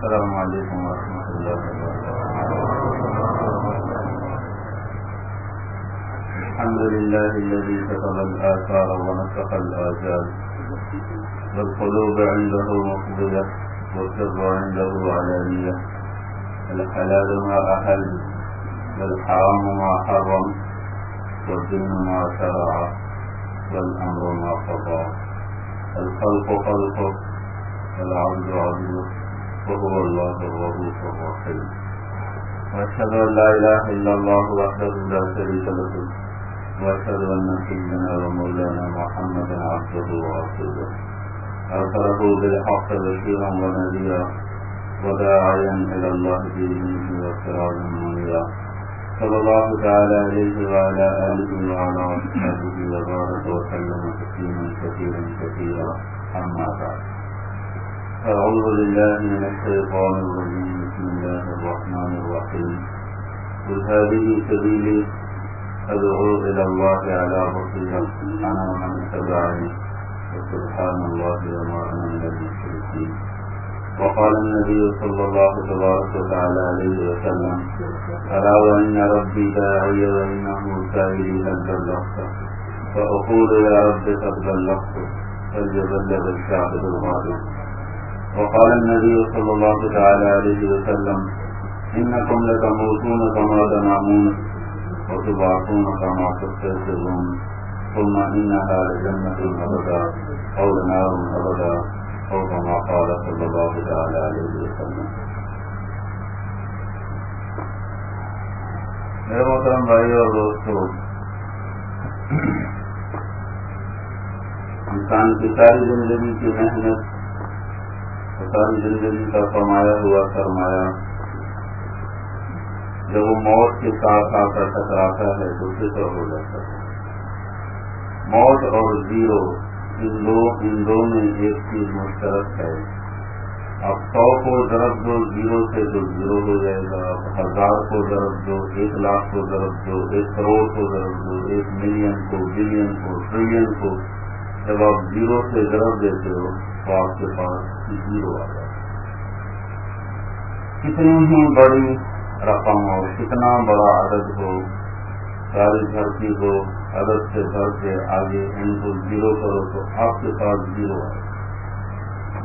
السلام علیکم ورحمۃ اللہ الحمد لله الذي كتب الآثار ونسخ الآجال والقلوب عنده مقبلة والسر عنده علانية الحلال ما أحل والحرام ما حرم والدين ما شرع والأمر ما قضى الخلق خلقه والعبد عبده وهو الله الرؤوف الرحيم. واشهد ان لا اله الا الله وحده لا شريك له. واشهد ان سيدنا ومولانا محمدا عبده ورسوله. ارسله بالحق بشيرا ونذيرا. وداعيا الى الله باذنه وسراجا منيرا. صلى الله تعالى عليه وعلى اله وعلى اصحابه وبارك وسلم تسليما كثيرا كثيرا. اما بعد. أعوذ بالله من الشيطان الرجيم. بسم الله الرحمن الرحيم. قل هذه سبيلي. أدعو إلى الله على بصيرة أنا ومن اتبعني. وسبحان الله وما أنا من المشركين. وقال النبي صلى الله تبارك وتعالى عليه وسلم، ألا وإن ربي داعي وإنه سائلي هل بلغت فأقول يا رب قد بلغت. فليبلغ الشاهد الغالب وقال النبي صلى الله تعالى عليه وسلم، إنكم لتموتون كما تنامون وتبعثون كما تستيقظون ثم إنها لجنة أبدا أو لنار أبدا أو كما قال صلى الله تعالى عليه وسلم. میرے محترم بھائی اور دوستو، انسان کی ساری زندگی کی محنت ساری زندگی کا کمایا ہوا سرمایہ جب وہ موت کے ساتھ آ کر ٹکراتا ہے، تو فکر ہو جاتا ہے۔ موت اور زیرو، ان دو ان دو میں ایک چیز مشترک ہے۔ اب سو کو ضرب دو، زیرو سے تو زیرو ہو جائے گا۔ اب ہزار کو ضرب دو، ایک لاکھ کو ضرب دو، ایک کروڑ کو ضرب دو، ایک ملین کو، بلین کو، ٹریلین کو۔ جب آپ زیرو سے ضرب دیتے ہو تو آپ کے پاس زیرو آ جائے کتنی ہی بڑی رقم ہو کتنا بڑا عدد ہو، ساری دھرتی ہو عدد سے بھر کے آگے ان کو زیرو کرو تو آپ کے پاس زیرو آئے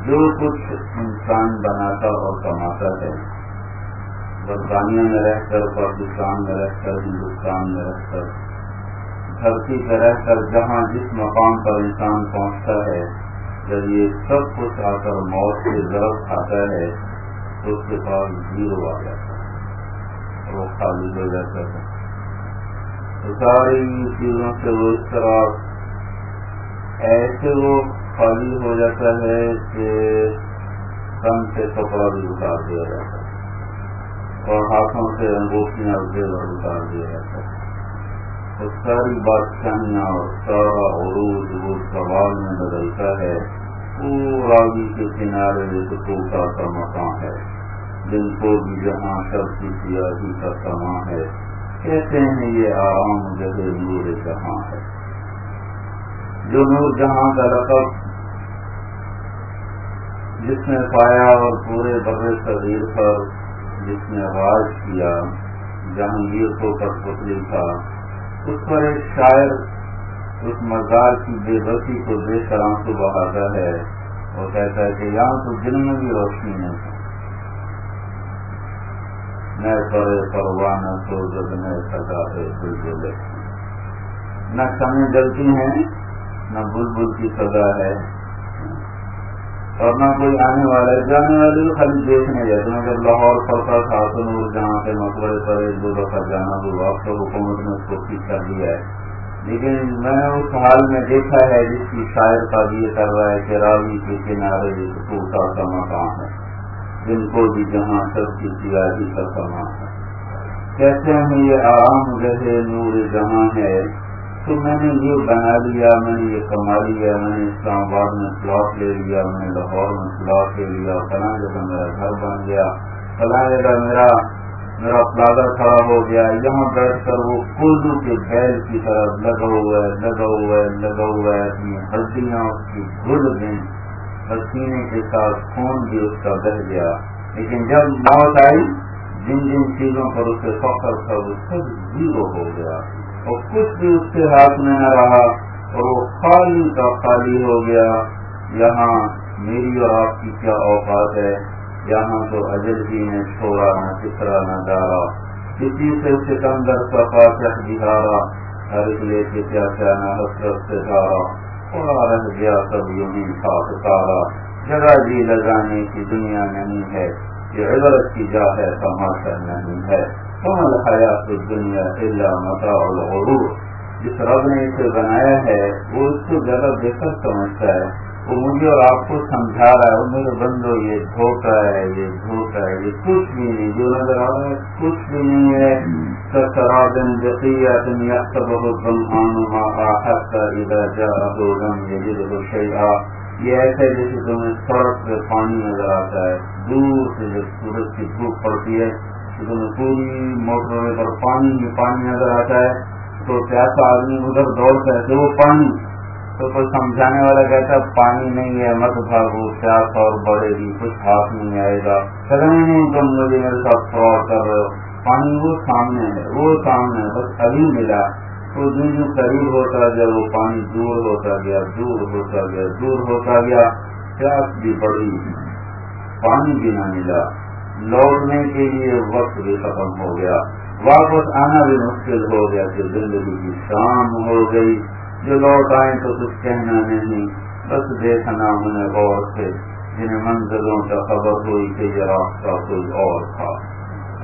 جو کچھ انسان بناتا اور کماتا ہے برطانیہ میں رہ کر، پاکستان میں رہ کر، ہندوستان میں رہ کر دھرتی پہ رہ کر جہاں جس مقام پر انسان پہنچتا ہے، جب یہ سب کچھ آ کر موت سے ضرور کھاتا ہے، تو اس کے پاس زیرو آ جاتا ہے۔ وہ خالی ہو جاتا ہے۔ تو ساری چیزوں سے وہ اس طرح ایسے وہ خالی ہو جاتا ہے کہ کم سے کپڑا بھی اتار دیا جاتا ہے اور ہاتھوں سے انگوٹیاں اتار دیا جاتا ہے۔ ساری بادشاہیاں اور سارا عروج وہ سوال میں بدلتا ہے۔ پورا بھی کے کنارے ایک ٹوٹا کا مکان ہے۔ جن کو بھی جہاں سب کی سیاسی کا سما ہے۔ کہتے ہیں یہ آرام جگہ نور جہاں ہے۔ جو نور جہاں کا رقب جس نے پایا اور پورے بر صغیر پر، جس نے راج کیا جہانگیر کو کٹ پتلی تھا اس پر ایک شاعر اس مزار کی بے بسی کو بے شرام کو بہاتا ہے اور کہتا ہے کہ یہاں تو دن میں بھی روشنی نہیں ہے۔ نہ پڑے پروانہ تو جب نئے ہے بلبل نہ سمے جلتی ہیں نہ بلبل کی سزا ہے۔ اور نہ کوئی آنے والا ہے۔ جانے والے بھی خالی دیکھنے جیسے میں جب لاہور پڑتا تھا تو نور جہاں پہ مقبرے پر ایک دو دفعہ جانا ہوا اب تو حکومت نے اس کو ٹھیک کر دیا ہے۔ لیکن میں نے اس حال میں دیکھا ہے جس کی شاعر کا یہ کر رہا ہے کہ راوی کے کنارے ایک ٹوٹا کا مقام ہے۔ جن کو بھی جہاں سب کی سیاسی کا سامان ہے۔ کہتے ہیں یہ آرام رہے نور جہاں ہے۔ تو میں نے یہ بنا لیا، میں نے یہ کما لیا، میں نے اسلام آباد میں پلاٹ لے لیا، میں نے لاہور میں پلاٹ لے لیا، فلاں جگہ میرا گھر بن گیا، فلاں جگہ میرا میرا پلازا کھڑا ہو گیا، یہاں بیٹھ کر وہ اردو کے بیل کی طرف لگا ہوا ہے، لگا ہوا ہے، لگا ہوا ہے، اپنی ہڈیاں اس کی گل گئیں پسینے کے ساتھ خون بھی اس کا بہ گیا۔ لیکن جب موت آئی، جن جن چیزوں پر اسے فخر تھا، وہ سب زیرو ہو گیا۔ اور کچھ بھی اس کے ہاتھ میں نہ رہا اور وہ خالی کا خالی ہو گیا۔ یہاں میری اور آپ کی کیا اوقات ہے؟ یہاں تو اجل ہی نے چھوڑا نہ کسرا نہ، ڈالا۔ کسی سے سکندر کا پاچک دکھارا ہر لے کے کیا کیا نہ حسرت سے ڈالا۔ تھوڑا رہ گیا سب یوں ہی خاص تارا جگہ جی لگانے کی دنیا نہیں ہے۔ یہ عبرت کی جا ہے تماشا نہیں ہے۔ کمل حیات دنیا اللہ متا الغرور۔ جس رب نے اسے بنایا ہے، وہ اس کو زیادہ بہتر سمجھتا ہے۔ وہ مجھے اور آپ کو سمجھا رہا ہے۔ وہ میرے بندو یہ دھوکا ہے، یہ دھوکا ہے، یہ کچھ بھی نہیں۔ جو نظر آ رہا ہے، کچھ بھی نہیں ہے۔ سرادن جسیا دنیا سب شیئا۔ یہ یہ ایسا جیسے تمہیں سڑک پہ پانی نظر آتا ہے، دور سے جب سورج کی دھوپ پڑتی ہے، تو تمہیں پوری موٹر پر پانی میں پانی نظر آتا ہے۔ تو پیاسا آدمی ادھر دوڑتا ہے، تو وہ پانی، تو کوئی سمجھانے والا کہتا ہے، پانی نہیں ہے، مت بھاگو، پیاس اور بڑھے گی، کچھ ہاتھ نہیں آئے گا۔ نہیں تم مجھے میرے ساتھ فراڈ کر رہے ہو۔ پانی وہ سامنے ہے، وہ سامنے ہے، بس ابھی ملا۔ تو جو جو قریب ہوتا گیا، وہ پانی دور ہوتا گیا، دور ہوتا گیا، دور ہوتا گیا، پیاس بھی بڑی، پانی بھی نہ ملا۔ لوٹنے کے لیے وقت بھی ختم ہو گیا۔ واپس آنا بھی مشکل ہو گیا کہ زندگی کی شام ہو گئی۔ جو لوٹ آئے تو کچھ کہنا نہیں، بس دیکھنا انہیں غور سے۔ جنہیں منزلوں کا خبر ہوئی کہ یہ راستہ کوئی اور تھا۔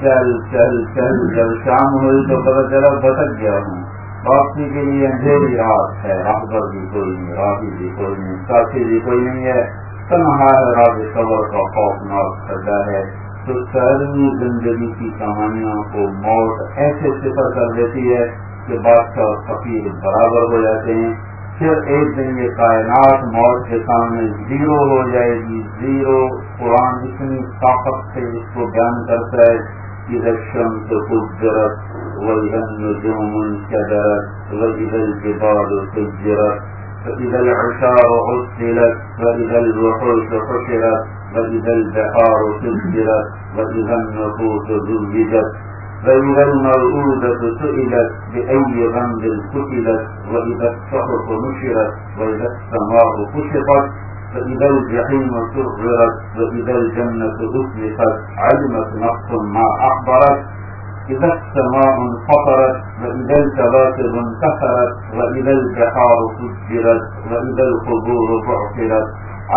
چل چل چل، جب شام ہوئی تو پتا چلا بھٹک گیا ہوں۔ واپسی کے لیے اندھیری رات ہے راہبر بھی کوئی نہیں راہی بھی کوئی نہیں، ساتھی بھی کوئی نہیں ہے۔ تنہا راج قبر کا خوفناک کھڈا ہے۔ تو ساری زندگی کی کہانیوں کو موت ایسے سفر کر دیتی ہے کہ بادشاہ فقیر برابر ہو جاتے ہیں۔ پھر ایک دن یہ کائنات موت کے سامنے زیرو ہو جائے گی، زیرو قرآن اتنی طاقت سے اس کو بیان کرتا ہے کہ الشمس قدرت وإذا النجوم انكدرت، وإذا الجبال سجرت، فإذا العشار عسلت وإذا الوحوش حشرت وإذا البحار سجرت وإذا النفوس زوجت، فإذا الموءودة سئلت، بأي ذنب قتلت، وإذا الصحف نشرت، وإذا السماء كشطت. فإذا الجحيم سررت وإذا الجنة أزلفت علمت نفس ما أخبرت إذا السماء انفطرت وإذا الكواكب انكسرت وإذا البحار سجرت وإذا القبور بعثرت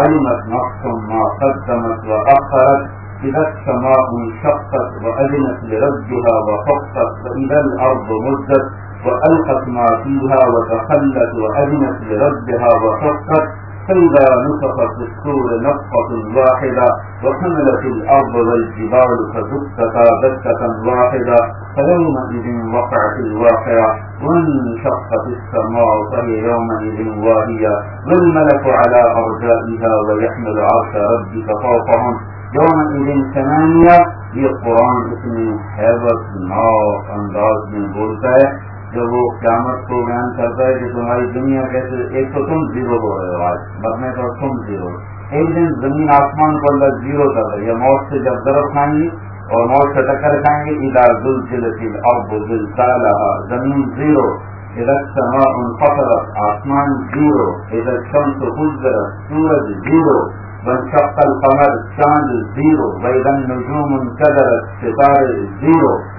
علمت نفس ما قدمت وأخرت إذا السماء انشقت وأذنت لربها وحقت وإذا الأرض مدت وألقت ما فيها وتخلت وأذنت لربها وحقت فإذا نفخت في السور نفخة واحدة وحملت الأرض والجبال فدكتا دكة واحدة، فيومئذ وقعت الواقعة. وانشقت السماء فهي يومئذ واهية. والملك على أرجائها ويحمل عرش ربك فوقهم. يومئذ ثمانية یہ قرآن اتنے حیبت ناک انداز میں بولتا ہے جب وہ قیامت کو بیان کرتا ہے کہ تمہاری دنیا کیسے ایک تو تم زیرو ہو رہے ہو آج مرنے پر تم زیرو۔ ایک دن زمین آسمان کو اللہ زیرو کر رہی ہے، موت سے جب درد کھائیں گی اور موت سے ٹکر کھائیں گے ادا دل چل اب دل زمین زیرو۔ ادھر سما ان آسمان زیرو۔ ادھر شمس حجرت سورج زیرو۔ بن شکل چاند زیرو۔ ویدن نجوم قدرت ستارے زیرو۔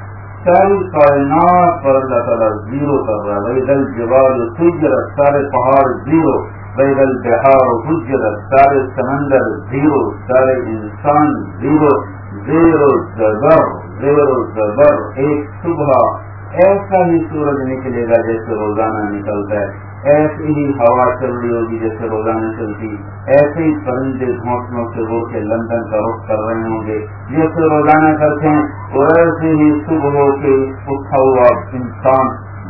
ساری کائنات پر اللہ تعالیٰ زیرو کر رہا ہے۔ بھائی دل جبال سجرت سارے پہاڑ زیرو۔ بھائی دل بہار حجرت سارے سمندر زیرو۔ سارے انسان زیرو۔ زیرو زبر زیرو زبر ایک صبح۔ ایسا ہی سورج نکلے گا جیسے روزانہ نکلتا ہے۔ ایسی ہی ہوا چل رہی ہوگی جیسے روزانہ چلتی ایسے ہی پرندے گھونسلوں سے ہو کے لندن کا رخ کر رہے ہوں گے۔ جیسے روزانہ کرتے ہیں، اور ایسے ہی صبح ہو کے اٹھا ہوا انسان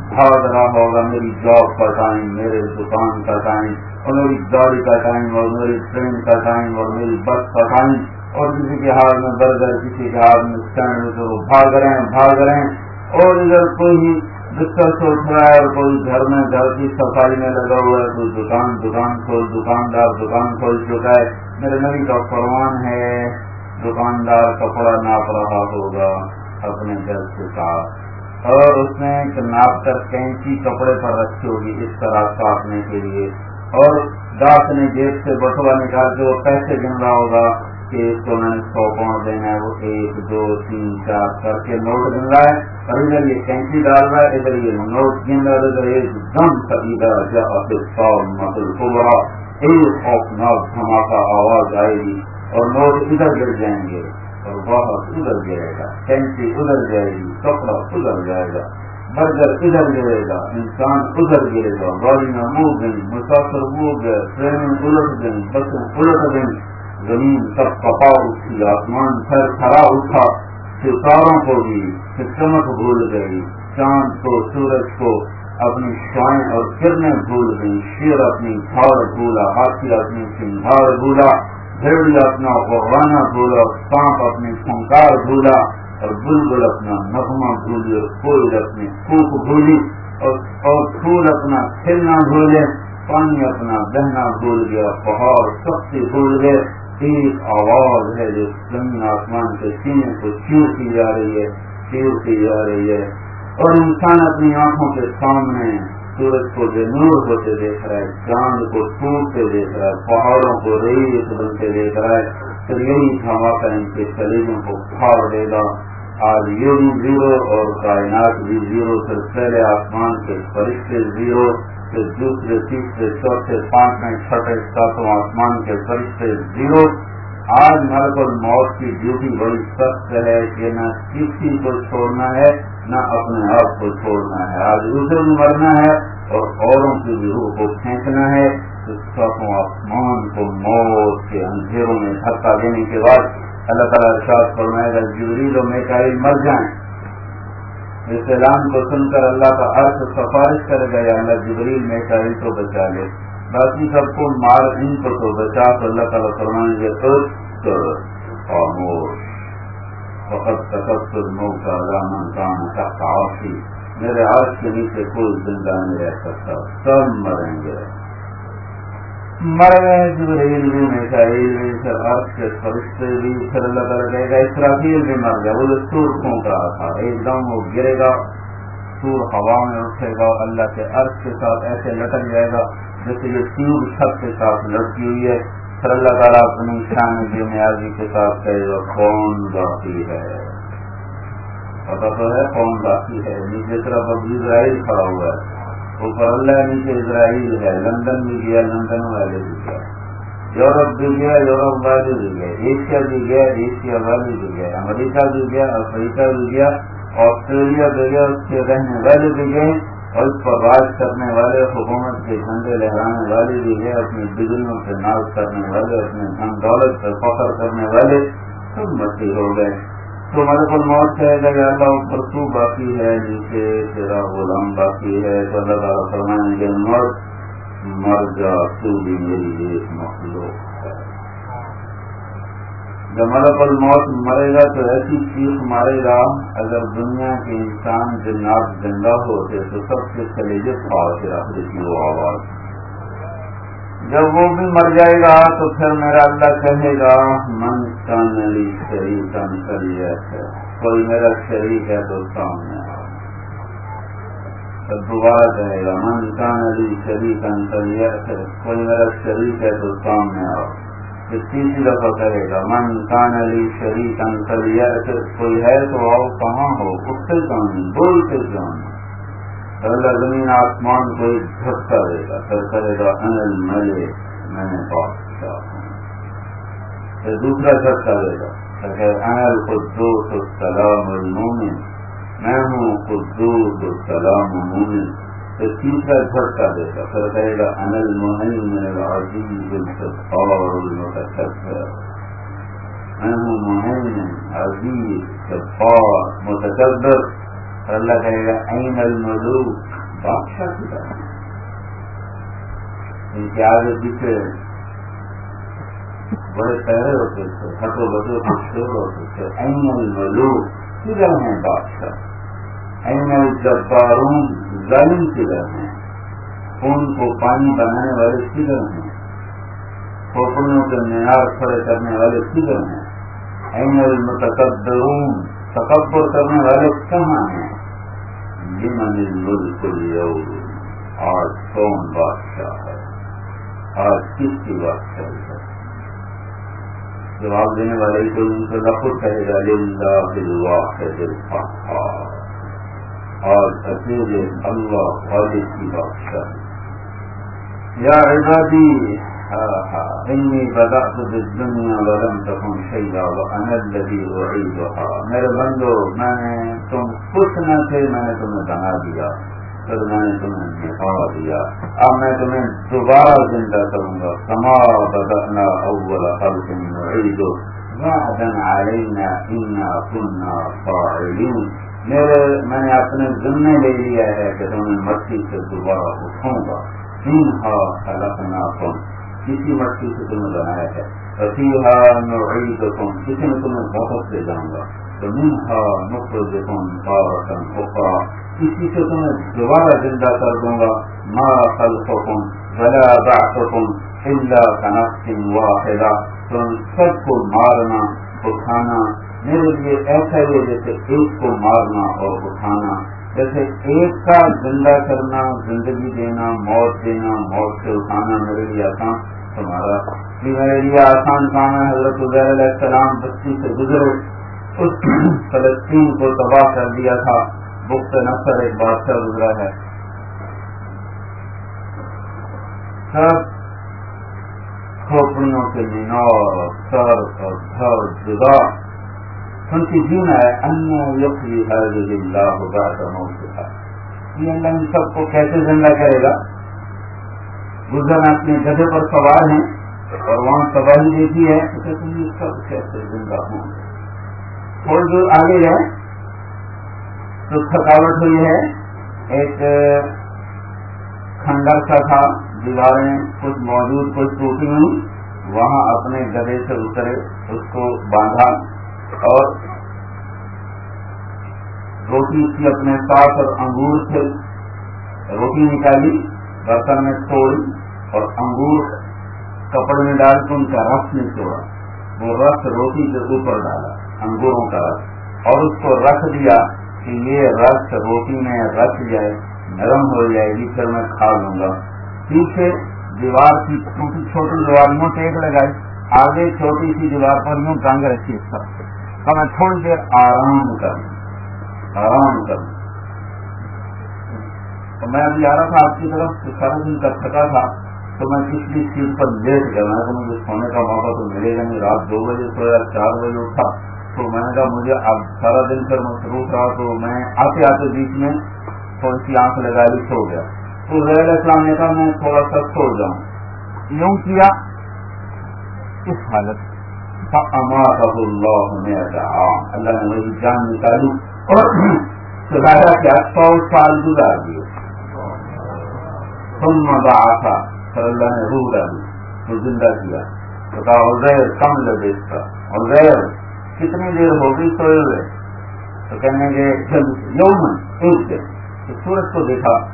بھاگ رہا ہوگا۔ میری جاب کا ٹائم، میرے دکان کا ٹائم، اور میری گاڑی کا ٹائم، اور میری ٹرین کا ٹائم، اور میری بس کا ٹائم۔ اور کسی کے ہاتھ میں برگر، کسی کے ہاتھ میں اسٹینڈ بھاگ رہے ہیں، بھاگ رہے ہیں۔ اور ادھر کوئی بستر سے اٹھ رہا ہے اور کوئی گھر میں گھر کی صفائی میں لگا ہوا ہے، کوئی دکان دکان کھول، دکاندار، دکان کھول چکا ہے۔ میرے نبی کا فرمان ہے، دکاندار کپڑا ناپ رہا ہوگا اپنے گھر کے ساتھ۔ اور اس نے ایک ناپ کر کینچی کپڑے پر رکھی ہوگی اس طرح کاٹنے کے لیے۔ اور دانت نے جیب سے بٹوا نکال کے وہ پیسے گن رہا ہوگا۔ کہ اس کو میں نے سو پاؤنڈ دینا ہے وہ ایک، دو، تین، چار کر کے نوٹ گن رہا ہے۔ اور ادھر یہ کینچی ڈال رہا ہے، ادھر یہ نوٹ گن رہا ہے، ادھر ایک دم ادھر سو مسل کو بڑا ایک دھماکہ آواز آئے گی اور نوٹ ادھر گر جائیں گے اور بہت ادھر جائے گا۔ کینچی ادھر جائے گی، کپڑا ادھر جائے گا، برگر ادھر گرے گا، انسان ادھر گرے گا، گاڑی میں منہ گئی، مسافر منہ گئے ٹرین الٹ گئی بسیں الٹ گئی زمین سب کپا اٹھی آسمان پھر کھڑا اٹھا، ستاروں کو بھی چمک بھول گئی، چاند کو، سورج کو اپنی شائیں اور کرنیں بھول گئی شیر اپنی جھاڑ بھولا ہاتھی اپنی سنگھاڑ بھولا بھیڑی اپنا قربانہ بھولا، سانپ اپنی سنکار بھولا اور بلبل اپنا نغمہ بھولی اور کوئی اپنی پھوک بھولی اور پھول اپنا کھلنا بھولے، پانی اپنا بہنا بھول گیا، پہاڑ سب سے بھول گئے۔ ایک آواز ہے جو زمین آسمان کے سینے کو چیرتی جا رہی ہے، چیرتی جا رہی ہے۔ اور انسان اپنی آنکھوں کے سامنے سورج کو بے نور ہوتے دیکھ رہا ہے، چاند کو ٹوٹتے دیکھ رہا ہے، پہاڑوں کو ریت بنتے دیکھ رہا ہے۔ تو یہی دھماکہ ان کے شریروں کو پھاڑ دے گا۔ آج یہ بھی زیرو اور کائنات بھی زیرو پھر پہلے آسمان کے فرشتے زیرو، پھر دوسرے، تیسرے، چوتھے، پانچویں، چھٹے ساتوں آسمان کے فرشتے زیرو۔ آج ملک موت کی ڈیوٹی بڑی سخت ہے کہ نہ کسی کو چھوڑنا ہے، نہ اپنے آپ کو چھوڑنا ہے۔ آج اسے بھی مرنا ہے اور اوروں کی بھی روح کو پھینکنا ہے۔ ساتوں آسمان کو موت کے اندھیروں میں دھکا دینے کے بعد اللہ تعالیٰ ارشاد فرمائے گا، جبریل و میکائل مر جائیں۔ اس اعلان کو سن کر اللہ کا عرض سفارش کر گیا اللہ جبریل میں چاہیے تو بچا لے۔ باقی سب کو مار، ان کو تو بچا۔ تو اللہ تعالیٰ فرمائیں گے تو خاموش۔ فقط تقبر موقع رامن کام کا میرے عرض کے نیچے کوئی زندہ نہیں رہ سکتا، سب مریں گے۔ مر گئے جبریل بھی میکائیل بھی پھر عرض کے فرشتے بھی پھر اللہ تعالیٰ کہے گا، اسرافیل بھی مر گیا وہ سور پھونک رہا تھا، ایک دم وہ گرے گا، سور ہوا میں اٹھے گا اللہ کے عرض کے ساتھ ایسے لٹک جائے گا، جیسے یہ ٹیوب چھت کے ساتھ لڑکی ہوئی ہے پھر اللہ تعالیٰ اپنی شان کی نیازی کے ساتھ کہے گا، کون باقی ہے؟ پتا تو ہے کون باقی ہے، نیچے طرف اب اسرائیل کھڑا ہوا ہے۔ اوپر اللہ نیچے اسرائیل ہے، لندن بھی گیا، لندن والے بھی گیا یورپ بھی گیا، یورپ والے بھی گئے۔ ایشیا بھی گیا، ایشیا والے بھی گئے۔ امریکہ بھی گیا، افریقہ بھی گیا، آسٹریلیا بھی گیا، اس کے رہنے والے بھی گئے۔ اور اس پر راج کرنے والے، حکومت کے جھنڈے لہرانے والے بھی گئے، اپنی بجلیوں سے ناز کرنے والے، اپنے دولت پر فخر کرنے والے، سب مچھلی ہو گئے۔ تو ملک الموت کہے گا یا اللہ اوپر تو باقی ہے نیچے تیرا غلام باقی ہے۔ تو اللہ تعالیٰ فرمائیں گے، مر مر جا، تو بھی میری ایک مخلوق ہے۔ جب ملک الموت مرے گا تو ایسی چیخ مارے گا، اگر دنیا کے انسان جنات زندہ ہوتے تو سب سے کلیجے پھاڑ کے رکھ دیتی وہ آواز۔ جب وہ بھی مر جائے گا تو پھر میرا اللہ کہے گا، من کا نلی شریف ہے کوئی میرا شریک ہے تو سامنے دوبارہ کہے گا، من کا نلی شریف ہے کوئی میرا شریک ہے تو سامنے آؤ پھر تیسری دفعہ کرے گا، من کان علی شریف انکل کوئی ہے تو آؤ، کہاں ہو؟ اٹھتے جان بولتے جان اللہ زمین آسمان کو ایک جھٹکا دے گا پھر کرے گا انل ملے میں نے بادشاہ ہوں پھر دوسرا جھٹکا دے گا انل قدوس السلام المومن، میں ہوں قدوس السلام المومن۔ پھر تیسرا جھٹکا دے گا، پھر کہے گا انل محمد العزیز الفتار المتکبر۔ میں ہوں محمد عزیز فتار متکبر۔ اور اللہ کہے گا، این الملوک. بادشاہ کی طرح ان کے آگے پیچھے بڑے پہرے ہوتے تھے ہٹو بٹو کے شور ہوتے تھے، این الملوک. کدھر ہیں بادشاہ؟ این الجبارون. ظالم کدھر ہیں؟ خون کو پانی بنانے والے کدھر ہیں؟ کھوپڑیوں کے معیار کھڑے کرنے والے کدھر ہیں؟ این المتکبرون. تکبر کرنے والے کہاں ہیں؟ لمن الملک اليوم؟ آج کون بادشاہ ہے؟ آج کس کی بادشاہی ہے؟ جواب دینے والے کو ان کو لفظ کہے گا، للہ بالواحد القہار آج اکیلے اللہ خالق کی بادشاہی۔ یا عبادی انی بدأت بالدنیا ولم تكن شيئا وانا الذي اعيدها میرے بندو، میں نے تم کچھ نہ تھے، میں نے تمہیں بنا دیا۔ پھر میں نے تمہیں نکال دیا۔ اب میں تمہیں دوبارہ زندہ کروں گا۔ کما بدأنا اول خلق نعيد وعدا علينا انا كنا فاعلين۔ میرے، میں نے اپنے ذمہ لے لیا ہے کہ تمہیں مٹی سے دوبارہ اٹھوں گا۔ فیہا خلقناکم۔ کسی مٹی سے تمہیں بنایا ہے۔ کسی میں تمہیں واپس لے جاؤں گا۔ فمنہا کسی سے تمہیں دوبارہ زندہ کر دوں گا۔ ما خلقکم ولا بعثکم الا کنفس واحدہ تم سب کو مارنا، اٹھانا۔ میرے لیے ایسا ہی جیسے ایک کو مارنا اور اٹھانا۔ جیسے ایک کا زندہ کرنا، زندگی دینا، موت دینا، موت سے اٹھانا، میرے لیے آسان تمہارا میرے لیے آسان کام ہے۔ حضرت علیہ السلام بستی سے گزرے اس فلسطین کو تباہ کر دیا تھا۔ بخت نصر ایک بادشاہ گزرا ہے۔ سب کھوپڑیوں کے مینار اور سر اور گھر جدا۔ ان ہے ان یقلی اللہ بعد یہ اللہ ان سب کو کیسے زندہ کرے گا؟ گزر اپنے گدے پر سوار ہیں اور وہاں تباہی دیکھی ہے تو کہتے ہیں یہ سب کیسے زندہ ہوں؟ تھوڑی دور آگے جائیں تو تھکاوٹ ہوئی ہے، ایک کھنڈر سا تھا، دیواریں کچھ موجود، کچھ ٹوٹی ہوئی وہاں اپنے گدے سے اترے، اس کو باندھا۔ اور روٹی کی اپنے ساتھ اور انگور سے روٹی نکالی، برتن میں توڑی اور انگور کپڑے میں ڈال کے ان کا رس نہیں توڑا وہ رس روٹی کے اوپر ڈالا، انگوروں کا رس۔ اور اس کو رکھ دیا کہ یہ رس روٹی میں رکھ جائے، نرم ہو جائے گی، پھر میں کھا لوں گا۔ پیچھے دیوار کی چھوٹی چھوٹی دیوار میں ٹیک لگائی۔ آگے چھوٹی سی دیوار پر یوں ٹانگ رکھی اس طرح۔ میں تھوڑی دیر آرام کر آرام کر تو میں ابھی آ رہا تھا، آپ کی طرف سارا دن کا تھکا تھا، تو میں پچھلی چیز پر لیٹ گیا۔ میں مجھے سونے کا موقع تو ملے گا نہیں۔ رات دو بجے سویا، چار بجے اٹھا۔ تو میں نے کہا، مجھے اب سارا دن پھر مصروف رہا۔ تو میں آتے آتے بیچ میں تھوڑی سی آنکھ لگا لی سو گیا۔ تو ریل اسلام نے کہا، میں تھوڑا سا سو جاؤں۔ یوں کیا؟ اس حالت اللہ اللہ نے وہی جان نکالی اور سکھایا کیا؟ سو سال گزار دیے۔ ثم بعثا پھر اللہ نے روح ڈالی تو زندہ کیا۔ تو کہا عزیر کم لگے اس کا عزیر کتنی دیر ہوگی؟ سوئے ہوئے۔ تو کہنے کے جب یومن ایک دن۔ تو سورج کو دیکھا۔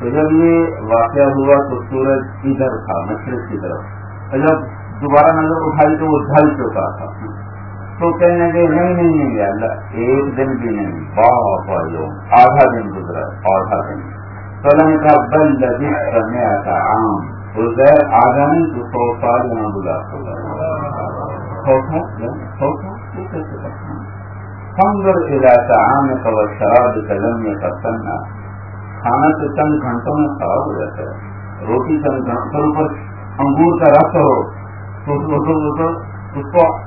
تو جب یہ واقعہ ہوا تو سورج ادھر تھا، مشرق کی طرف۔ جب دوبارہ نظر اٹھائی تو وہ ڈھل چکا تھا۔ تو کہنے لگے، نہیں نہیں نہیں اللہ، ایک دن بھی نہیں باپ آدھا دن گزرا، آدھا دن۔ تو اللہ نے کہا بل لذیذ کرنے آتا عام۔ تو غیر آدھا نہیں، تو سو سال یہاں گزار فنگر علاقہ عام قبر شراب قلم میں کرنا کھانا تو چند گھنٹوں میں خراب ہو جاتا ہے۔ روٹی چند گھنٹوں پر انگور کا رس ہو۔ اس کو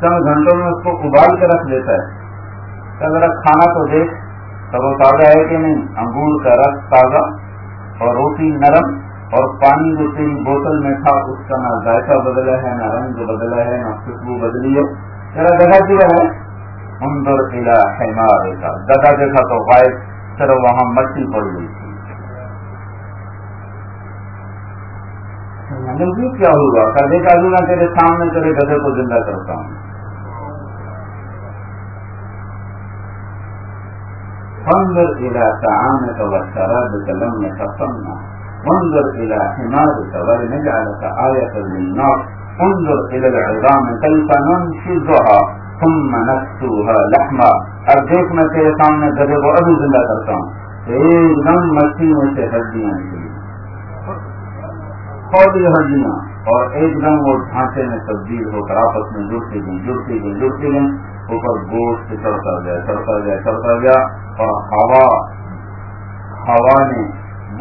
چند گھنٹوں میں اس کو ابال کے رکھ دیتا ہے۔ ذرا کھانا تو دیکھ۔ تب وہ تازہ ہے کہ نہیں؟ انگور کا رس تازہ اور روٹی نرم اور پانی جو تیری بوتل میں تھا، اس کا نہ ذائقہ بدلا ہے، نہ رنگ بدلا ہے، نہ خوشبو بدلی ہے۔ ذرا جگہ کیا جی ہے۔ اندر قلعہ ہے گدا دیکھا تو غائب صرف وہاں مٹی پڑ گئی تھی۔ مجھے کیا ہوگا؟ کدے کا دوں تیرے سامنے تیرے گدے کو زندہ کرتا ہوں۔ فنظر الى طعامك وشرابك لم يتصنع انظر الى حمارك ولنجعلك آية للناس۔ انظر الى العظام كيف ننشزها ثم نكسوها لحما۔ اب دیکھ میں تیرے سامنے گدے کو ابھی زندہ کرتا ہوں۔ ایک دم مچھی میں سے ہڈیاں نکلی فوری ہڈیاں اور ایک دم وہ ڈھانچے میں تبدیل ہو کر آپس میں جڑتی گئی جڑتی گئی جڑتی گئی اوپر گوشت چڑھتا گیا چڑھتا گیا چڑھتا گیا اور ہوا ہوا نے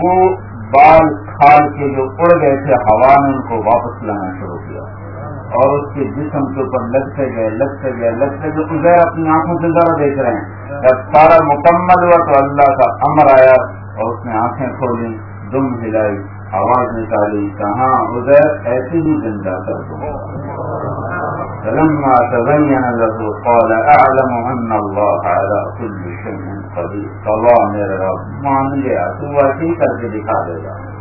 وہ بال کھال کے جو اڑ گئے تھے، ہوا نے ان کو واپس لانا شروع کیا اور اس کے جسم کے اوپر لگتے گئے لگتے گئے لگتے گئے ادھر اپنی آنکھوں سے ذرا دیکھ رہے ہیں۔ جب سارا مکمل ہوا تو اللہ کا امر آیا اور اس نے آنکھیں کھولی دم ہلائی۔ آواز نکالی، کہاں؟ ادھر ایسی ہی زندہ کر دو۔ فلما تبين له قال اعلم ان الله على كل شيء قدير قضا میرے رب، مان گیا تو ویسے ہی کر کے دکھا دے گا۔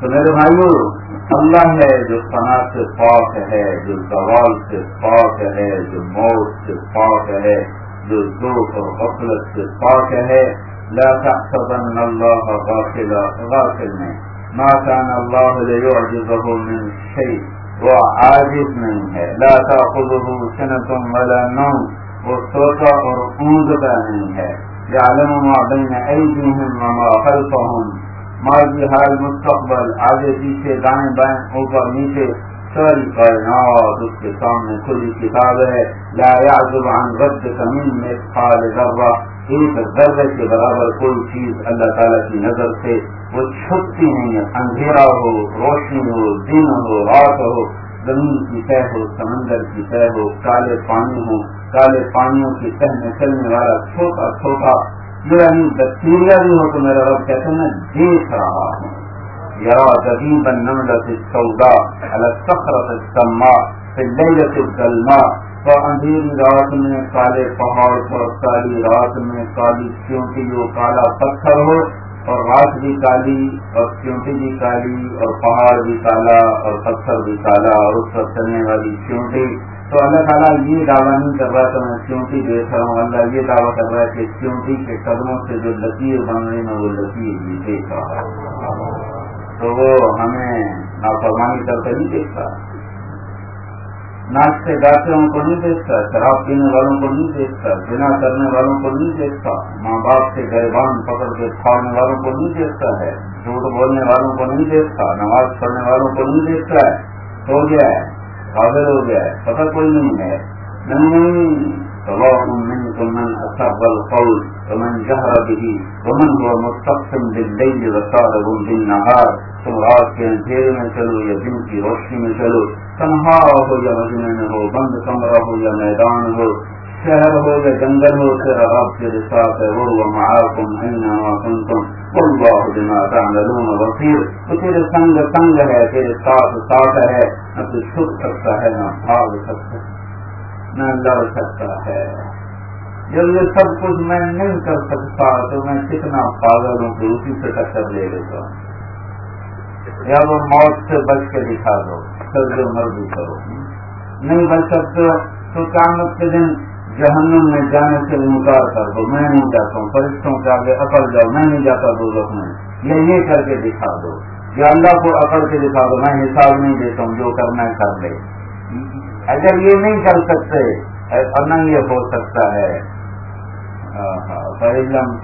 تو میرے بھائیو، اللہ ہے جو صنع سے پاک ہے، جو زوال سے پاک ہے، جو موت سے پاک ہے، جو ذوق اور غفلت سے پاک ہے۔ لا تحسبن اللہ غافل غافل. میں ما كان اللہ لیعجزه من شیء وہ عاجز نہیں ہے لا تأخذه سنة ولا نوم. وہ سوتا اور اونگتا نہیں ہے يعلم ما بين أيديهم وما خلفهم. ماضی حال مستقبل. آگے پیچھے دائیں بائیں، اوپر نیچے. ساری کائنات اس کے سامنے کھلی کتاب ہے. لا يعذب عن رد کمین میں خال ذرہ ایک ذرے کے برابر کوئی چیز اللہ تعالیٰ کی نظر سے وہ چھپتی نہیں ہے، اندھیرا ہو، روشنی ہو، دن ہو، رات ہو، زمین کی تہ ہو، سمندر کی تہ ہو، کالے پانی ہو کالے پانیوں کی تہ میں چلنے والا چھوٹا چھوٹا جو یعنی بیکٹیریا بھی ہو تو میرا رب کہتے ہیں میں دیکھ رہا ہوں۔ یا جدید النملة السوداء على الصخرة السماء في الليلة الظلماء۔ تو اندھیری رات میں کالے پہاڑ پر، کالی رات میں کالی چونٹی جو کالا پتھر ہو، اور رات بھی کالی اور چونٹی بھی کالی اور پہاڑ بھی کالا اور پتھر بھی کالا اور اس پر چلنے والی چونٹی۔ تو اللہ تعالیٰ یہ دعویٰ نہیں کر رہا تو میں چونٹی دیکھ رہا ہوں، اللہ یہ دعویٰ کر رہا ہے کہ چونٹی کے قدموں سے جو لکیر بن رہی میں وہ لکیر بھی دیکھ رہا ہوں تو وہ ہمیں نافرمانی کر کرتے نہیں دیکھتا۔ ناچتے گاتے ہوں کو نہیں دیکھتا، شراب پینے والوں کو نہیں دیکھتا بنا کرنے والوں کو نہیں دیکھتا، ماں باپ کے گربان پکڑ کے کھانے والوں کو نہیں دیکھتا ہے، جھوٹ بولنے والوں کو نہیں دیکھتا، نماز پڑھنے والوں کو نہیں دیکھتا ہے، ہو گیا ہے حاضر ہو گیا ہے، پتہ کوئی نہیں ہے۔ نہیں من أصاب القول ومن جهر به، ومن هو مستقسم بالليل وصارب بالنهار تم رات کے اندھیرے میں چلو یا دن کی روشنی میں چلو، تنہا ہو یا مجمع میں ہو بند کمرہ ہو یا میدان ہو، شہر ہو یا جنگل ہو، تیرا رب تیرے ساتھ ہے، وہ معاکم اینما کنتم، واللہ بما تعملون بصیر۔ تو تیرے سنگ سنگ ہے، تیرے ساتھ ساتھ ہے، نہ تو چھپ سکتا ہے، نہ بھاگ سکتا ہے، نہ لڑ سکتا ہے۔ جب یہ سب کچھ میں نہیں کر سکتا، تو میں کتنا پاگل ہوں کہ اسی سے ٹکر لے لیتا ہوں۔ یا وہ موت سے بچ کے دکھا دو، سب جو مرضی کرو۔ نہیں بچ سکتے تو قیامت کے دن جہنم میں جانے سے انکار کر دو۔ میں نہیں جاتا ہوں، فرشتوں کے آگے اکڑ جاؤ، میں نہیں جاتا دو میں۔ یا یہ کر کے دکھا دو۔ یا اللہ کو اکڑ کے دکھا دو، میں حساب نہیں دیتا ہوں جو کرنا ہے کر لے۔ اگر یہ نہیں کر سکتے اور نہ یہ ہو سکتا ہے۔ فعلم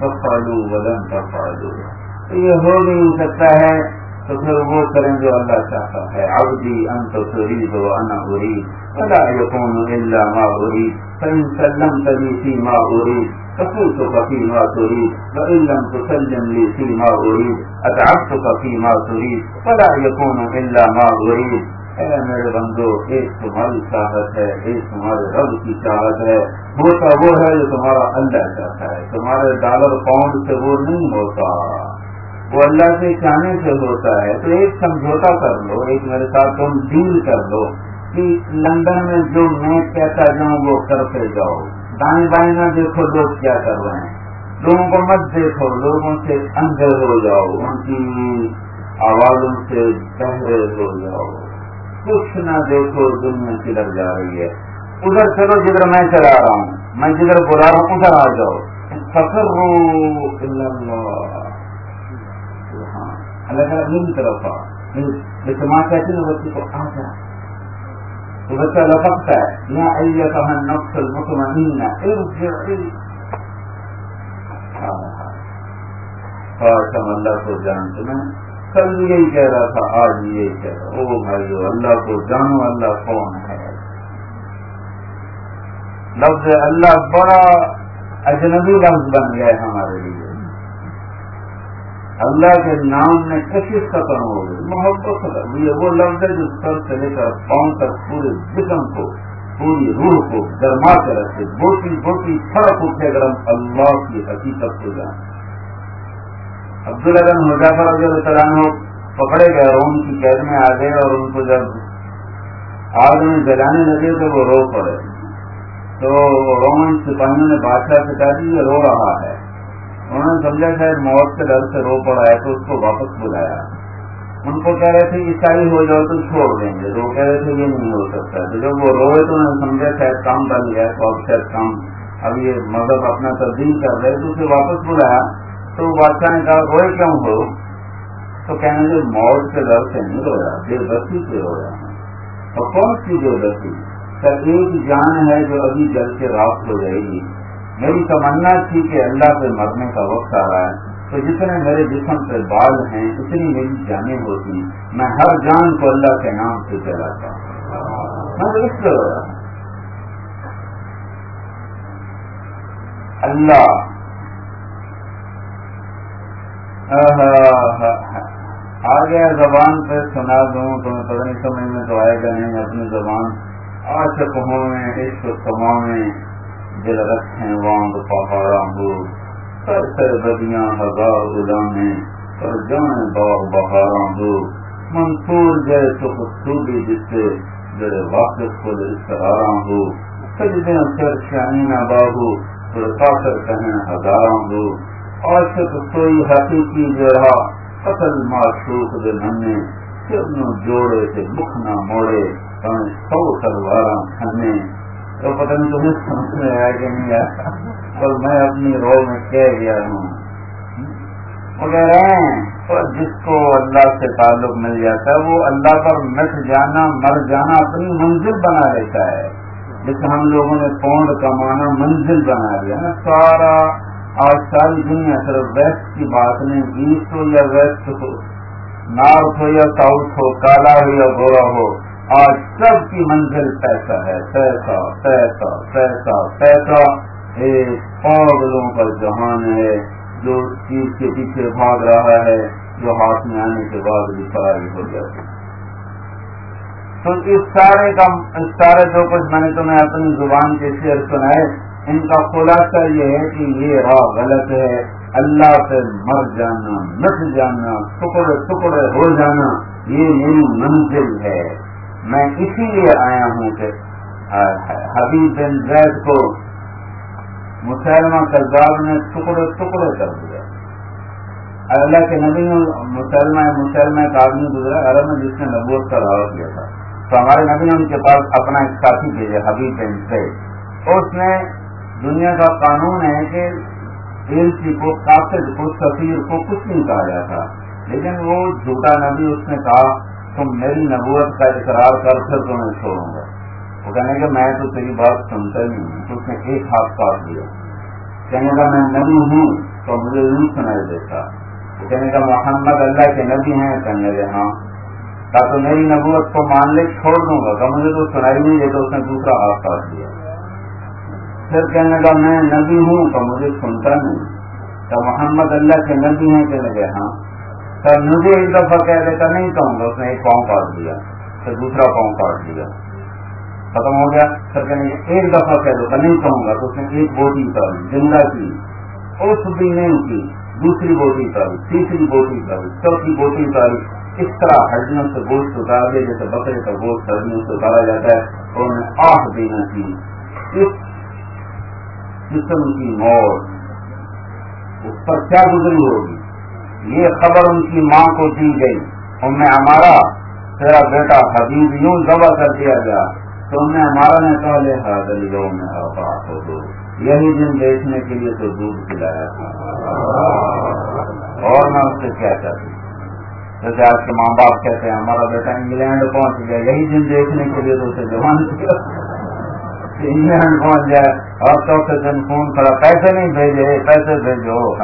تو یہ ہو نہیں سکتا ہے۔ تو پھر وہ کریں جو اللہ چاہتا ہے۔ عبدی انت تريد وانا اريد فلا يكون الا ما اريد فان سلمت لي فيما اريد فقلتك فيما تريد وان لم تسلم لي فيما اريد اتعبتك فيما تريد فلا يكون الا ما اريد اے میرے بندو، ایک تمہاری چاہت ہے، ایک تمہارے رب کی چاہت ہے۔ ہوتا وہ ہے جو تمہارا اللہ چاہتا ہے۔ تمہارے ڈالر پاؤنڈ سے وہ نہیں ہوتا۔ وہ اللہ کے چاہنے سے ہوتا ہے، تو ایک سمجھوتا کر لو، ایک میرے ساتھ تم ڈیل کر لو کہ لندن میں جو میں کہتا جاؤں، وہ کرتے جاؤ۔ دائیں بائیں نہ دیکھو لوگ کیا کر رہے ہیں۔ لوگوں کو مت دیکھو، لوگوں سے اندھے ہو جاؤ، ان کی آوازوں سے بہرے ہو جاؤ۔ کچھ نہ دیکھو، دنیا کدھر جا رہی ہے۔ ادھر چلو جدھر میں چلا رہا ہوں، میں جدھر بلا رہا ہوں، ادھر آ جاؤ۔ فخر اللہ تعالیٰ میری طرف جیسے ماں کہتے نا بچے کو آ جا تو بچہ لپکتا ہے، یا ایتہ النفس المطمئنہ ارجعی ہم اللہ کو جانتے میں کل یہی کہہ رہا تھا، آج یہی کہہ رہا او بھائی اللہ کو جانو، اللہ کون ہے؟ لفظ اللہ بڑا اجنبی لفظ بن گیا ہے ہمارے لیے. اللہ کے نام میں کشش ختم ہو گئی، محبت ختم یہ وہ لفظ ہے جو سر سے لے کر پاؤں تک پورے جسم کو، پوری روح کو گرما کے رکھے۔ بوٹی بوٹی فرق اٹھے اگر ہم اللہ کی حقیقت کو جانیں۔ عبد مظافر رضی اللہ پکڑے گئے اور ان کی قید میں آ گئے اور ان کو جب آگ میں جلانے لگے تو وہ رو پڑے۔ تو رومن سپاہیوں نے بادشاہ سے کہا یہ رو رہا ہے۔ انہوں نے سمجھا شاید موت کے ڈر سے رو پڑا ہے تو اس کو واپس بلایا۔ ان کو کہہ رہے تھے عیسائی ہو جاؤ تو چھوڑ دیں گے۔ تو کہہ رہے تھے یہ نہیں ہو سکتا۔ تو جب وہ روئے تو انہوں نے سمجھا شاید کام بن گیا تو اب شاید کام اب یہ مذہب اپنا تبدیل کر رہے تو اسے واپس بلایا۔ تو بادشاہ نے کہا، روئے کیوں ہو؟ تو کہنے لگے، موت کے ڈر سے نہیں رویا بے بسی سے رویا اور کون سی بے بسی ایک جان ہے جو ابھی جل کے رات ہو جائے گی۔ میری تمنا تھی کہ اللہ سے مرنے کا وقت آ رہا ہے۔ تو جتنے میرے جسم سے بال ہیں، اتنی میری جانیں ہوتی میں ہر جان کو اللہ کے نام سے چلاتا ہوں۔ اس سے اللہ۔ آ گیا زبان پہ، سنا دوں۔ تو میں پتہ نہیں، سمجھ میں تو آئے گا نہیں۔ اپنی زبان عاشق ہوں، میں عشق سما میں دل رکھیں وانگ پہاڑا ہو۔ سر سر بدیاں ہزار اڑانے پر جان باغ بہارا ہو۔ منصور جائے سکھ سوبی جس سے جڑے واپس کو استرارا ہو۔ سجدے سر شانی نہ باہو تو کافر کہیں ہزاراں ہو۔ عاشق سوئی حقیقی جڑا، قتل معشوق دے ننے۔ سرنو جوڑے تے مکھ نہ موڑے تمہیں سو تلواراں کھنے تو پتہ نہیں تمہیں سمجھ میں آیا کہ نہیں آیا پر میں اپنی رو میں کہہ گیا ہوں مگر اور جس کو اللہ سے تعلق مل جاتا ہے وہ اللہ پر مٹ جانا مر جانا اپنی منزل بنا لیتا ہے۔ جیسے ہم لوگوں نے پونڈ کمانا منزل بنا لیا نا سارا آج ساری دنیا صرف ویسٹ کی بات نہیں ایسٹ ہو یا ویسٹ ہو نارتھ ہو یا ساؤتھ ہو کالا ہو یا گورا ہو آج سب کی منزل پیسہ ہے، پیسہ پیسہ پیسہ پیسہ۔ ایک پاگلوں کا جہان ہے، جو چیز کے پیچھے بھاگ رہا ہے، جو ہاتھ میں آنے کے بعد بھی فراری ہو جاتی۔ تو اس سارے کا اس سارے جو کچھ میں نے تمہیں اپنی زبان کے شعر سنائے، ان کا خلاصہ یہ ہے کہ یہ راہ غلط ہے۔ اللہ سے مر جانا مٹ جانا، ٹکڑے ٹکڑے ہو جانا، یہ میری منزل ہے۔ میں اسی لیے آیا ہوں کہ حبیب بن زید کو مسلمہ کردار نے ٹکڑے ٹکڑے کر دیا۔ اللہ کے نبی مسلمہ مسلمہ کا آدمی گزرا عرب میں جس نے نبوت کا دعویٰ کیا تھا۔ تو ہمارے نبی نے ان کے پاس اپنا ایک ساتھی بھیجا، حبیب بن زید۔ اس نے دنیا کا قانون ہے کہ ایلچی کو قاصد، کو سفیر کو کچھ نہیں کہا جاتا۔ لیکن وہ جھوٹا نبی اس نے کہا تم میری نبوت کا اقرار کر پھر تو میں چھوڑوں گا۔ وہ کہنے کہ میں تو تیری بات سنتا ہی نہیں، تو اس نے ایک ہاتھ کاٹ دیا۔ کہنے کا میں نبی ہوں، تو مجھے نہیں سنائی دیتا۔ وہ کہنے کا محمد اللہ کے نبی ہیں کہنے لگے ہاں۔ کہا تو میری نبوت کو مان لے، چھوڑ دوں گا۔ کہ مجھے تو سنائی نہیں دیتا، اس نے دوسرا ہاتھ کاٹ دیا۔ پھر کہنے لگا، میں نبی ہوں، تو مجھے سنتا نہیں۔ تو محمد اللہ کے نبی ہیں کہ لگے ہاں۔ سر مجھے ایک دفعہ کہہ دیتا، نہیں کہوں گا، اس نے ایک پاؤں کاٹ دیا، پھر دوسرا پاؤں کاٹ دیا۔ ختم ہو گیا۔ پھر کہنے ایک دفعہ کہہ دو نہیں کہوں گا، تو اس نے ایک بوٹی اتاری، زندہ کی۔ اس دن کی، دوسری بوٹی اتاری، تیسری بوٹی اتاری، چوتھی بوٹی اتاری۔ اس طرح ہڈیوں سے گوشت اتار دے جیسے بکرے کا گوشت ہڈیوں سے اتارا جاتا ہے، اور انہیں آہ دینا کی۔ اس جسم کی موت، اس پر کیا گزری ہوگی؟ یہ خبر ان کی ماں کو دی گئی۔ ان میں ہمارا، تیرا بیٹا حبیب یوں دبا کر دیا گیا۔ تو ان میں ہمارا نے کہا، لے دلیوں میں آباد ہو دو یہی دن دیکھنے کے لیے تو دودھ پلایا تھا۔ اور میں اس سے کیا چاہتی جیسے آج کے ماں باپ کہتے ہیں، ہمارا بیٹا انگلینڈ پہنچ گیا۔ یہی دن دیکھنے کے لیے تو اسے جوان انگلینڈ پہنچ جائے۔ اور چوتھے دن فون کرا پیسے نہیں بھیجے پیسے بھیجو۔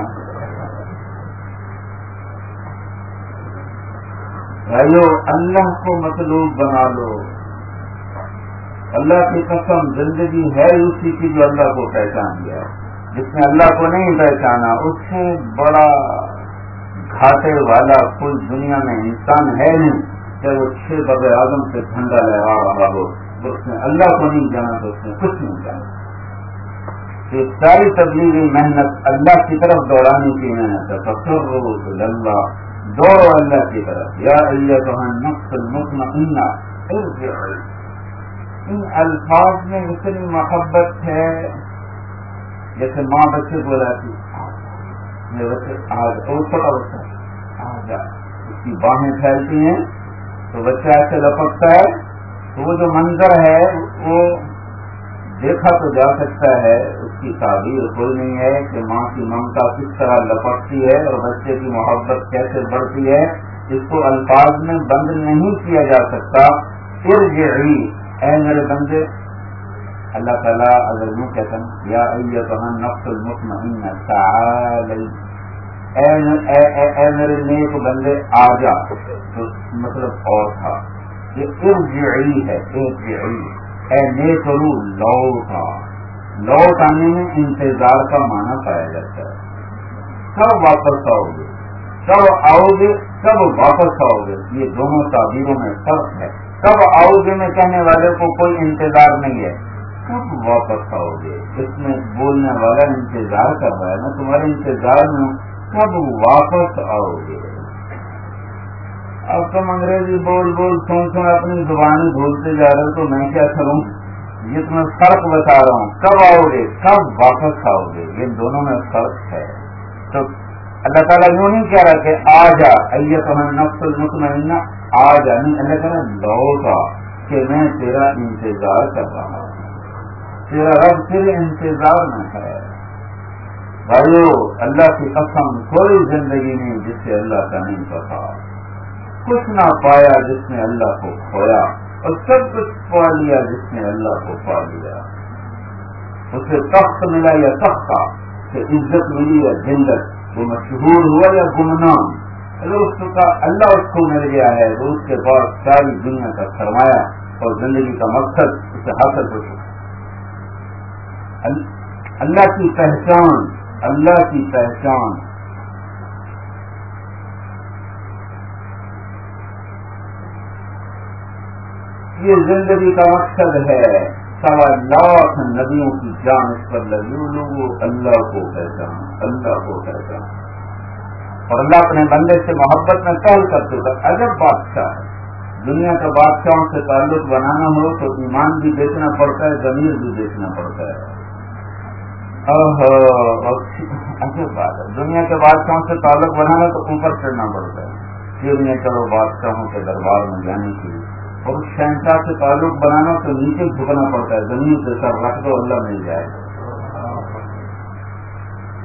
بھائیو، اللہ کو مطلوب بنا لو۔ اللہ کی قسم، زندگی ہے اسی کی جو اللہ کو پہچان گیا جس نے اللہ کو نہیں پہچانا، اس سے بڑا گھاٹے والا کوئی دنیا میں انسان ہے نہیں۔ کہ وہ چھ بب اعظم سے ٹھنڈا لہا رہا ہو اس نے اللہ کو نہیں جانا، تو اس نے کچھ نہیں جانا۔ یہ ساری تبلیغی محنت اللہ کی طرف دوڑانے کی محنت ہے۔ دوڑو اللہ کی طرف یا اللہ تو المطمئنہ ان الفاظ میں اتنی محبت ہے، جیسے ماں بچے بولاتی بچے آج اور چھوٹا بچہ اس کی باہیں پھیلتی ہیں، تو بچہ ایسے لپکتا ہے، تو وہ جو منظر ہے، وہ دیکھا تو جا سکتا ہے اس کی تعبیر کوئی نہیں ہے کہ ماں کی ممتا کس طرح لپکتی ہے اور بچے کی محبت کیسے بڑھتی ہے۔ اس کو الفاظ میں بند نہیں کیا جا سکتا۔ پھر یہ اے میرے بندے۔ اللہ تعالیٰ اگر یوں کہتا یا نفس المطمئن تعالی۔ اے, اے, اے, اے میرے نیک بندے آ جا۔ تو مطلب اور تھا یہ ارجعی ہے ارجعی۔ اے نیک رو لوٹا لوٹ آنے میں انتظار کا معنی پایا جاتا ہے۔ کب واپس آؤ گے۔ کب آؤ گے کب واپس آؤ گے۔ یہ دونوں تعبیروں میں فرق ہے۔ کب آؤ گے میں کہنے والے کو کوئی انتظار نہیں ہے۔ کب واپس آؤ گے۔ اس میں بولنے والا انتظار کر رہا ہے میں تمہارے انتظار میں ہوں۔ کب واپس آؤ گے۔ اب تم انگریزی بول بول سن سن اپنی زبانی بھولتے جا رہے تو میں کیا کروں؟ یہ تمہیں فرق بتا رہا ہوں۔ کب آؤ گے؟ کب واپس آؤ گے؟ یہ دونوں میں فرق ہے۔ تو اللہ تعالیٰ یوں نہیں کہہ رہا کہ آ جا تمہیں نفس المطمئنہ، آ جا۔ نہیں، اللہ تعالیٰ لوٹا کہ میں تیرا انتظار کر رہا ہوں۔ تیرا رب تیرے انتظار میں ہے۔ بھائیو، اللہ کی قسم کوئی زندگی نہیں جس سے اللہ کا نہیں پتا۔ کچھ نہ پایا جس نے اللہ کو کھویا اور سب کچھ پا لیا جس نے اللہ کو پا لیا۔ اسے تخت ملا یا تختہ کہ عزت ملی یا جنگت وہ مشہور ہوا یا گمنام۔ اگر اس کا اللہ اس کو مل گیا ہے، تو اس کے بعد ساری دنیا کا سرمایہ اور زندگی کا مقصد اسے حاصل ہو چکا۔ اللہ کی پہچان، اللہ کی پہچان۔ یہ زندگی کا مقصد ہے سوا لاکھ ندیوں کی جان اس پر لگی لوگ اللہ کو پہچان، اللہ کو پہچان۔ اور اللہ اپنے بندے سے محبت میں پہل کرتے تھا عجب بادشاہ ہے۔ دنیا کے بادشاہوں سے تعلق بنانا ہو تو ایمان بھی دیکھنا پڑتا ہے زمین بھی دیکھنا پڑتا ہے۔ بات ہے۔ دنیا کے بادشاہوں سے تعلق بنانا تو اوپر چڑھنا پڑتا ہے۔ چیڑنے چلو بادشاہوں کے دربار میں جانے کے لیے اور شہنشاہ سے تعلق بنانا تو نیچے جھکنا پڑتا ہے، زمین سے سر رکھ دو، اللہ مل جائے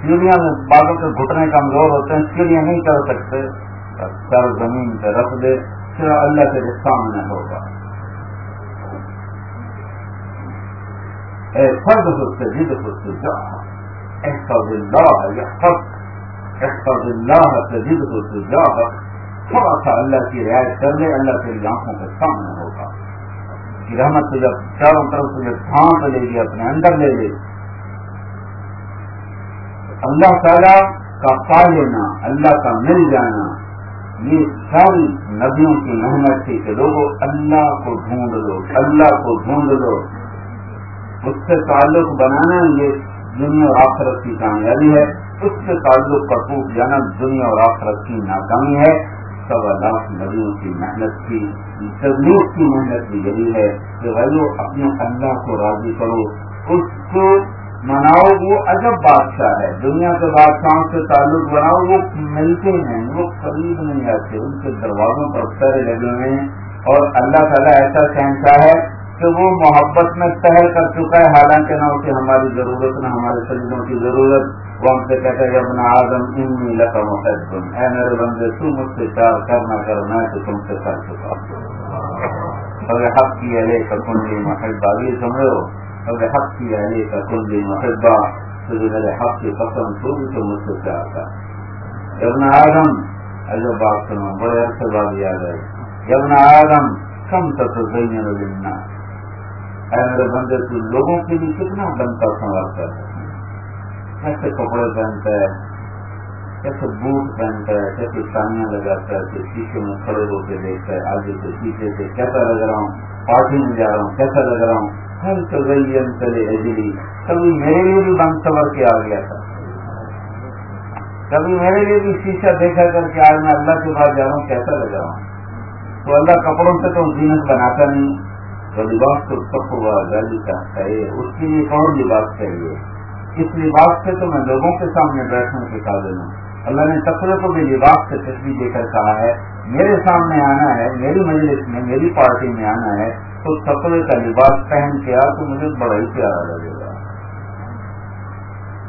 سیڑھیاں میں بادوں کے گھٹنے کمزور ہوتے ہیں سیڑھیاں نہیں کر سکتے۔ سر زمین پہ رکھ دے پھر اللہ کے سامنے ہوگا۔ اے فرد سستے جد تجد السجاع احفظ الله يحفظ احفظ الله تجد السجاع تھوڑا سا اللہ کی رعایت کر لے، اللہ تیری آنکھوں کے سامنے ہوگا۔ کہ رحمت سے جب چاروں طرف سے جب ڈھانپ لے گی، اپنے اندر لے لے۔ اللہ تعالیٰ کا پا لینا، اللہ کا مل جانا، یہ ساری نبیوں کی محنت تھی کہ لوگوں اللہ کو ڈھونڈ لو، اللہ کو ڈھونڈ لو۔ اس سے تعلق بنانا یہ دنیا اور آخرت کی کامیابی ہے۔ اس سے تعلق کا ٹوٹ جانا دنیا اور آخرت کی ناکامی ہے۔ سب اللہ نبیوں کی محنت کی تبلیغ کی محنت بھی یہی ہے کہ بھائی اپنے اللہ کو راضی کرو۔ اس کو مناؤ، وہ عجب بادشاہ ہے۔ دنیا کے بادشاہوں سے تعلق بناؤ، وہ ملتے ہیں، وہ قریب نہیں آتے۔ ان کے دروازوں پر سر لگے ہوئے ہیں۔ اور اللہ تعالیٰ ایسا سہنتا ہے کہ وہ محبت میں سہر کر چکا ہے۔ حالانکہ نہ اسے ہماری ضرورت، نہ ہمارے سجدوں کی ضرورت۔ وہ ہم سے کہتے ہیں اپنا آدم ان لکا محب. اے میرے بندے، تو مجھ سے پیار کرنا کر، میں تو تم سے کر چکا اگر حق کی اہل کا کنڈی محبہ، یہ سمجھو، اگر حق کی اہل کا کنڈی محبہ، تو جو میرے حق کی پسند تو بھی تو مجھ سے پیار کر۔ ابن آدم اجو بات سنو، بڑے عرصے بعد یاد ہے ابن آدم، کم تک زین للناس۔ اے میرے بندے، تو لوگوں کے لیے کتنا بنتا سنوارتا ہے کیسے کپڑے پہنتا ہے کیسے بوٹ پہنتا ہے کیسے تانیاں لگاتا ہے شیشے میں کھڑے ہو کے دیکھتا ہے آگے سے پیچھے سے کیسا لگ رہا ہوں؟ پارٹی میں جا رہا ہوں، کیسا لگ رہا ہوں؟ ہر چلے چلے اجلی، کبھی میرے لیے بھی بند سور کے آ گیا تھا۔ کبھی میرے لیے بھی شیشہ دیکھا کر کے آج میں اللہ کے پاس جا رہا ہوں، کیسا لگ رہا ہوں؟ تو اللہ کپڑوں سے تو زینت بناتا نہیں، تو لباس تو سب ہوا گالی کا ہے۔ اس کے لیے کون لباس چاہیے؟ اس لباس سے تو میں لوگوں کے سامنے بیٹھنے کے قابل ہوں۔ اللہ نے تقرر کو بھی لباس سے تصویر دے کر کہا ہے، میرے سامنے آنا ہے، میری مجلس میں، میری پارٹی میں آنا ہے، تو تقرے کا لباس پہن کے آ، تو مجھے بڑا ہی پیارا لگے گا۔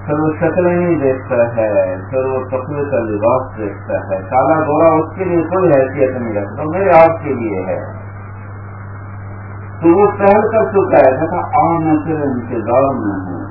پھر وہ شکلیں نہیں دیکھتا ہے، پھر وہ تقرے کا لباس دیکھتا ہے۔ کالا گورا اس کے لیے کوئی حیثیت نہیں رکھتا میرے آپ کے لیے ہے۔ تو وہ پہل کر چکا ہے آنا تیرے انتظار میں ہوں۔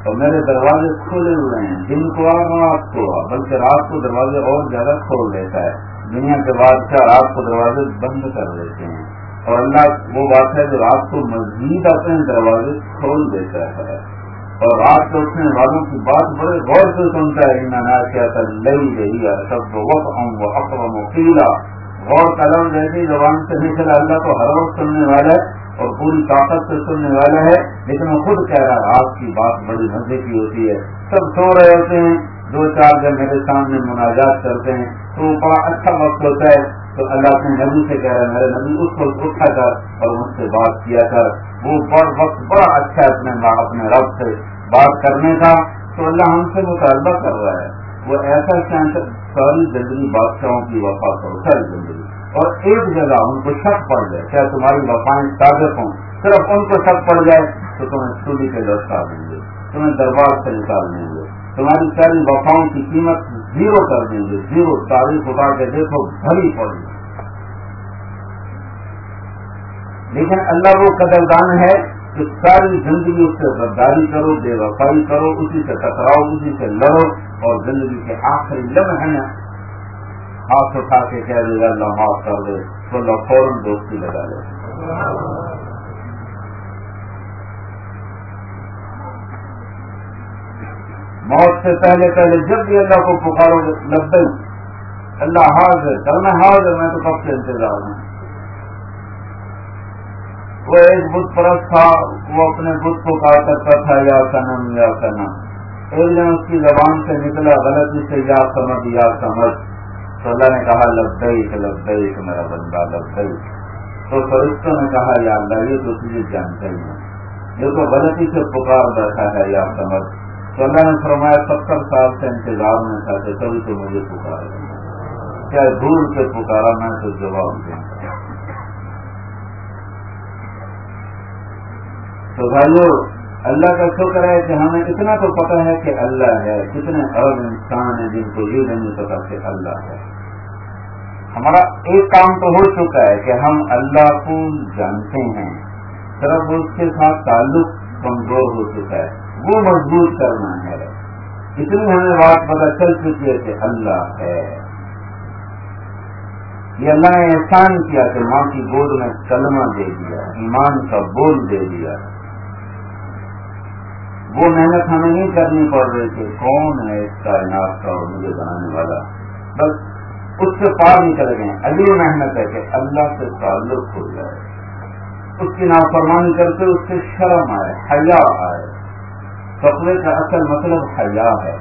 اور میرے دروازے کھولے ہوئے ہیں۔ دن کو آ رات کو۔ آ بلکہ رات کو دروازے اور زیادہ کھول دیتا ہے۔ دنیا کے بعد کیا رات کو دروازے بند کر دیتے ہیں۔ اور اللہ وہ بات ہے جو رات کو مزید اپنے دروازے کھول دیتا ہے۔ اور رات کو اٹھنے والوں کی بات بڑے غور سے سنتا ہے۔ ان کیا تھا لئی گئی سب وقت ہوں وہ اقوام وکیلا غور قلم جیسی زبان سے نکلا۔ اللہ تو ہر وقت سننے والا ہے۔ اور پوری طاقت سے سننے والا ہے، لیکن وہ خود کہہ رہا ہے، آپ کی بات بڑی مزے کی ہوتی ہے۔ سب سو رہے ہوتے ہیں، دو چار جب میرے سامنے مناجات کرتے ہیں، تو وہ بڑا اچھا وقت ہوتا ہے۔ تو اللہ اپنے نبی سے کہہ رہا ہے، میرے نبی، اس وقت اٹھا کر اور مجھ سے بات کیا کر۔ وہ بڑا وقت، بڑا اچھا ہے اپنے اپنے رب سے بات کرنے کا تو اللہ ہم سے مطالبہ کر رہا ہے۔ وہ ایسا ساری زندگی بادشاہوں کی وفا کرو، ساری زندگی۔ اور ایک جگہ ان کو شک پڑ جائے، چاہے تمہاری وفائیں تازہ ہوں، صرف ان کو شک پڑ جائے، تو تمہیں سولی کے دستا دیں گے تمہیں دربار سے نکال دیں گے تمہاری ساری وفاؤں کی قیمت زیرو کر دیں گے، زیرو تاریخ اٹھا کے دیکھو بھری پڑ گئی لیکن اللہ وہ قدردان ہے کہ ساری زندگی اس سے غداری کرو، بے وفائی کرو، اسی سے ٹکراؤ، اسی سے لڑو اور زندگی کے آخری لمحے نا ہاتھ اٹھا کے کہہ دے گا اللہ معاف کر دے، تو اللہ فوراً دوستی لگا لے۔ موت سے پہلے پہلے جب بھی اللہ کو پکارو لبئی اللہ حاضر کل میں حاضر میں تو کب سے انتظار ہوں؟ وہ ایک بت پرست تھا، وہ اپنے بت کو کہا کرتا تھا، یا سنم یا سنم۔ ایک دن اس کی زبان سے نکلا، غلطی سے، یا سمجھ یا سمجھ۔ تو اللہ نے کہا لبئی کہ لبئی کہ میرا بندہ لبئی تو فرشتوں نے کہا، یا اللہ، یہ تو تجھے جانتے ہی ہیں۔ یہ تو غلطی سے پکار بیٹھا ہے یا سمجھ تو اللہ نے فرمایا، ستر سال سے انتظار میں تھا کہ کبھی تو مجھے پکارا کیا دور سے پکارا، میں تو جواب دوں تو بھائیو اللہ کا شکر ہے کہ ہمیں اتنا تو پتا ہے کہ اللہ ہے۔ کتنے ارب انسان ہیں جن کو یہ نہیں پتا کہ اللہ ہے۔ ہمارا ایک کام تو ہو چکا ہے کہ ہم اللہ کو جانتے ہیں۔ صرف اس کے ساتھ تعلق کمزور ہو چکا ہے۔ وہ مضبوط کرنا ہے۔ اتنی ہمیں بات پتا چل چکی ہے کہ اللہ ہے۔ یہ اللہ نے احسان کیا کہ ماں کی گود میں کلمہ دے دیا، ایمان کا بول دے دیا۔ وہ محنت ہمیں نہیں کرنی پڑ رہی تھی۔ کون ہے اس کائنات کا اور مجھے بنانے والا؟ بس اس سے پار نکل گئے۔ اگلی محنت ہے کہ اللہ سے تعلق ہو جائے۔ اس کی نافرمانی کرتے اس سے شرم آئے، حیا آئے۔ سپنے کا اصل مطلب حیا ہے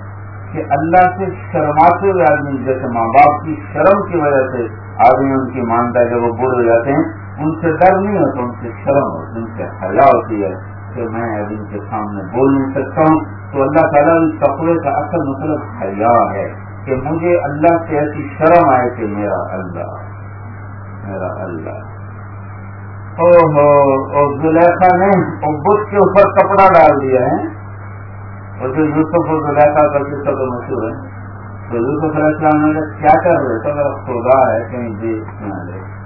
کہ اللہ سے شرماتے ہوئے آدمی، جیسے ماں باپ کی شرم کی وجہ سے آدمی ان کی مانتا ہے، جب وہ بوڑھ ہو جاتے ہیں، ان سے ڈر نہیں ہوتا، ان سے شرم ہوتی ان سے حیا ہوتی ہے۔ کہ میں اب ان کے سامنے بول نہیں سکتا ہوں۔ تو اللہ تعالیٰ اس کپڑے کا اصل مطلب حیا ہے کہ مجھے اللہ سے ایسی شرم آئے کہ میرا اللہ میرا اللہ۔ او زلیخا نے بدھ کے اوپر کپڑا ڈال دیا ہے۔ اور جو یوسف اور زلیخا کا قصہ تو مشہور ہے۔ تو یوسف علیہ السلام نے کیا کر رہے تو خدا ہے، کہیں دیکھ نہ لے۔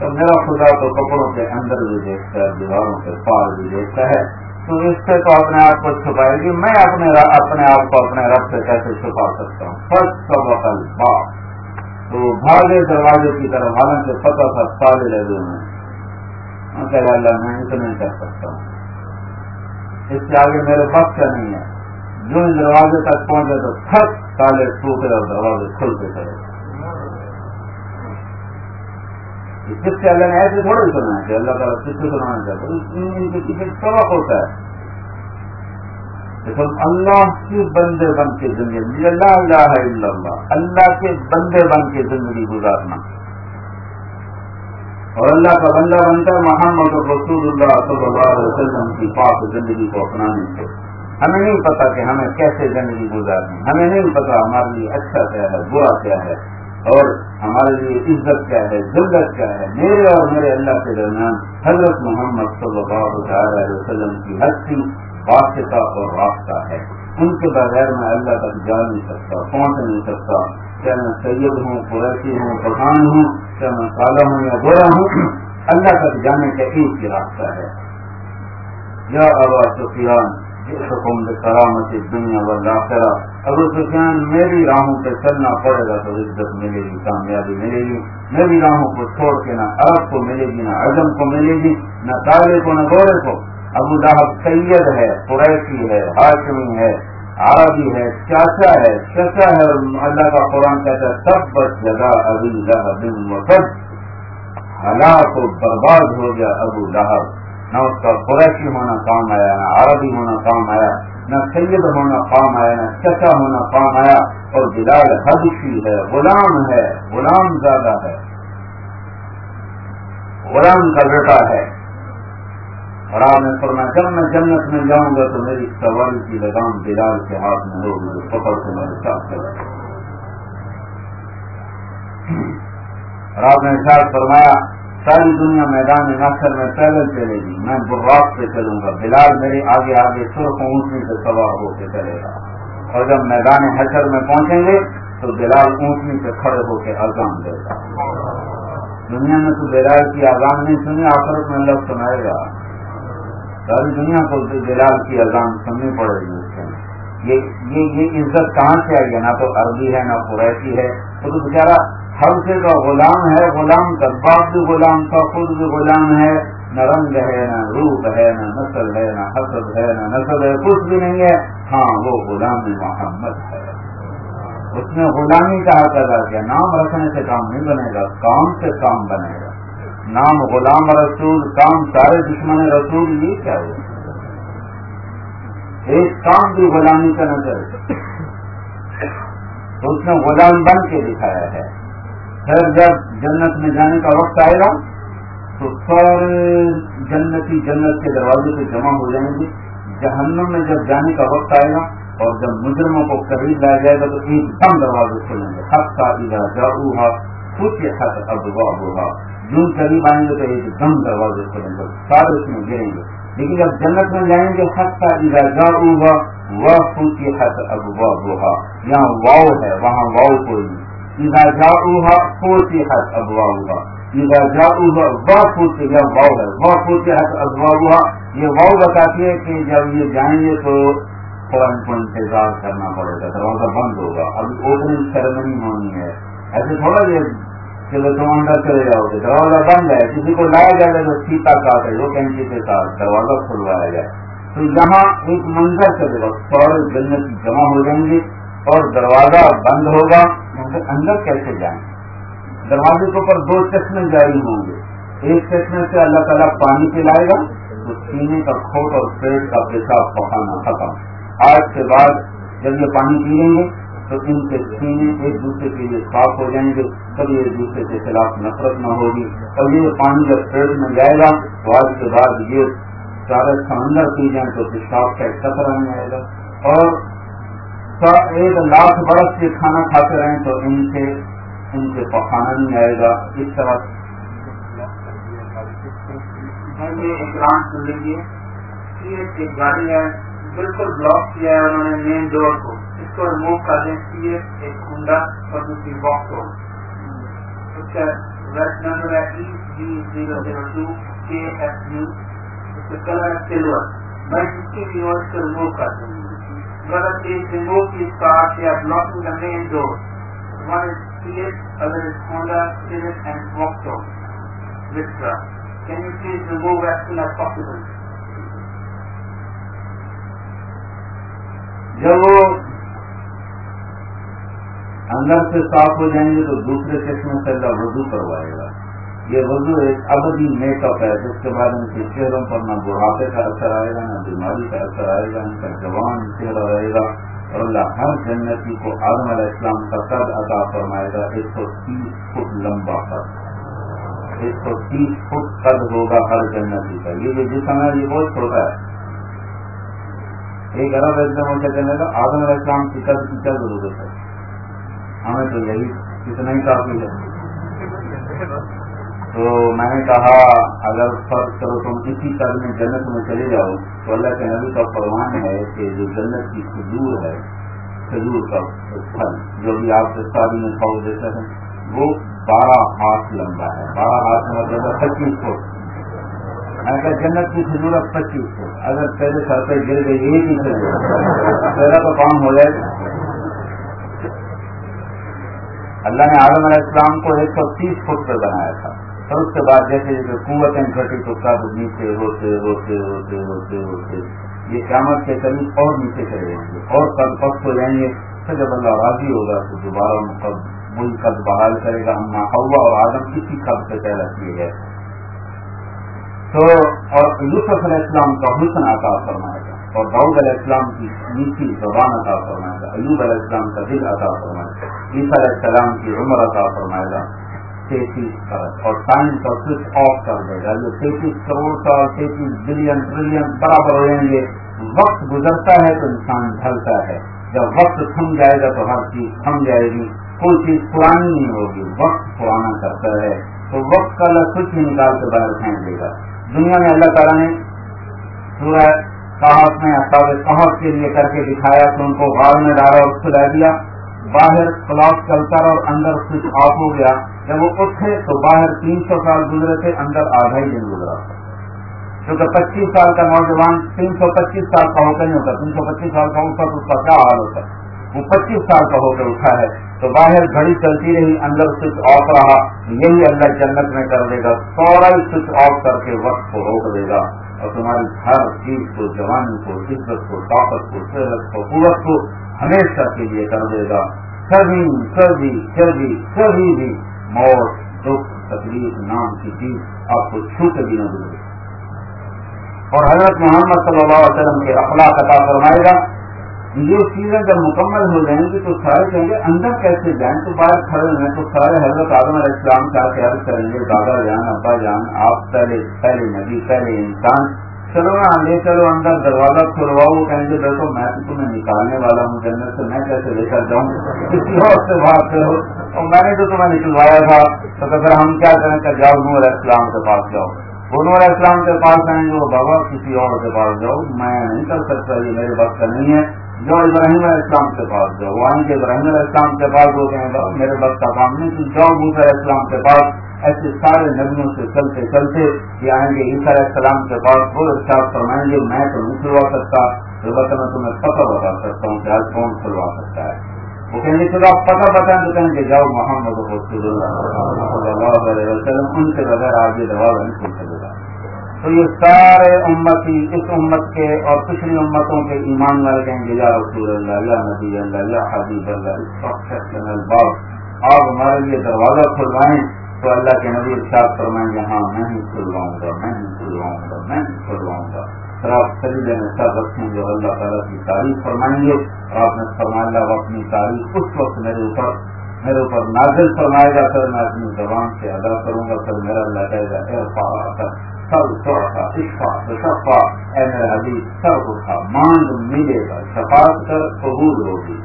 تو میرا خدا تو کپڑوں کے اندر بھی دیکھتا ہے، دیواروں کے پار بھی دیکھتا ہے۔ تو اس سے تو اپنے آپ کو چھپائے گی۔ میں اپنے اپنے آپ کو اپنے رب سے کیسے چھپا سکتا ہوں؟ فرسٹ کا وقل تو بھاگے دروازے کی طرف، حالانکہ پتہ تھا تالے لگے ہوئے کہ اللہ، میں تو نہیں کر سکتا ہوں۔ اس سے آگے میرے پاس کیا نہیں ہے؟ جو دروازے تک پہنچے تو تھک تالے ٹوٹے اور دروازے کھلتے چلے جس سے اللہ نے ایسے تھوڑا سنا ہے کہ اللہ تعالیٰ کس سے سنانا چاہتا ہے؟ ان کے پیچھے سبق ہوتا ہے۔ اللہ کی بندے بن کے زندگی اللہ اللہ اللہ اللہ کے بندے بن کے زندگی گزارنا۔ اور اللہ کا بندہ بن کر محمد رسول اللہ صلی اللہ علیہ وسلم کی پاک زندگی کو اپنانے سے ہمیں نہیں پتا کہ ہمیں کیسے زندگی گزارنی، ہمیں نہیں پتا ہمارے لیے اچھا کیا ہے، برا کیا ہے۔ اور ہمارے لیے عزت کیا ہے، ذلت کیا ہے؟ میرے اور میرے اللہ کے درمیان حضرت محمد صلی اللہ علیہ وسلم کی ہستی واسطہ اور راستہ ہے۔ ان کے بغیر میں اللہ تک جا نہیں سکتا، پہنچ نہیں سکتا۔ کیا میں سید ہوں، قریشی ہوں، پٹھان ہوں کیا میں کالا ہوں یا گورا ہوں، اللہ تک جانے کا ایک ہی راستہ ہے۔ یا ابا سفیان کرامت دنیا والا ابو سفیان میری راہوں پہ چلنا پڑے گا تو عزت ملے گی، کامیابی ملے گی۔ میری راہوں کو چھوڑ کے نہ عرب کو ملے گی، نہ اعظم کو ملے گی، نہ تالے کو، نہ گورے کو۔ ابو لاہب سید ہے، قریشی ہے ہاشمی ہے، عربی ہے چاچا ہے چچا ہے۔ اللہ کا قرآن کہتا ہے، سب بس جگہ ابھی لہب ہلاک برباد ہو گیا ابو لاہب نہ اس کا قریشی ہونا کام آیا، نہ عربی ہونا کام آیا۔ نہ سید ہونا کام آیا نہ چچا ہونا کام آیا اور بلال حدشی ہے، غلام ہے، غلام زیادہ ہے۔ غلام کا بیٹا ہے۔ اور آپ نے فرمایا، جب میں جنت میں جاؤں گا تو میری سواری کی لگام بلال کے ہاتھ میں ہوگی پکڑ سے میرے ساتھ کرے اور آپ نے ساتھ فرمایا ساری دنیا میدان نقصر میں پیدل چلے گی۔ میں براق پہ چلوں گا۔ بلال میرے آگے آگے سرخ اونٹنی سے سوار ہو کے چلے گا۔ اور جب میدان حشر میں پہنچیں گے تو بلال اونٹنی سے کھڑے ہو کے اذان دے گا۔ دنیا میں تو بلال کی اذان نہیں سنی، آخرت میں لوگ سنائے گا۔ ساری دنیا کو بلال کی اذان سننی پڑے گی اس میں یہ عزت کہاں سے آئی ہے؟ نہ تو عربی ہے، نہ قریشی ہے۔ تو بیچارہ ہر سے کا غلام ہے، غلام کا باپ بھی غلام، کا خود بھی غلام ہے۔ نہ رنگ ہے، نہ روپ ہے، نہ نسل ہے، نہ حسد ہے، نہ نسل ہے، کچھ بھی نہیں ہے۔ ہاں وہ غلام محمد ہے۔ اس نے غلامی کا حق ادا کیا۔ نام رکھنے سے کام نہیں بنے گا، کام سے کام بنے گا۔ نام غلام رسول، کام سارے دشمن رسول یہ کیا ہے؟ ایک کام بھی غلامی کا نظر تو اس نے غلام بن کے دکھایا ہے۔ پھر جب جنت میں جانے کا وقت آئے گا، تو سارے جنتی جنت کے دروازے پہ جمع ہو جائیں گے۔ جہنم میں جب جانے کا وقت آئے گا اور جب مجرموں کو قریب لایا جائے گا، تو ایک دم دروازے کھلیں گے۔ حق کا ادھر ہوا خود کے حق ابوا ہوگا جون قریب آئیں گے، تو ایک دم دروازے کھلیں گے۔ سارے اس میں گریں گے۔ لیکن جب جنت میں جائیں گے حق کا ادھر ہوا وہ خود کے حق ابوا ہوگا یہاں واؤ ہے، وہاں واؤ کوئی نہیں۔ اذا جاؤها فتحت ابوابها اذا جاؤها با فتح ہے با فتحت ابوابها یہ واو بتاتی ہے کہ جب یہ جائیں گے تو فوراً کو انتظار کرنا پڑے گا، دروازہ بند ہوگا۔ ابھی اوپننگ سیرمنی ہونی ہے۔ ایسے تھوڑا جی یہ چلو تم اندر چلے جاؤ گے، دروازہ بند ہے۔ کسی کو لایا جائے گا تو سیتا کاٹے وہ کینچی کے ساتھ دروازہ کھلوایا جائے۔ تو یہاں ایک منظر چلے گا سورج جنت جمع ہو جائیں گے اور دروازہ بند ہوگا۔ اندر کیسے جائیں؟ دروازے کے اوپر دو چشمے جاری ہوں گے۔ ایک چشمے سے اللہ تعالیٰ پانی پلائے گا، تو سینے کا کھوٹ اور پیٹ کا پیشاب پکانا ختم۔ آج کے بعد جب یہ پانی پی لیں گے، تو ان کے سینے ایک دوسرے کے لیے صاف ہو جائیں گے۔ کبھی ایک دوسرے کے خلاف نفرت نہ ہوگی۔ اور یہ پانی جب پیٹ میں جائے گا، تو آج کے بعد یہ سارے سمندر پی جائیں تو پیشاب کا ایک خطرہ نہیں آئے گا۔ اور ایک لاکھ برس کے کھانا کھاتے رہیں تو ان سے ان سے پکانا نہیں آئے گا۔ اس طرح اکرام سن لیجیے ایک گاڑی ہے، بالکل بلاک کیا ہے انہوں نے مین ڈور کو۔ اس کو ریموو کر دیں۔ سی ایک ہونڈا اور دوسری باکس ہو اس کا ریڈ نمبر ہے E G zero zero two K S U اس کا کلر ہے سلور میں جس کی بھی ہوں اس کو ریموو کر دوں۔ اگر ایک کی اسٹارٹ یا blocking the main door one is Can you please remove as soon as possible? جب وہ اندر سے صاف ہو جائیں گے تو دوسرے قسم سے اللہ وضو کروائے گا۔ یہ وضو ایک ابدی میک اپ ہے، جس کے بعد ان کے چہروں پر نہ بڑھاپے کا اثر آئے گا، نہ بیماری کا اثر آئے گا ان کا جوان چہرہ رہے گا۔ اور اللہ ہر جنتی کو آدم علیہ السلام کا قد عطا فرمائے گا۔ ایک سو تیس فٹ لمبا قد ایک سو تیس فٹ قد ہوگا ہر جنتی کا۔ یہ جو جسم ہے، یہ بہت چھوٹا ہے۔ ایک ارب ایک سے کہنے کا آدم علیہ السلام کی قد کی کیا ضرورت ہے؟ ہمیں تو یہی اتنا ہی کافی ہے۔ تو میں نے کہا، اگر فرض کرو تم کسی قد میں جنت میں چلے جاؤ، تو اللہ کے نبی کا فرمان ہے کہ جو جنت کی کھجور ہے، کھجور کا پھل، جو بھی آپ سے شادی میں کھاؤ دیتے ہیں، وہ بارہ ہاتھ لمبا ہے۔ بارہ ہاتھ مطلب پچیس فٹ۔ میں کہا، جنت کی کھجور اب پچیس فٹ۔ اگر پہلے سر پہ گر گئی ایک ہی پہلا تو کام ہو جائے گا۔ اللہ نے عالم علیہ السلام کو ایک سو تیس فٹ پہ بنایا تھا۔ اور اس کے بعد جیسے جیسے قوتیں گھٹی تو قد نیچے ہوتے ہوتے ہوتے ہوتے ہوتے یہ قیامت کے قریب اور نیچے چلے جائیں گے۔ اور قد پست ہو جائیں گے۔ پھر جب اللہ راضی ہوگا تو دوبارہ وہی قد بحال کرے گا۔ ہم ہوا اور آدم کسی قد سے پیدا کیے گئے۔ تو اور یوسف علیہ السلام کا حسن عطا فرمائے گا۔ اور داؤد علیہ السلام کی نیچی زبان عطا فرمائے گا۔ ایوب علیہ السلام کا دل عطا فرمائے گا۔ عیسیٰ علیہ السلام کی عمر عطا فرمائے گا۔ تینتیس اور ٹائم کا سوئچ آف کر دے گا، جو تینتیس کروڑ سال، تینتیس بلین ٹریلین برابر ہو جائیں گے۔ وقت گزرتا ہے تو انسان ڈھلتا ہے۔ جب وقت تھم جائے گا تو ہر چیز تھم جائے گی۔ کوئی چیز پرانی نہیں ہوگی، وقت پرانا کرتا ہے۔ تو وقت کا اللہ کچھ ہی نکال کے باہر پھینک دے گا۔ دنیا میں اللہ تعالیٰ نے سورہ صاحب میں صاحب کے لیے کر کے دکھایا کہ ان کو غار میں ڈالا اور کھلا دیا۔ باہر کلاس چلتا رہا اور اندر کچھ آف ہو گیا۔ جب وہ اٹھے تو باہر تین سو سال گزرے تھے، اندر آدھا ہی دن گزرا تھا۔ کیونکہ پچیس سال کا نوجوان تین سو پچیس سال کا ہو کر نہیں ہوتا، تین سو پچیس سال کا اٹھا تو اس کا کیا حال ہوتا؟ ہے وہ پچیس سال کا ہو کر اٹھا ہے تو باہر گھڑی چلتی رہی، اندر سوئچ آف رہا، یہی اللہ جنت میں کر دے گا سورا ہی سوئچ آف کر کے وقت کو روک دے گا۔ اور تمہاری ہر چیز کو، جوانی کو، عزت کو، طاقت کو، صحت کو، قوت کو ہمیشہ کے لیے کر دے گا۔ کبھی کبھی کبھی کبھی بھی۔ موت، دکھ، تکلیف، نام کی چیز آپ کو چھو کے بھی نہ گزرے اور حضرت محمد صلی اللہ علیہ وسلم کے اخلاق عطا فرمائے گا یہ چیزیں جب مکمل ہو جائیں گی تو سارے کہیں گے، اندر کیسے جائیں؟ تو باہر کھڑے ہیں، تو سارے حضرت عالم علیہ السلام کا خیال کریں گے، دادا جان، ابا جان، آپ پہلے پہلے نبی، پہلے انسان۔ چلو نا لے چلو، اندر دروازہ کھلواؤ، کہیں گے دیکھو، میں تو تمہیں نکالنے والا ہوں، جنت سے میں کیسے لے کر جاؤں؟ کسی اور سے بات کرو۔ اور میں نے تو تمہیں نکلوایا تھا۔ تو پھر ہم کیا کریں؟ کہ جاؤ، نور اسلام کے پاس جاؤ۔ وہ نور اسلام کے پاس آئیں گے وہ بابا کسی اور کے پاس جاؤ۔ میں نہیں کر سکتا، یہ میرے وقت کا نہیں ہے۔ جو ابراہیم علیہ السلام کے پاس جاؤ۔ وہ آئیں گے، ابراہیم علیہ السلام کے پاس، وہ کہیں گے میرے وقت کا کام نہیں۔ جاؤ، موسیٰ علیہ السلام کے پاس۔ ایسے سارے نبیوں سے چلتے چلتے یہ آئیں گے، عیسیٰ علیہ السلام کے پاس وہ ارشاد فرمائیں گے، میں تو نہیں کھلوا سکتا البتہ میں تمہیں پتہ بتا سکتا ہوں کہ آج کون کھلوا سکتا ہے۔ وہ کہیں گے چلو آپ پتہ بتائیں تو کہیں گے، جاؤ محمد رسول اللہ۔ صلی اللہ علیہ وسلم، ان کے بغیر آج یہ دوا نہیں کھل سکے گا۔ تو یہ سارے امتی، اس امت کے اور پچھلی امتوں کے ایمان والے کہیں گے، یا رسول اللہ، یا نبی اللہ، یا حبیب اللہ، اس وقت آپ ہمارے لیے دروازہ کھلوائیں۔ تو اللہ کے نبی ارشاد فرمائیں گے ہاں میں ہی کھلواؤں گا میں ہی کھلواؤں گا میں ہی کھلواؤں گا پھر آپ سلیلے میں سب رکھیں گے اور اللہ تعالیٰ کی تعریف فرمائیں گے۔ اور آپ نے فرمایا، اللہ اپنی تعریف اس وقت میرے اوپر میرے اوپر نازل فرمائے گا۔ پھر میں اپنی زبان سے ادا کروں گا۔ پھر میرا اللہ کہے گا ارفا سب چوڑا اشفا شفا اے میرا حبیب سب اٹھا، مانگ ملے گا، شفاعت کر قبول ہوگی۔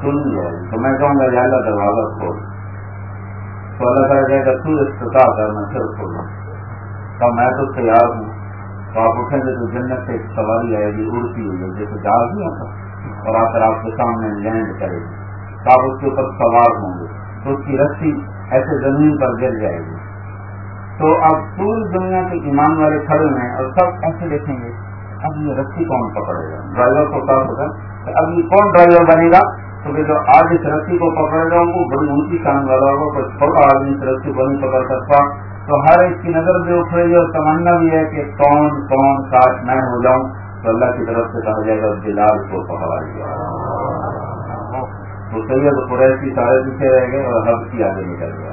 سن لو۔ تو میں کہوں گا، یا اللہ، دروازہ کھول۔ تو اللہ تعالیٰ کہے گا، تو استطاع کر میں پھر کھولوں تو میں تو تیار ہوں۔ تو آپ اٹھیں گے تو جنت سے ایک سواری آئے گی، اڑتی ہوئی جیسے جہاز نہیں ہوتا۔ اور آ کر آپ کے سامنے لینڈ کرے گی۔ تو آپ اس کے اوپر سوار ہوں گے۔ تو اس کی رسی ایسے زمین پر گر جائے گی۔ تو اب پوری دنیا کے ایمان والے کھڑے ہیں اور سب ایسے دیکھیں گے، اب یہ رسی کون پکڑے گا؟ ڈرائیور کو کہا ہوگا اب یہ کون ڈرائیور بنے گا؟ تو جو آج اس رسی کو پکڑے گا وہ بڑی اونچی شان والا ہوگا کوئی چھوٹا آدمی اس رسی کو نہیں پکڑ سکتا۔ تو ہر ایک کی نظر بھی اٹھ رہی ہے اور تمنا بھی ہے کہ کون کون کاش میں ہو جاؤں۔ تو اللہ کی طرف سے کہا جائے گا، بلال کو پکڑا گیا تو سید قریشی سارے پیچھے رہ گئے اور حب کی آگے نکل گیا۔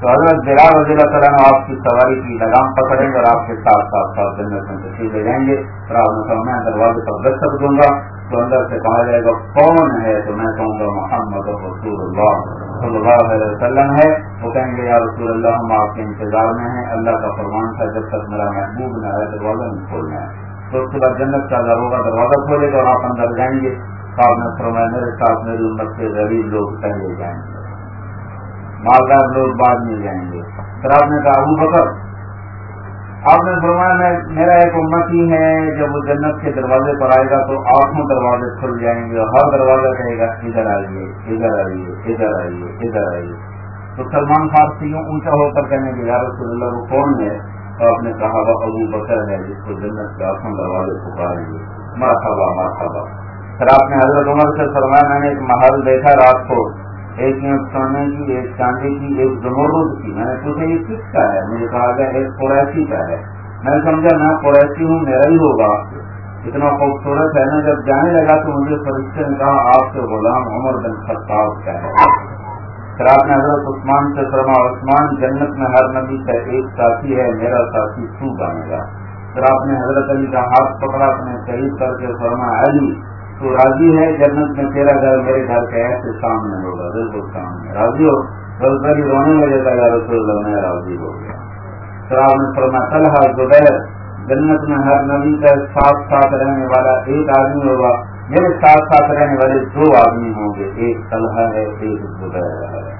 تو حضرت بلال رضی اللہ تعالیٰ آپ کی سواری کی لگام پکڑیں گے اور آپ کے ساتھ ساتھ ساتھ جنت میں تشریف لے جائیں گے۔ اور آپ نے میں دروازے پر دستک دوں گا۔ تو اندر سے کہا جائے گا، کون ہے تو میں کہوں گا محمد رسول اللہ صلی اللہ علیہ وسلم ہے. وہ کہیں گے، یا رسول اللہ ہم آپ کے انتظار میں ہیں۔ اللہ کا فرمان تھا، جب تک میرا محبوب نہ ہے دروازہ نہیں کھولنا ہے. تو اس کے بعد جنت کا دروگا دروازہ کھولے گا اور آپ اندر جائیں گے۔ آپ نے فرمایا، میرے ساتھ میری امت کے غریب لوگ پہلے جائیں گے، مالدار لوگ بعد میں جائیں گے۔ پھر آپ نے کہا، ابو بکر آپ نے فرمایا میں میرا ایک امتی ہے، جب وہ جنت کے دروازے پر آئے گا تو آٹھوں دروازے کھل جائیں گے اور ہر دروازہ کہے گا، ادھر آئیے ادھر آئیے ادھر آئیے ادھر آئیے۔ تو سلمان فارسی یوں اونچا ہو کر کہنے کے رسول اللہ، وہ کون ہے؟ تو آپ نے کہا، وہ ابو بکر ہے، جس کو جنت کے آٹھوں دروازے پکاریں گے۔ مرحبا مرحبا۔ پھر آپ نے حضرت عمر سے فرمایا، میں نے ایک محل دیکھا رات کو۔ ایک سونے کی، ایک چاندی کی، ایک زمرد کی۔ میں نے پوچھا، یہ کس کا ہے؟ مجھے کہا گیا ایک قریشی کا ہے۔ میں سمجھا میں قریشی ہوں، میرا ہی ہوگا۔ اتنا خوبصورت ہے نا، جب جانے لگا تو مجھے فرشتے نے کہا، آپ سے غلام عمر بن خطاب کا ہے۔ پھر آپ نے حضرت عثمان سے فرما، عثمان، جنت میں ہر نبی کا ایک ساتھی ہے، میرا ساتھی تو بنے گا۔ پھر آپ نے حضرت علی کا ہاتھ پکڑا، اپنے شہید کر کے فرما علی تو راضی ہے جنت میں تیرا گھر میرے گھر کے ایسے سامنے ہوگا، بالکل سامنے۔ راضی ہو؟ بس بڑی رونے لگے گا رسول اللہ میں راضی ہو گیا۔ پھر آپ نے فرما طلحہ، زبیر۔ جنت میں ہر نبی کا ساتھ ساتھ رہنے والا ایک آدمی ہوگا۔ میرے ساتھ ساتھ رہنے والے دو آدمی ہوں گے۔ ایک طلحہ ہے، ایک زبیر ہے۔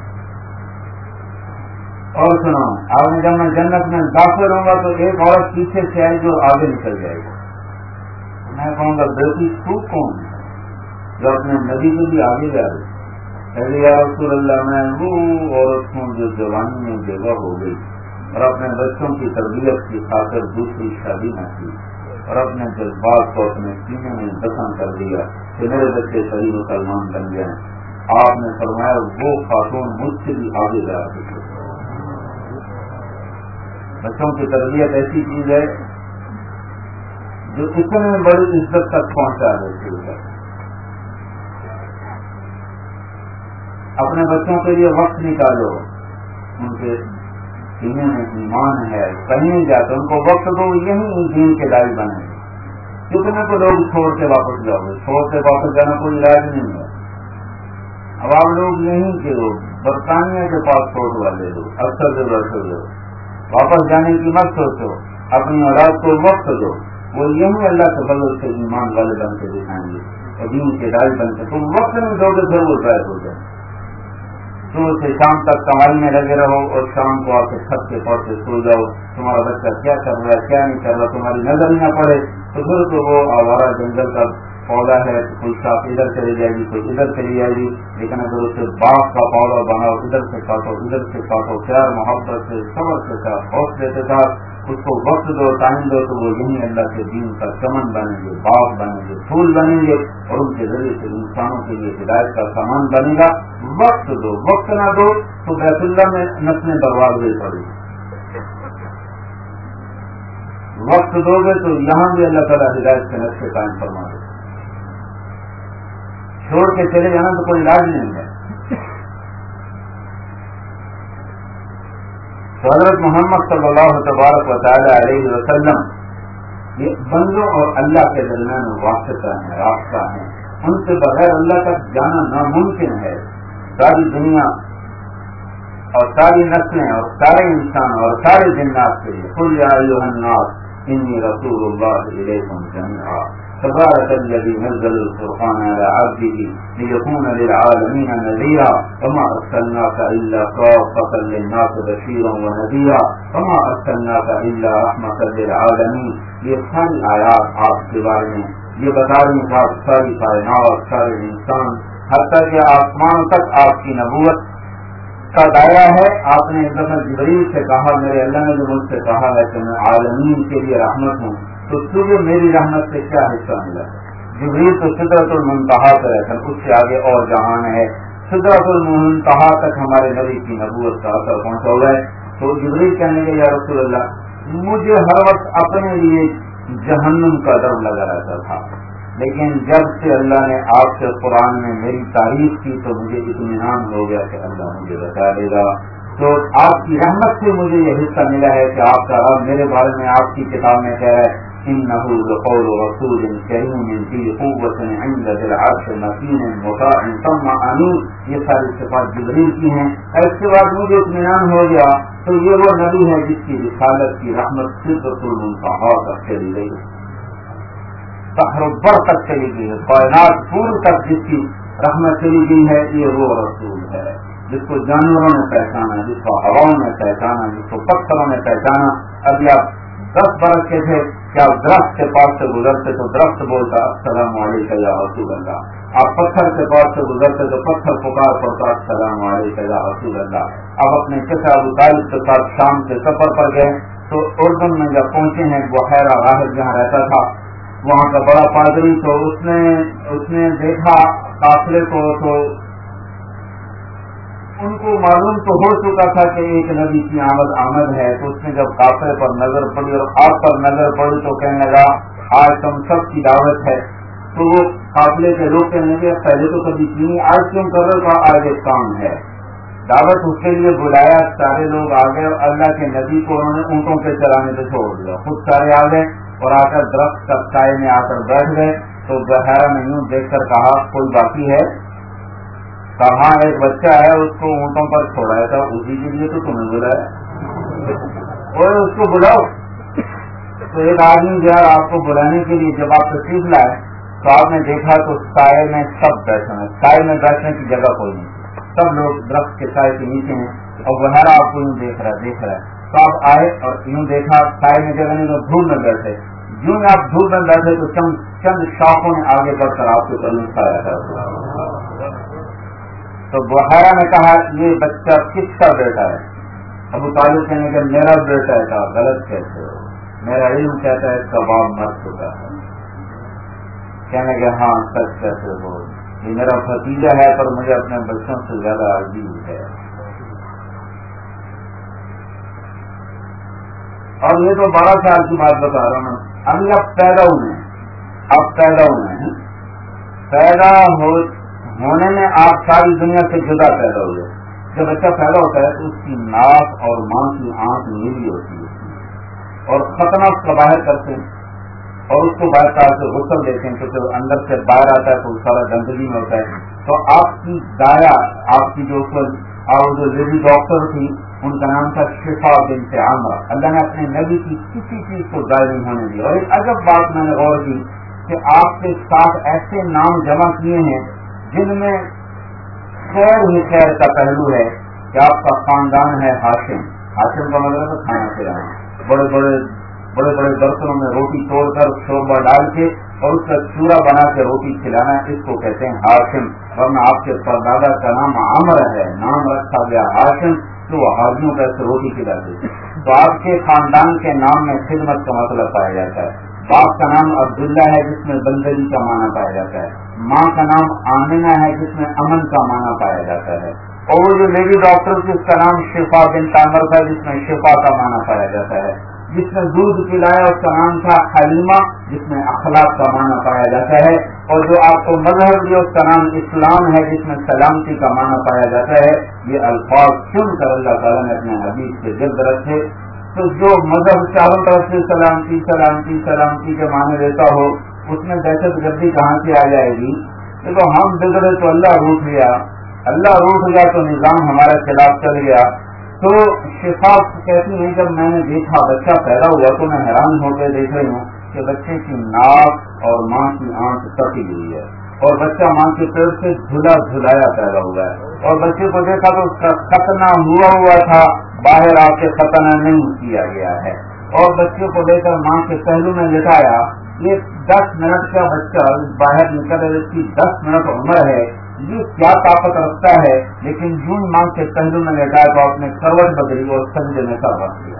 اور سنو، آپ نے جب میں جنت میں داخل ہوں گا تو ایک عورت پیچھے سے آئی جو آگے نکل جائے گا میں کہوں گا، بیٹی، تو کون جو اپنے نبی سے بھی آگے جا رہی یا رسول اللہ، میں وہ عورت ہوں جو جوانی میں جگہ ہو گئی اور اپنے بچوں کی تربیت کی خاطر دوسری شادی نہ کی اور اپنے جذبات کو اپنے سینے میں دفن کر دیا کہ میرے بچے صحیح مسلمان بن گئے آپ نے فرمایا، وہ خاتون مجھ سے بھی آگے جا رہی بچوں کی تربیت ایسی چیز ہے جو اتنے بڑی عزت تک پہنچا دیتی ہے۔ اپنے بچوں کے لیے وقت نکالو۔ ان کے سینے میں ایمان ہے، کہیں جاتے ان کو وقت دو، یہی دین کے دائی بنے۔ کتنے کو لوگ چھوڑ کے واپس جاؤ گے؟ چھوڑ کے واپس جانا کوئی علاج نہیں ہے۔ اب آپ لوگ یہیں کے لوگ برطانیہ کے پاسپورٹ والے لوگ، اکثر سے بیٹھے لوگ واپس جانے کی مت سوچو، اپنی اولاد کو وقت دو۔ وہ یہی اللہ کے بدل سے ایمان والے بن کے دکھائیں گے اور دین کے ڈال بن کے۔ تم وقت میں دو گے ضرور ظاہر ہو جائے صبح سے شام تک کمائی میں لگے رہو اور شام کو آ کے چھت کے پور سے سو جاؤ۔ تمہارا بچہ کیا کر رہا ہے؟ کیا نہیں کر رہا؟ تمہاری نظر نہ پڑے۔ تو پھر تو وہ آوارا جنگل کا پودا ہے۔ کوئی صاف ادھر چلی جائے گی، کوئی ادھر چلی جائے گی۔ لیکن اگر اسے باغ کا پودا بناؤ، ادھر سے کاٹو، ادھر سے کاٹو۔ پیار، محبت سے، صبر کے ساتھ، حوصلے کے ساتھ۔ اس کو وقت دو، ٹائم دو، تو وہ یہیں اللہ کے دین کا چمن بنیں گے باغ بنیں گے، پھول بنیں گے، اور ان کے ذریعے سے انسانوں کے لیے ہدایت کا سامان بنے گا۔ وقت دو، وقت نہ دو، تو بیت اللہ میں نسلیں برباد ہوئی پڑے۔ وقت دو گے تو یہاں بھی اللہ تعالیٰ ہدایت کے نقشے قائم فرما دے۔ چھوڑ کے چلے جانا تو کوئی علاج نہیں ہے۔ حضرت محمد صلی اللہ تبارک و تعالی علیہ وسلم یہ بندوں اور اللہ کے درمیان واسطہ ہے، راستہ ہے۔ ان کے بغیر اللہ تک جانا ناممکن ہے۔ ساری دنیا اور ساری نسلیں اور سارے انسان اور سارے جنات کے لیے کل الناس، انی رسول اللہ علیکم جميعا تبارك الذي نزل القرآن على عبده ليكون للعالمين نذيرا. وما أرسلناك إلا كافة للناس بشيرا ونذيرا. کما ارسلنا کا اللہ رحمت عالمی یہ ساری آیات آپ کے بارے میں. یہ بتا رہی تھا ساری کائنات سارے انسان. حتیٰ کہ آسمان تک آپ کی نبوت کا دائرہ ہے. آپ نے جبریل سے کہا، میرے اللہ نے جو مجھ سے کہا ہے کہ میں عالمین کے لیے رحمت ہوں. تو تجھے میری رحمت سے کیا حصہ ملا؟ جبریل تو سدرت المنتہا پہ رہتا اس سے آگے اور جہان ہے۔ سدرت المنتہا تک ہمارے نبی کی نبوت کا اثر پہنچا ہوا ہے۔ تو جبریل کہنے کے یا رسول اللہ، مجھے ہر وقت اپنے لیے جہنم کا ڈر لگا رہتا تھا۔ لیکن جب سے اللہ نے آپ سے قرآن میں میری تعریف کی، تو مجھے اطمینان ہو گیا کہ اللہ مجھے بتا دے گا۔ تو آپ کی رحمت سے مجھے یہ حصہ ملا ہے کہ آپ کا رب میرے بارے میں، آپ کی کتاب میں کہہ رہا ہے قول رسول كريم ذي قوة عند ذي العرش مكين مطاع ثم امين یہ ساری صفات جبریل کی ہیں اس کے بعد مجھے اطمینان ہو گیا تو یہ وہ نبی ہے جس کی رسالت کی رحمت صرف رسول منتہا تک چلی گئی سحر بڑھ تک چلی گئی ہے کائنات پور تک جس کی رحمت چلی گئی ہے یہ وہ رسول ہے جس کو جانوروں نے پہچانا جس کو ہواؤں نے پہچانا جس کو پتھروں نے پہچانا ابھی آپ دس برس کے تھے، کیا درخت کے پاس سے گزرتے تو درخت بولتا، السلام علیکم یا رسول اللہ. آپ پتھر کے پاس سے گزرتے تو پتھر پکار پڑتا، السلام علیکم یا رسول اللہ. آپ اپنے چچا ابو طالب کے ساتھ شام کے سفر پر گئے تو اردن میں جب پہنچے ہیں بحیرہ راہد جہاں رہتا تھا، وہاں کا بڑا پادری تو اس نے اس نے دیکھا، قافلے کو تو ان کو معلوم تو ہو چکا تھا کہ ایک نبی کی آمد آمد ہے، تو اس نے جب قافلے پر نظر پڑی اور آپ پر نظر پڑی تو کہنے لگا، آج تم سب کی دعوت ہے۔ تو وہ قافلے کے لوگ کہنے لگے، پہلے تو کبھی کی آج کیوں کر رہے تھا آج ایک کام ہے۔ دعوت اس کے لیے بلایا، سارے لوگ آ گئے اور اللہ کے نبی کو انہوں نے اونٹوں پہ چلانے سے چھوڑ دیا۔ خود سارے آ گئے اور آ کر درخت سائے میں آ کر بیٹھ گئے۔ تو بہارا نے یوں دیکھ کر کہا، کوئی باقی ہے؟ کہاں ایک بچہ ہے، اس کو اونٹوں پر چھوڑایا تھا اسی کے لیے تو تمہیں بلایا اور اس کو بلاؤ۔ تو ایک آدمی جو ہے آپ کو بلانے کے لیے، جب آپ تشریف لائے، تو آپ نے دیکھا تو سائے میں سب بیٹھے ہیں۔ سائے میں بیٹھنے کی جگہ کوئی نہیں۔ سب لوگ درخت کے سائے کے نیچے ہیں۔ اور بہارا آپ کو یوں دیکھ رہا ہے، دیکھ رہا ہے۔ تو آپ آئے اور یوں دیکھا، سائے میں جگہ نہیں، تو دھوپ میں بیٹھے۔ یوں آپ دھوپ میں بیٹھے تو چند چند شاخوں نے آگے بڑھ کر آپ کے قدم کھایا تھا تو بہارا نے کہا یہ بچہ کس کا بیٹا ہے؟ ابو طالب کہنے کا میرا بیٹا ہے، کہا، غلط کہتے ہو۔ میرا علم کہتا ہے، اس کا باپ مر چکا ہے۔ کہنے کے ہاں سچ کہتے ہو۔ یہ میرا بھتیجا ہے، پر مجھے اپنے بچوں سے زیادہ عجیب ہے۔ اور یہ تو بارہ سال کی بات بتا رہا ہوں۔ ابھی اب پیدا ہوئے اب پیدا ہوئے ہیں۔ پیدا ہونے میں آپ ساری دنیا سے جدا پیدا ہوئے۔ جب بچہ پیدا ہوتا ہے تو اس کی ناک اور ماں کی آنکھ نیلی ہوتی ہے۔ اور ختم کا باہر کرتے ہیں اور اس کو باہر سال سے غسل دیتے ہیں تو جب اندر سے باہر آتا ہے تو سارا گندگی میں ہوتا ہے۔ تو آپ کی دایا، آپ کی جو اور جو لیڈی ڈاکٹر تھی، ان کا نام تھا شفا بن سے عامر اللہ نے اپنے نبی کی کسی چیز کو ضائع نہیں ہونے دی اور ایک عجب بات میں نے غور کی کہ آپ کے ساتھ ایسے نام جمع کیے ہیں جن میں خیر ہی خیر کا پہلو ہے کہ آپ کا خاندان ہے ہاشم ہاشم کا مطلب ہے کھانا پلانا بڑے بڑے بڑے بڑے برتنوں میں روٹی توڑ کر شوربہ ڈال کے اور اس کا چورا بنا کے روٹی کھلانا اس کو کہتے ہیں ہاشم ورنہ آپ کے پردادا کا نام عامر ہے، نام رکھا گیا ہاشم تو وہ حاضیوں کا روٹی کھلاتے تو آپ کے خاندان کے نام میں خدمت کا مطلب پایا جاتا ہے۔ باپ کا نام عبداللہ ہے جس میں بندری کا معنی پایا جاتا ہے۔ ماں کا نام آمینہ ہے جس میں امن کا معنی پایا جاتا ہے۔ اور وہ جو لیڈی ڈاکٹر تھی اس کا نام شفا بن تامر تھا جس میں شفا کا معنی پایا جاتا ہے۔ جس نے دودھ پلایا اس کا نام تھا حلیمہ جس میں اخلاق کا معنی پایا جاتا ہے۔ اور جو آپ کو مذہب دیا اس کا نام اسلام ہے جس میں سلامتی کا معنی پایا جاتا ہے۔ یہ الفاظ سن کر اللہ تعالیٰ نے اپنے حبیب سے جلد رکھے۔ تو جو مذہب چاروں طرف سے سلامتی سلامتی سلامتی کے معنی دیتا ہو، اس میں دہشت گردی کہاں سے آ جائے گی؟ دیکھو، ہم بگڑے تو اللہ روٹ گیا اللہ روٹ گیا تو نظام ہمارے خلاف چل گیا۔ تو شفاف کہتی ہیں جب میں نے دیکھا، بچہ پیدا ہوا تو میں حیران ہو کے دیکھ رہی ہوں کہ بچے کی ناک اور ماں کی آنکھ کٹی گئی ہے۔ اور بچہ ماں کے پیڑ سے جھلا جھلایا پیدا ہوا ہے۔ اور بچے کو دیکھا تو اس کا کتنا ہوا ہوا تھا۔ باہر آ کے ختنہ نہیں کیا گیا ہے۔ اور بچوں کو لے کر ماں کے پہلو میں لٹایا۔ یہ دس منٹ کا بچہ باہر نکل اس کی دس منٹ عمر ہے۔ یہ کیا طاقت رکھتا ہے؟ لیکن جون ماں کے پہلو میں لٹایا تو اپنے کروٹ بدلی اور سنجے میں سر رکھ دیا۔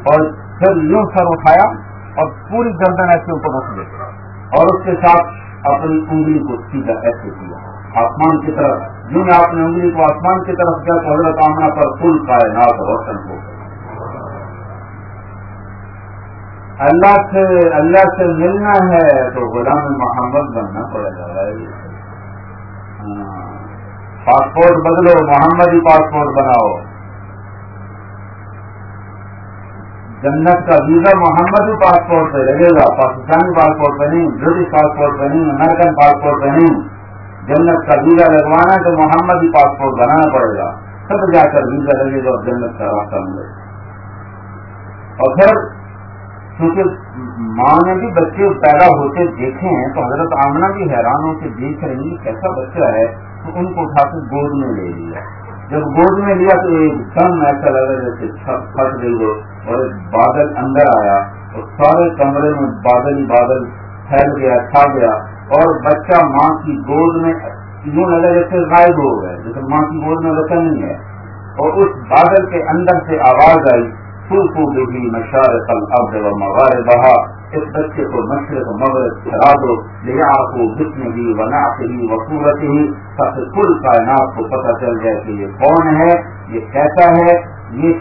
اور پھر یوں سر اٹھایا اور پوری گردن ایسے اوپر رکھ دے اور اس کے ساتھ اپنی انگلی کو سیدھا ایسے کیا۔ آسمان کی طرف جوں نے اپنی انگلی کو آسمان کی طرف کیا تو حضرت آمنا پر فل کائنات روشن ہو اللہ سے اللہ سے ملنا ہے تو غلام محمد بننا پڑے گا ہاں۔ پاسپورٹ بدلو محمد ہی پاسپورٹ بناؤ۔ جنت کا ویزا محمد پاسپورٹ پہ لگے گا، پاکستانی پاسپورٹ پہ نہیں، برٹش پاسپورٹ پہ نہیں امیرکن پاسپورٹ پہ نہیں۔ جنت کا ویزا لگوانا تو محمد پاسپورٹ بنانا پڑے گا۔ سب جا کر ویزا لگے گا اور جنت کا راستہ ملے گا۔ اور پھر کیونکہ ماں نے بھی بچے پیدا ہوتے دیکھے ہیں تو حضرت آمنا بھی حیران ہو کے دیکھ رہی کیسا بچہ ہے تو ان کو اٹھا کے گود میں لے لیا۔ جب گود میں لیا تو ایک دم ایسا لگا جیسے پھٹ گئی ہو۔ اور ایک بادل اندر آیا اور سارے کمرے میں بادل ہی بادل پھیل گیا، چھا گیا اور بچہ ماں کی گود میں یوں لگا جیسے غائب ہو گئے، جیسے ماں کی گود میں بچہ نہیں ہے۔ اور اس بادل کے اندر سے آواز آئی بھی مشارق الارض و مغاربها اس بچے کو مشرق مغرب چلا دو لیا کو جسم ہی وناخ ہی وصورت ہی سب کل کائنات کو پتہ چل جائے کہ یہ کون ہے، یہ کیسا ہے، یہ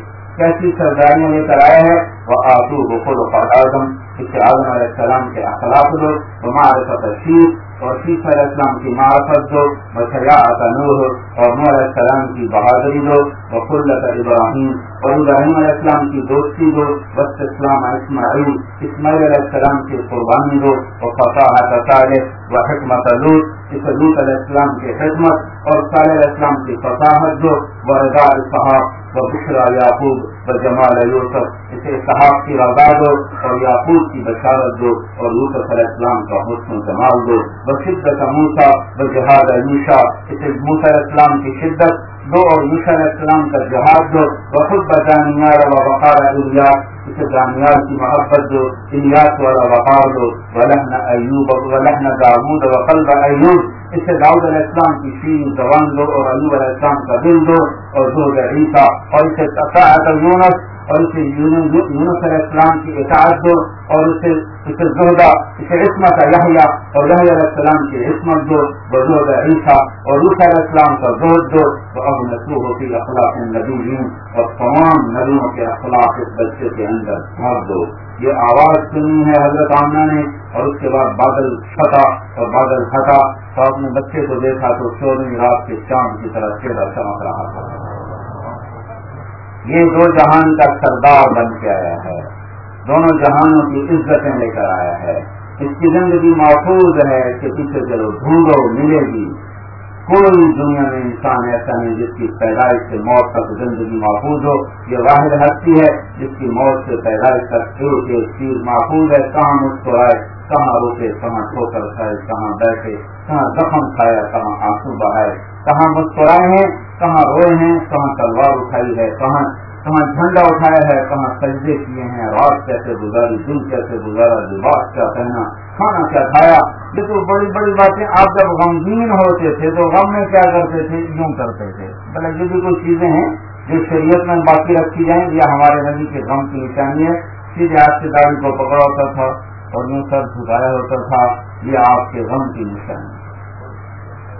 کیسی سرداریاں لے کر آیا ہے وہ آسو بخل اعظم اس سے اعظم علیہ السلام کے اخلاق دو ہمارے تشریف اور شیخ علیہ السلام کی معرفت دو بشریات نور اور نور علیہ السلام کی بہادری دو وقلت ابراہیم، اور ابراہیم علیہ السلام کی دوستی دو بس اسلام اسماعیل اسماعیل علیہ السلام کی قربانی دو اور فصاحت صالح و حکمت لوٹ اس لوت علیہ السلام کی حکمت، اور صالح علیہ السلام کی فصاحت دو و رضا الصحاب و بشرا یعقوب جمال یوسف، اسے صحاب کی رضا دو اور یعقوب کی بشارت دو اور یوسف علیہ السلام کا حسن جمال دو۔ شدت موسا جہاد عیشا اسے موسا اسلام کی شدت دو اور موسا علیہ السلام کا جہاد دو۔ بخود بجانیار و وقار الیاس اسے جانیار کی محبت دو الیاس والا وقار دو۔ ولحن ایوب ولحن داود و قلب ایوب، اسے داؤد علیہ السلام کی شین زبان دو اور ایوب علیہ السلام کا دل دو۔ اور دو عیسیٰ اور اسے تطاعت یونس اور اسے یونس علیہ السلام کی اطاعت دو اور اسے اسے زہدا اسے عصمت یحییٰ اور یحییٰ علیہ السلام کی عصمت دو بزہد عیسیٰ اور عیسیٰ علیہ السلام کا زہد دو تو اب نسو ہوتی اخلاق نبیین اور تمام نبیوں کے اخلاق اس بچے کے اندر بھر دو۔ یہ آواز سنی ہے حضرت آمنا نے اور اس کے بعد بادل چھٹا اور بادل ہٹا تو اپنے بچے کو دیکھا تو چودہ رات کے چاند کی طرح چہرہ چمک رہا تھا۔ یہ دو جہان کا سردار بن کے آیا ہے۔ دونوں جہانوں کی عزتیں لے کر آیا ہے۔ اس کی زندگی محفوظ ہے کہ پیچھے چلو ڈھونڈو ملے گی۔ کوئی دنیا میں انسان ایسا نہیں جس کی پیدائش سے موت تک زندگی محفوظ ہو۔ یہ واحد ہستی ہے جس کی موت سے پیدائش تک ایک ایک چیز محفوظ ہے کہاں مسکرائے کہاں روکے کہاں ٹھوکر کھائے، کہاں بیٹھے، کہاں زخم کھایا، کہاں آنسو بہائے، کہاں مسکرائے ہیں، کہاں روئے ہیں، کہاں تلوار اٹھائی ہے، کہاں کہاں جھنڈا اٹھایا ہے، کہاں سجدے کیے ہیں رات کیسے گزاری دن کیسے گزارا، لباس کیا پہنا، کھانا کیا کھایا؟ یہ تو بڑی بڑی باتیں آپ جب غمگین ہوتے تھے تو غم میں کیا کرتے تھے؟ یوں کرتے تھے۔ مطلب یہ بھی کوئی چیزیں ہیں جو شریعت میں باقی رکھی جائیں یا ہمارے نبی کے غم کی نشانی ہے۔ سیدھے آپ کی داڑھی کو پکڑا ہوتا تھا۔ اور یوں سر جھکایا ہوتا تھا، یہ آپ کے غم کی نشانی۔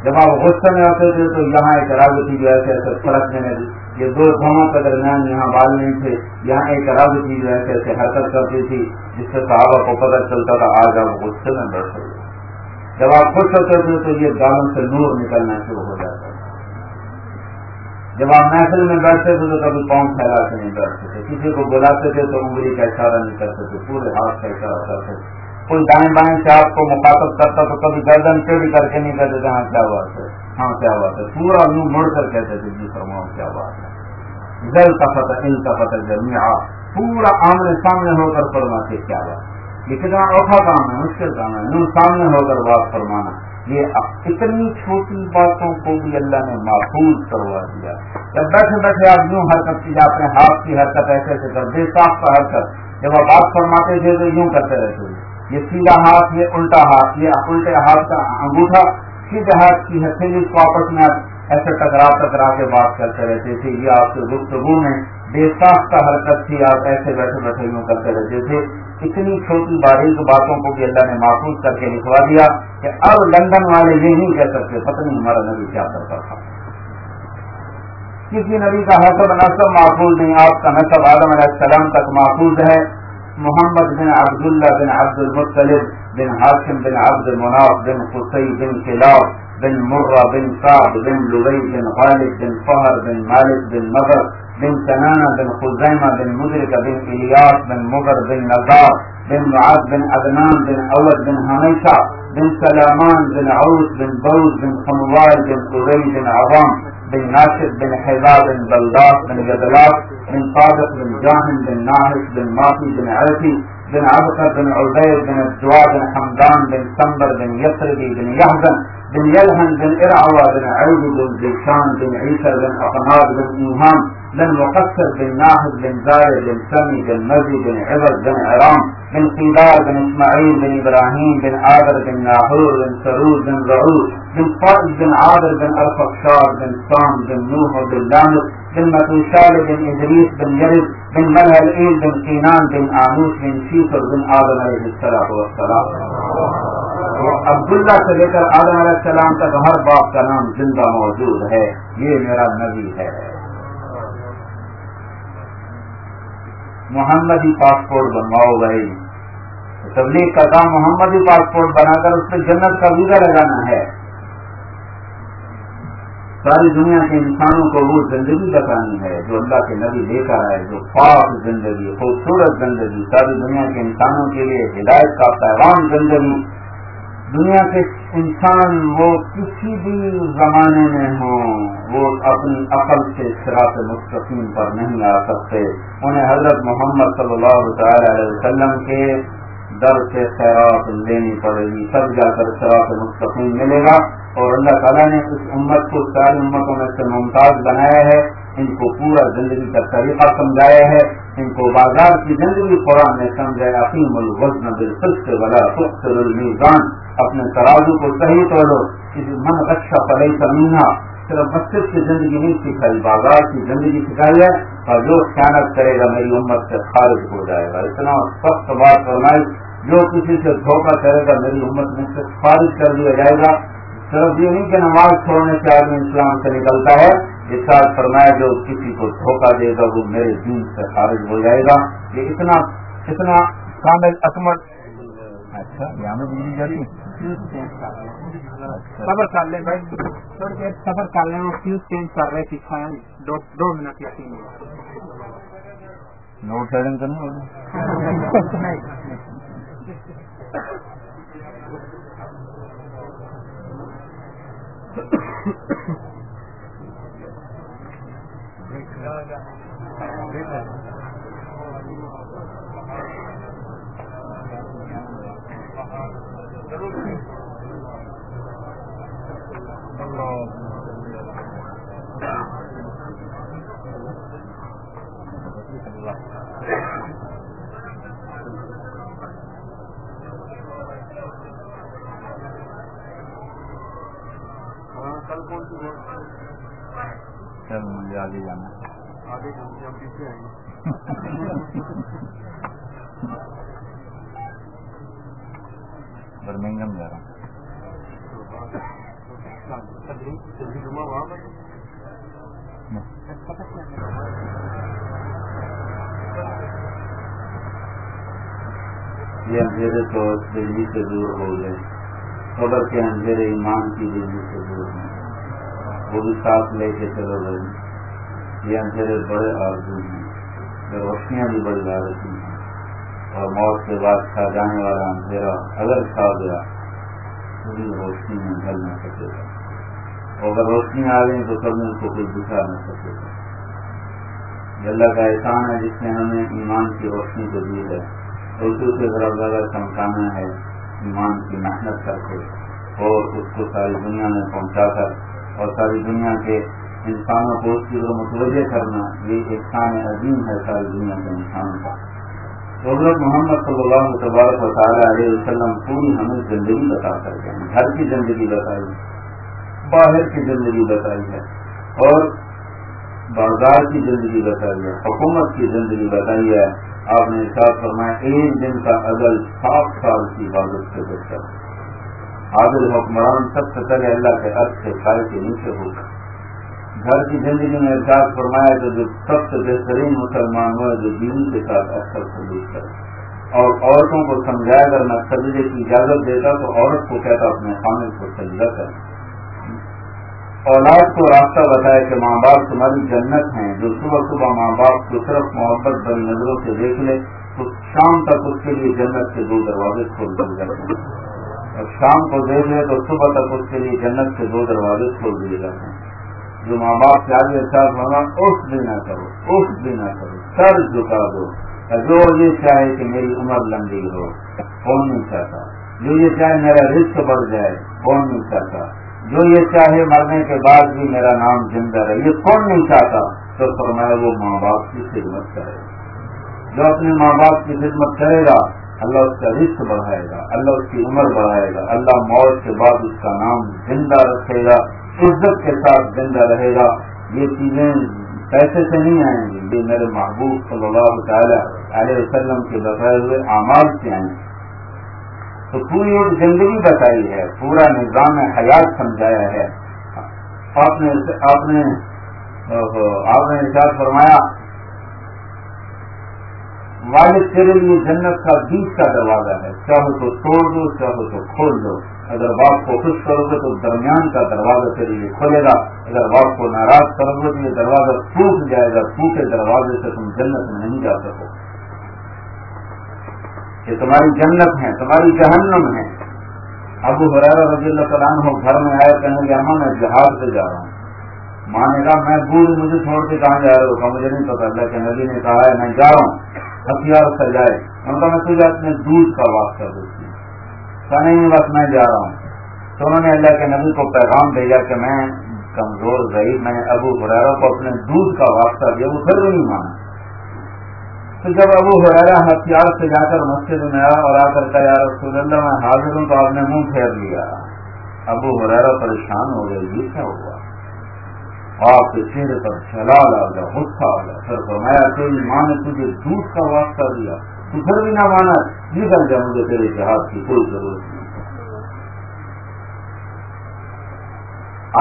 جب آپ غصے میں ہوتے تھے تو یہاں ایک راگ جو ایسے ایسے فرق دینے یہ دو دھوموں کے درمیان یہاں بال نہیں تھے، یہاں ایک رب جو ایسے ایسے حرکت کرتی تھی، جس سے صحابہ کو پتہ چلتا تھا، آج آپ غصے میں بیٹھے جب آپ خوش ہوتے تھے تو یہ گالوں سے نور نکلنا شروع ہو جاتا۔ جب آپ محفل میں بیٹھتے تھے تو کبھی پاؤں پھیلا کے نہیں بیٹھتے تھے۔ کسی کو بلاتے تھے تو انگلی کا اشارہ نہیں کرتے تھے، پورے ہاتھ کا اشارہ کرتے تھے۔ کوئی دائیں بائیں سے آپ کو مخاطب کرتا تو کبھی گردن ٹیڑھی کر کے نہیں کہتے تھے ہاں کیا بات ہے؟ ہاں کیا بات ہے؟ پورا یوں مڑ کر کہتے تھے جی فرماؤ، کیا بات ہے؟ جل کا فتح، ان کا فتح جرمی پورا آمنے سامنے ہو کر فرماتے، کیا بات یہ کتنا اوکھا کام ہے، مشکل کام ہے، یوں سامنے ہو کر بات فرمانا۔ یہ اتنی چھوٹی باتوں کو بھی اللہ نے محفوظ کروا دیا جب بیٹھے بیٹھے آپ یوں حرکت کی اپنے ہاتھ کی حرکت ایسے ایسے کر بے صاف کا حرکت۔ جب آپ بات فرماتے تھے تو یوں کرتے رہتے تھے یہ سیدھا ہاتھ، یہ الٹا ہاتھ، یہ الٹے ہاتھ کا انگوٹھا سیدھے ہاتھ کی ہتھیلی کو آپس میں ایسے ٹکرا ٹکرا کے بات کرتے رہتے تھے۔ یہ آپ کے گفتگو میں بے ساختہ حرکت تھی، آپ ایسے بیٹھے بیٹھے یوں کرتے رہتے تھے۔ اتنی چھوٹی باریک باتوں کو بھی اللہ نے محفوظ کر کے لکھوا دیا کہ اب لندن والے یہ نہیں کہہ سکتے، پتہ نہیں ہمارا نبی کیا کرتا تھا۔ کسی نبی کا حسب نصب محفوظ نہیں، آپ کا نصب آدم علیہ السلام تک محفوظ ہے۔ محمد بن عبداللہ بن عبد المطلب بن حاشم بن عبد المناف بن قصی بن خلاف بن مرہ بن سعد بن لبئی بن غالب بن فہر بن مالک بن مغر بن سنانہ بن خزیمہ بن مدرک بن الیاس بن مغر بن نظار بن معاد بن عدنان بن اول بن حمیشہ بن سلامان بن عوس بن بوز بن خموال بن قریب بن عوام بن ناشد بن حضاب بن بلداس بن جدلات بن صادق بن جاہن بن ناحس بن ماتی بن عرفی بن عبقر، بن عبید، بن الجوا بن حمدان، بن سمبر، بن یسربی بن یحزن، بن یلہن، بن ارعوا، بن عوض بن زیشان بن عیسر، بن اقناد بن ایوان بن مقصر، بن ناحد بن زائر بن سمی، بن مزی، بن عبد، بن عرام بن قيدار بن اسماعيل بن ابراهيم بن عابر بن ناهور بن سرود بن رعود بن فائد بن عابر بن الفقشار بن صام بن نوح بن لامس بن متوشال بن ادريس بن يرد بن ملحل ملهل بن قينان بن آنوس بن شيفر بن آدم عليه السلام والسلام. عبداللہ سے لے کر آدم علیہ السلام تک ہر باپ کا نام زندہ موجود ہے. یہ میرا نبی ہے. محمدی پاسپورٹ بنواؤ بھائی۔ تبلیغ کا کام محمدی پاسپورٹ بنا کر اس پہ جنت کا ویزا لگانا ہے۔ ساری دنیا کے انسانوں کو وہ زندگی بتانی ہے جو اللہ کے نبی لے کر آئے، جو پاک زندگی، خوبصورت زندگی، ساری دنیا کے انسانوں کے لیے ہدایت کا پیغام زندگی۔ دنیا کے انسان وہ کسی بھی زمانے میں ہوں، وہ اپنی عقل سے شراط مستقیم پر نہیں آ سکتے۔ انہیں حضرت محمد صلی اللہ تعالی علیہ وسلم کے در سے خیرات لینی پڑے گی سب جا کر شراط مستقیم ملے گا۔ اور اللہ تعالیٰ نے اس امت کو، ساری امتوں میں سے ممتاز بنایا ہے۔ ان کو پورا زندگی کا طریقہ سمجھایا ہے۔ ان کو بازار کی زندگی قرآن نے سمجھایا عقیم الوزن بالفسق ولا تخسر المیزان اپنے ترازو کو صحیح توڑو من رکشا پڑے کمینا صرف مسجد کی زندگی نہیں سکھائی بازار کی زندگی سکھائی ہے، اور جو خیانت کرے گا میری امت سے خارج ہو جائے گا۔ اتنا سخت بات فرمائی، جو کسی سے دھوکہ کرے گا میری امت میں سے خارج کر دیا جائے گا۔ صرف یہ نہیں کہ نماز چھوڑنے سے آدمی اسلام سے نکلتا ہے اس ساتھ فرمایا جو کسی کو دھوکہ دے گا، وہ میرے دین سے خارج ہو جائے گا۔ یہ اتنا اتنا کامل اکمل۔ اچھا یہاں میں بجلی جاتی سفر کر لیں بھائی تھوڑی دیر سفر کر لیں وہ فیوز چینج کر رہے تھے دو منٹ یا تین نوٹ سیڈنگ کرنا ہوگا چل جانا برمنگم جا رہا ہوں۔ یہ اندھیرے تو دلی سے دور ہو گئے۔ خبر کے اندھیرے ایمان کی دلی سے دور ہیں۔ وہ بھی ساتھ لے کے چلو گئے۔ یہ اندھیرے بڑے آرزو ہیں یہ روشنیاں بھی بڑی لالچی ہیں۔ اور موت کے بعد کھا جانے والا اندھیرا اگر کھا گیا، تو بھی روشنی میں ڈھل نہ سکے گا۔ اور اگر روشنی آ گئی تو کبھی ان کو کوئی دکھا نہ سکے گا۔ یہ اللہ کا احسان ہے جس نے ہمیں ایمان کی روشنی کو دی ہے۔ اردو سے ذرا زیادہ چمکانا ہے، ایمان کی محنت کر کے اور اس کو ساری دنیا میں پہنچا کر اور ساری دنیا کے انسانوں کو اس کی متوجہ کرنا یہ ایک شان عظیم ہے ساری دنیا کے انسانوں کا۔ حضرت محمد صلی اللہ تبارک و تعالیٰ علیہ وسلم پوری ہمیں زندگی بتا کر گئے گھر کی زندگی بتائی باہر کی زندگی بتائی ہے، اور بازار کی زندگی بتائی ہے، حکومت کی زندگی بتائی ہے۔ آپ نے ساتھ فرمایا، ایک دن کا عدل سات سال کی حفاظت سے بہتر۔ عادل حکمران سب سے پہلے اللہ کے عرض سے کھائے کے نیچے ہوگا گھر کی زندگی میں ارشاد فرمایا تو جو سب سے بہترین مسلمان ہوا جو بیوی کے ساتھ اکثر سلوک کرے۔ اور عورتوں کو سمجھایا اگر میں سجدے کی اجازت دیتا تو عورت کو کہتا اپنے خانے کو سجدہ کرے اولاد کو راستہ بتایا کہ ماں باپ تمہاری جنت ہیں۔ جو صبح صبح ماں باپ کو صرف محبت بڑی نظروں سے دیکھ لے تو شام تک اس کے لیے جنت کے دو دروازے کھول دیے جاتے ہیں۔ اور شام کو دیکھ لے تو صبح تک اس کے لیے جنت کے دو دروازے کھول دیے جاتے ہیں۔ جو ماں باپ کے آگے احساس ہونا اس بھی نہ کرو، اس بھی نہ کرو، سر جھکا دو۔ جو یہ چاہے کہ میری عمر لمبی ہو، کون نہیں چاہتا؟ جو یہ چاہے میرا رسک بڑھ جائے، کون نہیں چاہتا؟ جو یہ چاہے مرنے کے بعد بھی میرا نام زندہ رہے، یہ کون نہیں چاہتا؟ تو فرمایا وہ ماں باپ کی خدمت کرے گا۔ جو اپنے ماں باپ کی خدمت کرے گا، اللہ اس کا رشت بڑھائے گا، اللہ اس کی عمر بڑھائے گا، اللہ موت کے بعد اس کا نام زندہ رکھے گا۔ عزت کے ساتھ زندہ رہے گا۔ یہ چیزیں پیسے سے نہیں آئیں گی۔ یہ میرے محبوب صلی اللہ تعالی علیہ وسلم کے بتائے ہوئے اعمال سے آئیں گے تو پوری ایک زندگی بتائی ہے، پورا نظام حیات سمجھایا ہے۔ آپ نے آپ نے آپ نے ارشاد فرمایا، والد تیرے لیے جنت کا بیچ کا دروازہ ہے۔ چاہو تو توڑ دو، چاہو تو کھول دو۔ اگر باپ کو خوش کرو گے تو درمیان کا دروازہ تیرے لیے کھولے گا۔ اگر باپ کو ناراض کرو گے تو یہ دروازہ ٹوٹ جائے گا۔ ٹوٹے دروازے سے تم جنت میں نہیں جا سکو۔ کہ تمہاری جنت ہے، تمہاری جہنم ہے۔ ابو حرار رضی اللہ تعالیٰ عنہ گھر میں آئے، کہنے کہ اما، میں جہاز سے جا رہا ہوں۔ ماں نے کہا، میں بوڑھ مجھے چھوڑ کے کہاں جا رہا ہوں مجھے نہیں پتا۔ اللہ کے نبی نے کہا ہے میں جا رہا ہوں۔ ہتھیار سے جائے۔ ان کا میں تجھے اپنے دودھ کا واسطہ دیتی ہوں کہا نہیں بس میں جا رہا ہوں۔ تو انہوں نے اللہ کے نبی کو پیغام بھیجا کہ میں کمزور رہی میں نے ابو حرارا کو اپنے دودھ کا واسطہ دیا، وہ پھر بھی نہیں مانا۔ تو جب ابو حرارا ہتھیار سے جا کر مسجد میں آیا اور آ کر کہا رسول اللہ، میں حاضر ہوں تو آپ نے منہ پھیر لیا ابو حرارا پریشان ہو گئے، یہ کیا ہوا؟ آپ کے چہرے پر جلال آ گیا، غصہ آ گیا پھر فرمایا تیری ماں نے تجھے دودھ کا واسطہ دیا؟ پھر بھی نہ مانا نکل جائے مجھے تیرے جہاز کی کوئی ضرورت نہیں۔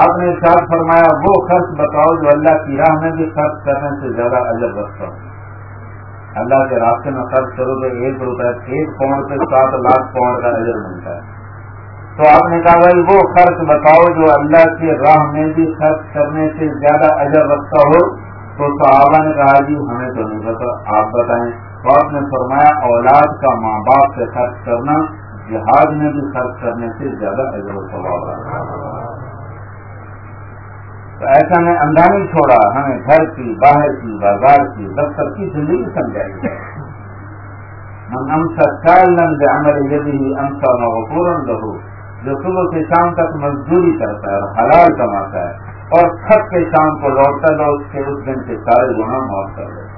آپ نے ارشاد فرمایا، وہ خرچ بتاؤ جو اللہ کی راہ میں بھی خرچ کرنے سے زیادہ الگ رکھتا ہوں اللہ کے راستے میں خرچ کرو تو ایک روپے، ایک پاؤنڈ پہ سات لاکھ پاؤنڈ کا نظر ملتا ہے۔ تو آپ نے کہا، بھائی، وہ خرچ بتاؤ جو اللہ کی راہ میں بھی خرچ کرنے سے زیادہ اجر رکھتا ہو۔ تو صحابہ نے کہا جی ہمیں تو نہیں پتا، آپ بتائیں۔ تو آپ نے فرمایا، اولاد کا ماں باپ سے خرچ کرنا جہاز میں بھی خرچ کرنے سے زیادہ اجر و ثواب رہا تو ایسا میں اندھا چھوڑا، ہمیں گھر کی، باہر کی، بازار کی، دفتر کی زندگی سمجھائی۔ ہم امسا چار لنگ عمل یدی امسا مغفورن رہو جو صبح سے شام تک مزدوری کرتا ہے اور حلال کماتا ہے اور تھک کے شام کو لوٹتا ہے اس کے اس دن کے سارے گنا معاف کر دے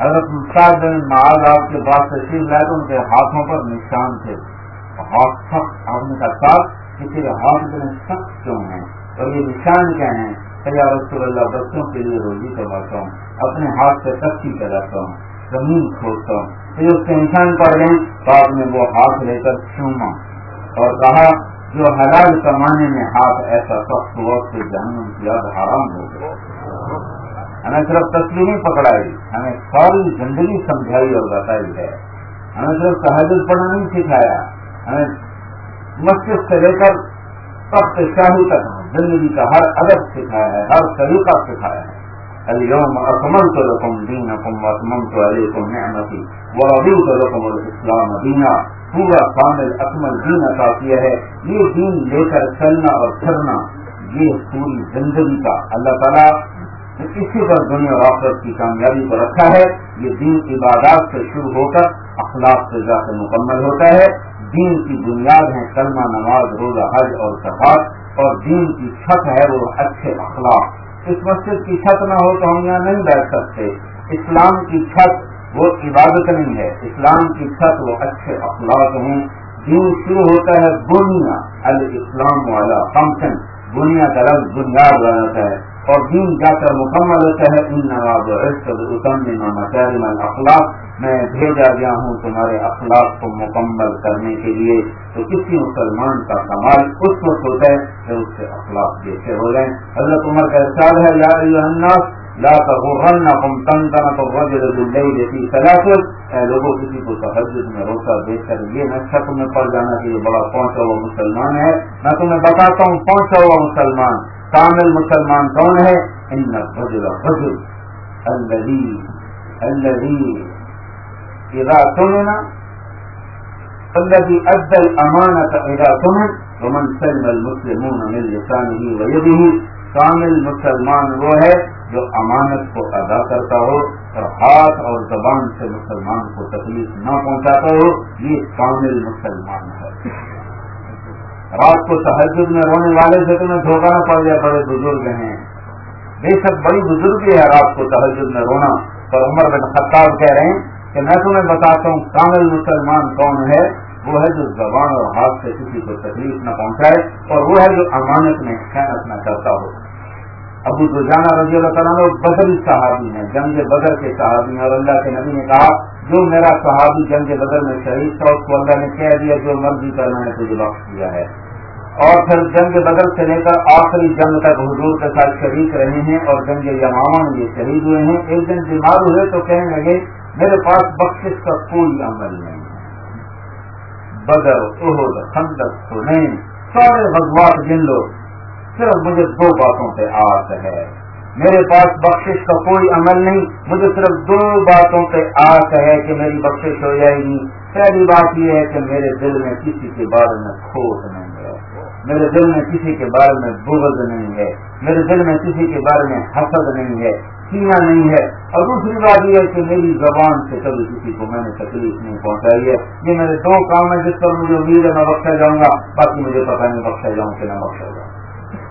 حضرت مستاد بن معاذ آپ کے پاس تشریف لائے تو ان کے ہاتھوں پر نشان تھے۔ ہاتھ سخت آدمی کا ساتھ کسی کے ہاتھ اتنے سخت کیوں ہیں؟ اور یہ نشان کیا ہیں؟ یا رسول اللہ، بچوں کے لیے روزی کرواتا ہوں، اپنے ہاتھ سے تختی کراتا ہوں، زمین کھودتا ہوں۔ پھر اس کے نشان پڑ گئے تو آپ نے وہ ہاتھ لے کر چوما اور کہا، جو حلال کمانے میں ہاتھ ایسا سخت ہوا کہ جہنم کی یاد حرام ہو گیا ہمیں صرف تصویریں پکڑائی، ہمیں ساری زندگی سمجھائی اور بتائی ہے۔ ہمیں صرف تحجد پڑھنا نہیں سکھایا، ہمیں مسجد سے لے کر سخت شاہی تک زندگی کا ہر ادب سکھایا ہے، ہر طریقہ سکھایا ہے۔ اليوم اکملت لكم دينكم واتممت عليكم نعمتي ورضيت لكم الاسلام پورا کامل اکمل دین عطا کیا ہے۔ یہ دین لے کر چلنا اور پھرنا، یہ پوری زندگی کا۔ اللہ تعالیٰ اسی پر دنیا اور آخرت کی کامیابی کو رکھا ہے۔ یہ دین عبادات سے شروع ہو کر اخلاق سے جا کے مکمل ہوتا ہے۔ دین کی بنیاد ہے کلمہ نماز، روزہ حج اور صفات اور دین کی چھت ہے وہ اچھے اخلاق۔ اس مسجد کی چھت نہ ہو تو ہم یہاں نہیں بیٹھ سکتے۔ اسلام کی چھت وہ عبادت نہیں ہے۔ اسلام کی چھت وہ اچھے اخلاق ہیں۔ دین شروع ہوتا ہے بنیا الاسلام والا فنکشن۔ بنیا کا رنگ بنیاد رہتا ہے۔ اور دین جا کر مکمل ہوتا ہے۔ ان نواب مکارم اخلاق میں بھیجا گیا ہوں تمہارے اخلاق کو مکمل کرنے کے لیے۔ تو کسی مسلمان کا کمال اس وقت ہوتا ہے کہ اس کے اخلاق جیسے ہو جائیں۔ حضرت عمر کا احساس ہے یار الناس، لا الرجل سلاسل اے لوگوں کسی کو تحجد میں روتا دیکھ کر یہ نہ شک میں پڑ جانا کہ یہ بڑا پہنچا ہوا مسلمان ہے۔ میں تمہیں بتاتا ہوں، پہنچا ہوا مسلمان۔ کامل مسلمان کون ہے؟ ان الرجل الرجل الذي الذي اذا سمنا الذي ادى الامانه اذا سمن، ومن سلم المسلمون من لسانه ويده. کامل مسلمان وہ ہے جو امانت کو ادا کرتا ہو، اور ہاتھ اور زبان سے مسلمان کو تکلیف نہ پہنچاتا ہو، یہ کامل مسلمان ہے۔ رات کو تحجد میں رونے والے سے تمہیں دھوکہ نہ پڑ جائے بڑے بزرگ ہیں۔ بے شک بڑی بزرگی ہے رات کو تحجد میں رونا۔ پر عمر بن خطاب کہہ رہے ہیں کہ میں تمہیں بتاتا ہوں کامل مسلمان کون ہے؟ وہ ہے جو زبان اور ہاتھ سے کسی کو تکلیف نہ پہنچائے اور وہ ہے جو امانت میں خیانت نہ کرتا ہو۔ ابو دجانا رضی اللہ تعالیٰ بدری صحابی ہیں، جنگ بدر کے صحابی ہیں۔ اور اللہ کے نبی نے کہا، جو میرا صحابی جنگ بدر میں شہید تھا، اس کو اللہ نے کہہ دیا، جو مرضی کر، میں نے تجھے بخش دیا ہے۔ اور پھر جنگ بدر سے لے کر آخری جنگ تک حضور کے ساتھ شریک رہے ہیں اور جنگ یماما میں یہ شہید ہوئے ہیں۔ ایک دن بیمار ہوئے تو کہنے لگے، میرے پاس بخش کا کوئی عمل نہیں۔ ہے بدر خندق، سنین، سارے غزوات جن لوگ صرف مجھے دو باتوں پہ آس ہے۔ میرے پاس بخشش کا کوئی عمل نہیں، مجھے صرف دو باتوں پہ آس ہے کہ میری بخشش ہو جائے گی۔ پہلی بات یہ ہے کہ میرے دل میں کسی کے بارے میں کھوٹ نہیں ہے۔ میرے دل میں کسی کے بارے میں بغض نہیں ہے۔ میرے دل میں کسی کے بارے میں حسد نہیں ہے سینا نہیں ہے۔ اور دوسری بات یہ ہے کہ میری زبان سے کبھی کسی کو میں نے تکلیف نہیں پہنچائی ہے۔ یہ میرے دو کام ہیں، جس پر مجھے امید ہے میں بخشا جاؤں گا، باقی مجھے پتا نہیں بخشا جاؤں کہ نہ بخشا جاؤں۔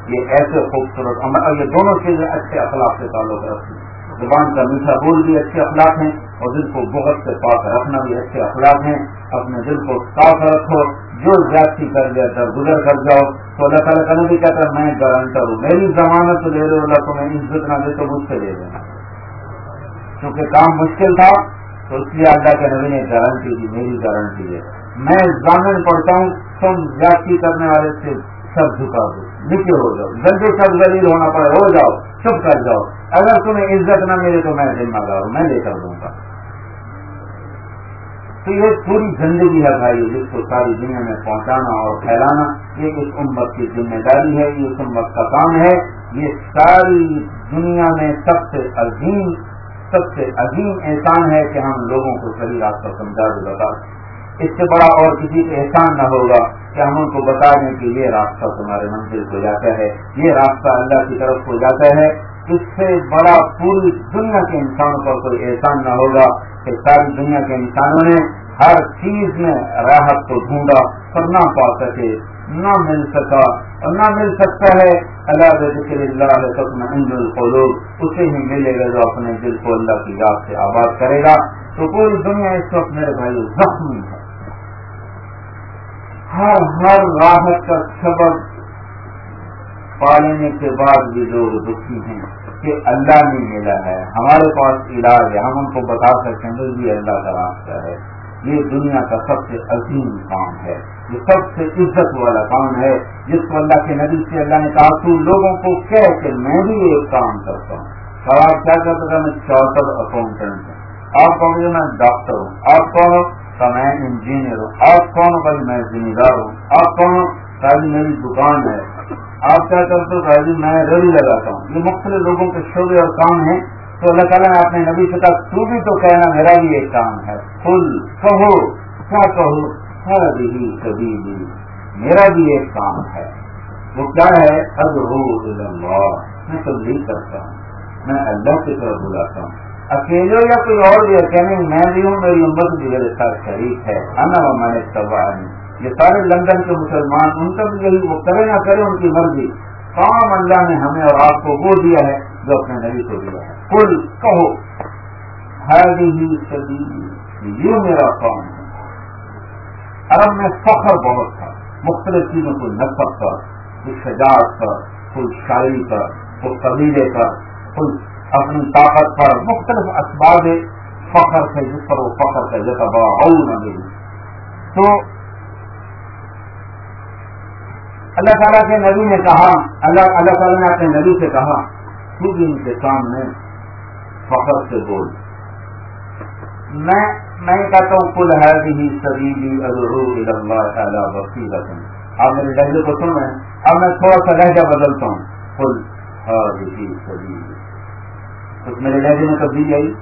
یہ ایسے خوبصورت اور یہ دونوں چیزیں اچھے اخلاق سے تعلق رکھتی ہیں۔ زبان کا میٹھا بول بھی اچھے اخلاق ہیں اور دل کو بہت سے پاک رکھنا بھی اچھے اخلاق ہیں۔ اپنے دل کو صاف رکھو۔ جو زیادتی کر گیا در گزر کر جاؤ۔ تو اللہ تعالیٰ کا بھی کہتا ہے، میں گارنٹر ہوں۔ میری ضمانت لے لو اللہ کو میں عزت نہ دے تو مجھ سے لے لینا کیونکہ کام مشکل تھا، تو اس لیے اللہ کے نبی نے گارنٹی دی، میری گارنٹی ہے۔ میں ضامن پڑھتا ہوں، تم زیادتی کرنے والے سے سب جھکا دو۔ نیچے ہو جاؤ۔ جلدی سب ذلیل ہونا پڑے، ہو جاؤ، چپ کر جاؤ۔ اگر تمہیں عزت نہ ملے تو میں ذمہ دار ہوں، میں لے کر دوں گا۔ تو یہ پوری زندگی ہے بھائی، جس کو ساری دنیا میں پہنچانا اور پھیلانا، یہ اس امت کی ذمہ داری ہے، یہ اس امت کا کام ہے۔ یہ ساری دنیا میں سب سے عظیم، سب سے عظیم احسان ہے کہ ہم لوگوں کو صحیح راستہ سمجھا دے بتا اس سے بڑا اور کسی کو احسان نہ ہوگا کہ ہم ان کو بتا دیں کہ یہ راستہ تمہارے منزل کو جاتا ہے، یہ راستہ اللہ کی طرف کو جاتا ہے۔ اس سے بڑا پوری دنیا کے انسانوں پر کوئی احسان نہ ہوگا کہ ساری دنیا کے انسانوں نے ہر چیز میں راحت کو ڈھونڈا پر نہ پا سکے، نہ مل سکا اور نہ مل سکتا ہے۔ اللہ ذکر اللہ لوگ اسے ہی ملے گا جو اپنے دل کو اللہ کی یاد سے آباد کرے گا۔ تو پوری دنیا اس وقت میرے بھائی زخمی ہے۔ ہر ہر راحت کا سبب پالنے کے بعد بھی لوگ دکھی ہیں کہ اللہ نے ملا ہے۔ ہمارے پاس علاج ہے۔ ہم ان کو بتا سکتے ہیں یہ اللہ کا راستہ ہے۔ یہ دنیا کا سب سے عظیم کام ہے۔ یہ سب سے عزت والا کام ہے۔ جس کو اللہ کے نبی سے اللہ نے کہا، تو لوگوں کو کہہ کہ میں بھی ایک کام کرتا ہوں۔ سوال کیا کرتا تھا میں چارٹر اکاؤنٹنٹ ہوں۔ آپ کہوں گے میں ڈاکٹر ہوں۔ آپ کون میں انجینئر ہوں آپ کون بھائی؟ میں ذمہ دار ہوں۔ آپ کون شاید میری دکان ہے۔ آپ کیا کرتے ہو جی؟ میں ریڑھی لگاتا ہوں۔ یہ مختلف لوگوں کے شعبے اور کام ہیں۔ تو اللہ تعالیٰ نے اپنے نبی سے کہا، تو بھی تو کہنا میرا بھی ایک کام ہے۔ فل کہو، کیا کہو؟ ہر بھی کبھی بھی میرا بھی ایک کام ہے۔ وہ کیا ہے؟ اب رو میں تبدیل کرتا ہوں۔ میں اللہ کی طرف بلاتا ہوں۔ اکیلے یا کوئی اور بھی کہنے میں بھی ہوں، میری امت بھی میرے ساتھ شریک ہے انا میں نے یہ سارے لندن کے مسلمان، ان کا بھی یہی وہ کرے نہ کرے ان کی مرضی۔ کام اللہ نے ہمیں اور آپ کو وہ دیا ہے جو اپنے نبی کو دیا ہے۔ کل کہو۔ یہ میرا کام ہے۔ عرب میں فخر بہت تھا، مختلف چیزوں کو نقب پر کوئی شجاعت پر کوئی شاعری پر کوئی قبیلے پر کوئی اپنی طاقت پر مختلف اسباب فخر تھے جس پر وہ فخر تھے جیسا بڑا نہ ملی تو اللہ تعالیٰ کے نبی نے کہا، اللہ اللہ تعالیٰ نے اپنے نبی سے کہا، تو بھی ان کے سامنے فخر سے بول۔ میں میں کہتا ہوں کل ہے بھی سبیلی اللہ تعالیٰ وسیع آپ میرے لہجے کو سن رہے ہیں اب میں تھوڑا سا لہجہ بدلتا ہوں۔ کل ہی سبیلی کچھ میرے لہجے میں تبدیلی آئی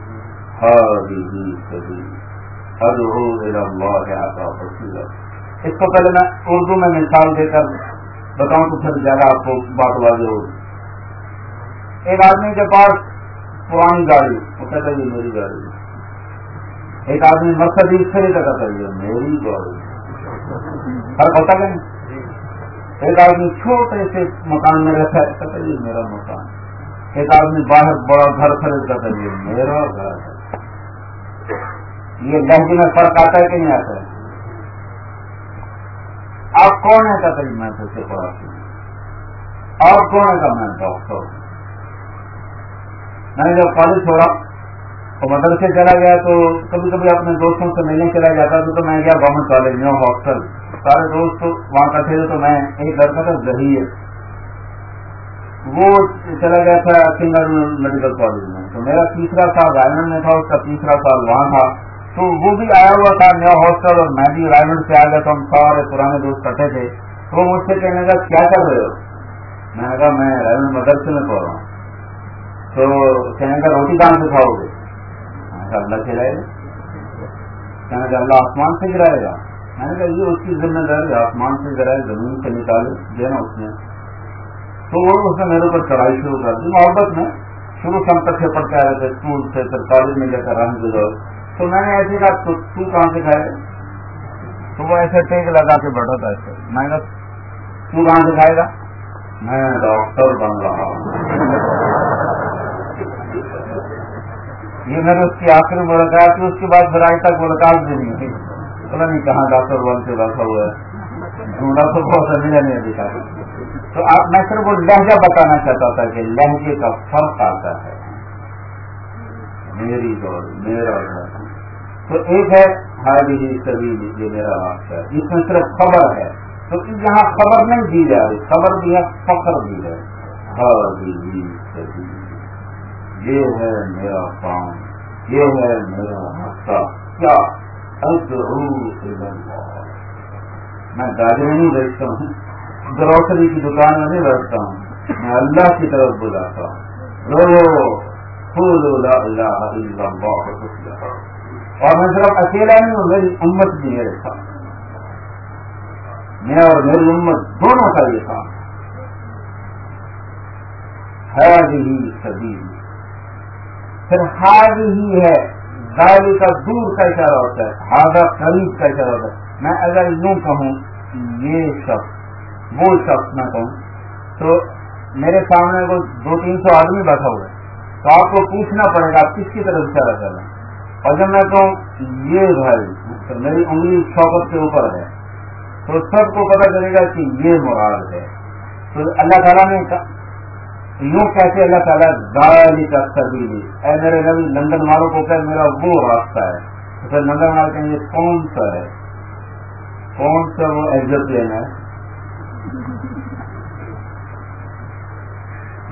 اس کو پہلے میں اردو میں مثال دے کر بتاؤں تو پھر زیادہ آپ کو بات واضح ہوگی۔ ایک آدمی کے پاس پرانی گاڑی وہ کہتا ہے میری گاڑی ایک آدمی مرکزی خریدا کہتا ہے میری گاڑی ہر پتا کہ ایک آدمی چھوٹے سے مکان میں رہتا ہے کہتا ہے میرا مکان ایک آدمی باہر بڑا گھر خرید کرتا ہے یہ میرا گھر۔ ہے یہ لہجے میں فرق آتا ہے کہ نہیں آتا ہے؟ آپ کون ہے کہتے میں پھر سے پڑھاتی ہوں۔ اور کون ہے کہ میں ڈاکٹر ہوں۔ میں جب کالج چھوڑا تو مدرسے چلا گیا تو کبھی کبھی اپنے دوستوں سے ملنے چلا جاتا تھا تو میں گیا گورنمنٹ کالج میں ہاسٹل۔ سارے دوست وہاں کا تھے تو میں ایک لڑکا تھا، ذہیر۔ وہ چلا گیا تھا سنگر میڈیکل کالج میں۔ تو میرا تیسرا سال رائمنڈ میں تھا، اس کا تیسرا سال وہاں تھا۔ تو وہ بھی آیا ہوا تھا نیا ہاسٹل اور میں بھی رائمنڈ سے آ گیا تو ہم سارے پرانے دوست کٹے تھے۔ تو وہ مجھ سے کہنے لگا، کیا کر رہے ہو؟ میں نے کہا، میں رائمنڈ مدرسے میں پڑھ رہا ہوں۔ تو کہنے کا روٹی کہاں سے کھاؤ گے؟ اللہ کھلائے گا کہنے کا اللہ آسمان سے گرائے گا۔ میں نے کہا، یہ اس کی ذمہ داری آسمان سے گرائے، زمین سے نکالے، دینا اس نے۔ تو وہ اس نے میرے اوپر چڑھائی شروع کر دی۔ محبت میں شروع سے ہم کٹھے پڑھ کے آ رہے تھے، اسکول سے پھر کالج میں جا کر رنگ گزر تو میں نے ایسے کہا تو تو کہاں سے کھائے تو وہ ایسے ٹیک لگا کے بیٹھا تھا ایسے۔ میں نے تو کہاں سے کھائے گا؟ میں ڈاکٹر بن رہا ہوں۔ یہ میرے اس کی آخری ملاقات تھی اس کے بعد پھر آج تک ملاقات بھی نہیں تھی پتا نہیں کہاں ڈاکٹر بن کے بیٹھا ہوا ہے۔ ڈھونڈا تو بہت ملا نہیں دکھا تو آپ میں صرف وہ لہجہ بتانا چاہتا تھا کہ لہجے کا فرق آتا ہے۔ میری گور میرا گھر۔ تو ایک ہے ہاری سبھی یہ میرا راستہ ہے۔ اس میں صرف خبر ہے۔ تو یہاں خبر نہیں دی جا رہی، خبر بھی ہے، فخر بھی ہے۔ ہاری سبھی یہ ہے میرا کام یہ ہے میرا راستہ کیا میں گاڑی نہیں بیچتا ہوں۔ گروسری کی دکان میں نہیں بیٹھتا ہوں۔ میں اللہ کی طرف بلاتا ہوں۔ اور میں صرف اکیلا نہیں ہوں، میری امت بھی میرے ساتھ۔ میں اور میری امت دونوں کا یہ کام۔ ہی سبھی پھر ہار ہی ہے۔ گاڑی کا دور کا اشارہ ہوتا ہے ہاضا قریب کا اشارہ ہوتا ہے۔ میں اگر یوں کہوں یہ شخص وہ شخص میں کہوں۔ تو میرے سامنے وہ دو تین سو آدمی بیٹھا ہوا ہے۔ تو آپ کو پوچھنا پڑے گا آپ کس کی طرف اشارہ کر رہے ہیں؟ اور جب میں کہوں، یہ بھائی، میری انگلی شوقت کے اوپر ہے۔ تو سب کو پتا چلے گا کہ یہ مراد ہے۔ تو اللہ تعالیٰ نے یوں کہتے اللہ تعالیٰ گاڑی کا سبھی اے میرے نبی، لندن والوں کو کہ میرا وہ راستہ ہے۔ تو پھر لندن والے کہیں یہ کون سا ہے؟ کون سا وہ ایگزٹ ہے؟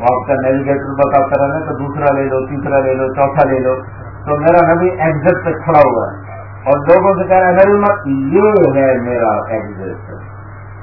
آپ کا نیویگیٹر بتاتا رہے تو دوسرا لے لو، تیسرا لے لو، چوتھا لے لو۔ تو میرا نبی ایگزٹ پہ کھڑا ہوا ہے۔ اور لوگوں سے کہہ رہا ہے مت، یہ ہے میرا ایگزٹ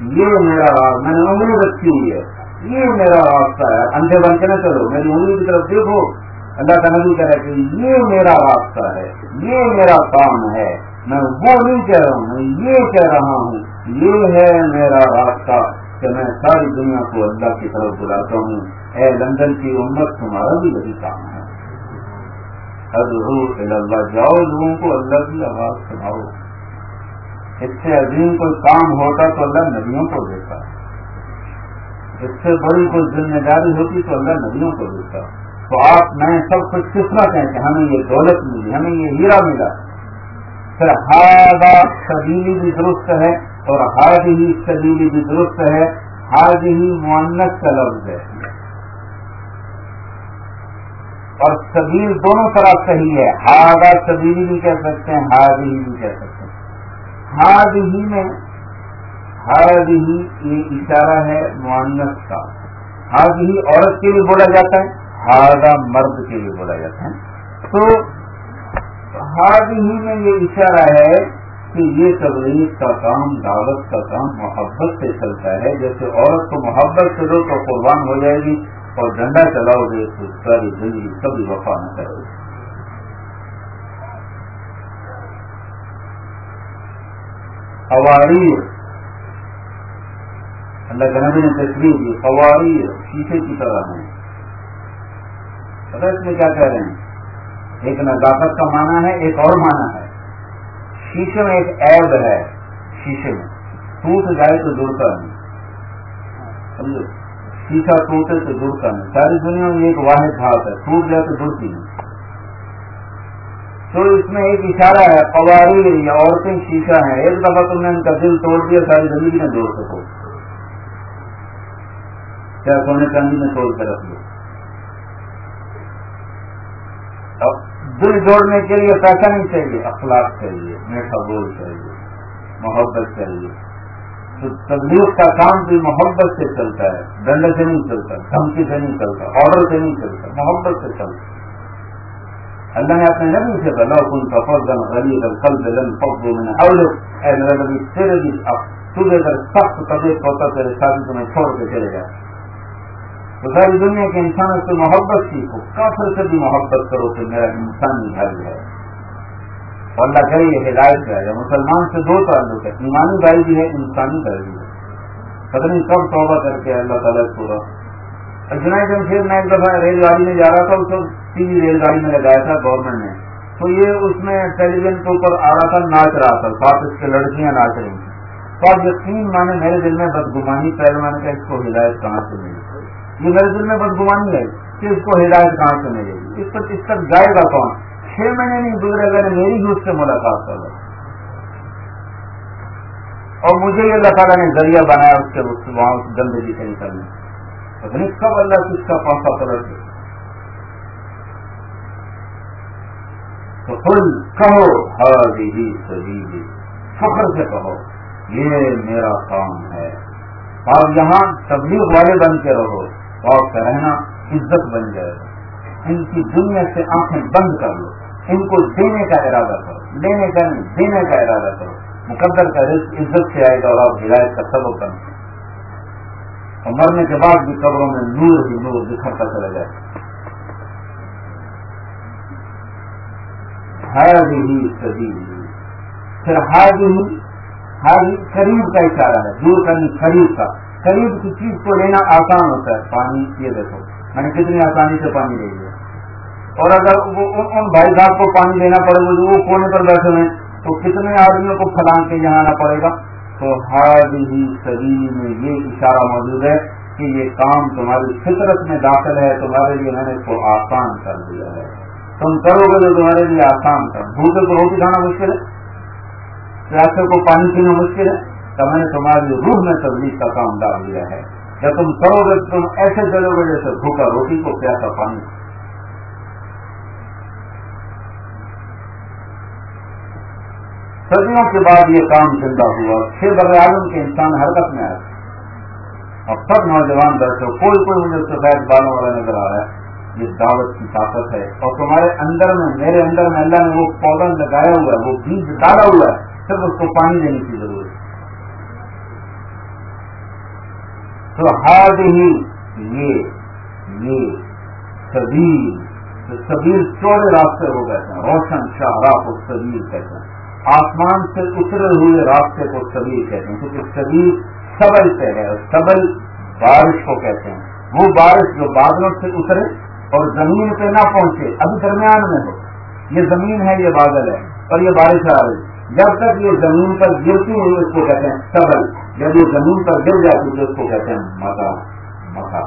یہ میرا میں نے انگلی رکھی ہوئی ہے۔ یہ میرا راستہ ہے۔ اندھے بن کے نہ چلو، میری انگلی کی طرف دیکھو۔ اللہ کا نبی کہہ رہا ہے کہ یہ میرا راستہ ہے، یہ میرا کام ہے۔ میں وہ نہیں کہہ رہا ہوں میں یہ کہہ رہا ہوں، یہ ہے میرا راستہ۔ کہ میں ساری دنیا کو اللہ کی طرف بلاتا ہوں۔ اے لندن کی امت، تمہارا بھی وہی کام ہے۔ اللہ جاؤ لوگوں کو اللہ کی آواز سناؤ۔ اس سے عظیم کوئی کام ہوتا تو اللہ ندیوں کو دیتا۔ اس سے بڑی کوئی ذمہ داری ہوتی تو اللہ ندیوں کو دیتا۔ تو آپ، میں سب کچھ کس طرح کہیں کہ ہمیں یہ دولت ملی، ہمیں یہ ہیرا ملا۔ پھر ہارا سبیلی بھی درست ہے۔ اور ہار ہی سبیلی بھی درست ہے ہار ہی معنت کا لفظ ہے۔ اور سبیل دونوں طرح صحیح ہے۔ ہارا سبیلی بھی کہہ سکتے ہیں ہار ہی بھی کہہ سکتے ہیں۔ ہار ہی میں ہار ہی یہ اشارہ ہے معنت کا۔ ہار ہی عورت کے لیے بولا جاتا ہے ہارا مرد کے لیے بولا جاتا ہے۔ تو ہار ہی میں یہ اشارہ ہے کہ یہ تبلیغ کا کام، دعوت کا کام محبت سے چلتا ہے۔ جیسے عورت کو محبت سے دو تو قربان ہو جائے گی اور ڈنڈا چلاؤ گے تو ساری زندگی کبھی وفا نہ کرو گے قواریر، اللہ کے نبی نے تصویر دی، قواریر شیشے کی طرح ہیں۔ پتا اس میں کیا کہہ رہے ہیں؟ ایک نزاکت کا معنی ہے، ایک اور معنی ہے۔ شیشے میں ایک ایب ہے شیشے میں۔ ٹوٹ جائے تو جڑتا نہیں سمجھو شیشا ٹوٹے تو جڑتا نہیں ساری دنیا میں ایک واحد بھاگ ہے۔ ٹوٹ جائے تو جڑتی نہیں تو اس میں ایک اشارہ ہے قواری یا عورتیں شیشہ ہیں۔ ایک دفعہ تم نے ان کا دل توڑ دیا، ساری زندگی میں جوڑ سکو۔ کیا سونے چاندی میں توڑ کے رکھ دو۔ اب دل جوڑنے کے لیے پیسہ نہیں چاہیے اخلاق چاہیے میٹھا بول چاہیے محبت چاہیے تو تبلیغ کا کام بھی محبت سے چلتا ہے ڈنڈے سے نہیں چلتا، دھمکی سے نہیں چلتا، آرڈر سے نہیں چلتا، محبت سے چلتا اللہ نے اپنے نبی سے بلا کن کا فضل غریب القلب لن فضل من حولك اے میرے نبی، تیرے بھی تجھے اگر سخت طبیعت ہوتا، تیرے ساتھی تمہیں چھوڑ کے چلے جائے تو ساری دنیا کے انسانوں سے محبت سیکھو، کافر سے بھی محبت کرو کہ میرا انسانی بھائی ہے۔ اور اللہ کرے یہ ہدایت کا ہے مسلمان سے دو تعلق ہے ایمانی بھائی بھی ہے، انسانی بھائی بھی ہے۔ پتہ نہیں کب توبہ کر کے اللہ تعالیٰ کو جنائی جمشید میں ایک دفعہ ریل گاڑی میں جا رہا تھا، اس کو ٹی وی ریل گاڑی میں لگایا تھا گورنمنٹ نے۔ تو یہ اس میں ٹیلی ویژن کے اوپر آ رہا تھا، ناچ رہا تھا۔ ساتھ اس کے لڑکیاں ناچ رہی تھیں۔ تو یقین مانے میرے دل میں بدگمانی پہلے میں نے کہا اس کو ہدایت کہاں سے ملے یہ میرے دل میں بدگمانی ہے کہ اس کو ہدایت کہاں سے ملے گی؟ اس پر اس تک جائے گا کون؟ چھ مہینے نہیں، گزرے اگر میری ہی اس سے ملاقات کر رہا اور مجھے یہ اللہ تعالیٰ نے ذریعہ بنایا اس سے وہاں اس گندگی سے نکلنے پتہ نہیں کب اللہ کس کا پانسا پلٹ تو خود کہو ہری سبیلی فخر سے کہو، یہ میرا کام ہے۔ اور یہاں تبلیغ والے بن کے رہو۔ اور کا رہنا، عزت بن جائے۔ گا ان کی دنیا سے آنکھیں بند کر لو۔ ان کو دینے کا ارادہ کرو۔ لینے کا نہیں، دینے کا ارادہ کرو۔ مقدر کا رزق عزت سے آئے گا اور آپ ہدایت کا سبب بن اور مرنے کے بعد بھی قبروں میں نور ہی نور بکھرتا چلا جائے۔ ہی سبھی پھر ہی ہی قریب کا اشارہ ہے، دور کرنی قریب کا۔ قریب کی چیز کو لینا آسان ہوتا ہے۔ پانی یہ دیکھو، میں نے کتنی آسانی سے پانی لے لیا۔ اور اگر وہ ان بھائی صاحب کو پانی لینا پڑے گا وہ کونے پر بیٹھے ہوئے تو کتنے آدمیوں کو پھلان کے یہاں آنا پڑے گا؟ تو ہر ہی شریر میں یہ اشارہ موجود ہے کہ یہ کام تمہاری فطرت میں داخل ہے، تمہارے لیے میں نے اس کو آسان کر دیا ہے۔ تم کرو گے تو تمہارے لیے آسان کر۔ بھوکے کو روٹی کھانا مشکل ہے؟ پیاسے کو پانی پینا مشکل ہے؟ تو میں نے تمہاری روح میں تبلیغ کا کام ڈال دیا ہے۔ جب تم کرو گے، تم ایسے چلو گے جیسے بھوکا روٹی کو پیاسا پانی؟ صدیوں کے بعد یہ کام زندہ ہوا۔ چھ بر اعظم کے انسان حرکت میں آئے۔ اور سب نوجوان بیٹھے کوئی کوئی مجھے سفید بالوں والا نظر آ رہا ہے۔ یہ دعوت کی طاقت ہے۔ اور تمہارے اندر میں، میرے اندر میں اللہ نے وہ پودا لگایا ہوا ہے، وہ بیج ڈالا ہوا ہے۔ صرف اس کو پانی دینے کی ضرورت ہے۔ تو ہاتھ ہی یہ یہ سبیر سبیر چوڑے راستے ہو گئے ہیں، روشن شاہراہ کو سبیر کہتے ہیں۔ آسمان سے اترے ہوئے راستے کو سبیر کہتے ہیں، کیونکہ سبیر سبل سے ہے سبل بارش کو کہتے ہیں۔ وہ بارش جو بادلوں سے اترے اور زمین پہ نہ پہنچے ابھی درمیان میں ہو۔ یہ زمین ہے، یہ بادل ہے، اور یہ بارش آ رہی جب تک یہ زمین پر گرتی ہوئی اس کو کہتے ہیں سبل۔ جب یہ زمین پر گر جاتی تو اس کو کہتے ہیں مکا مکا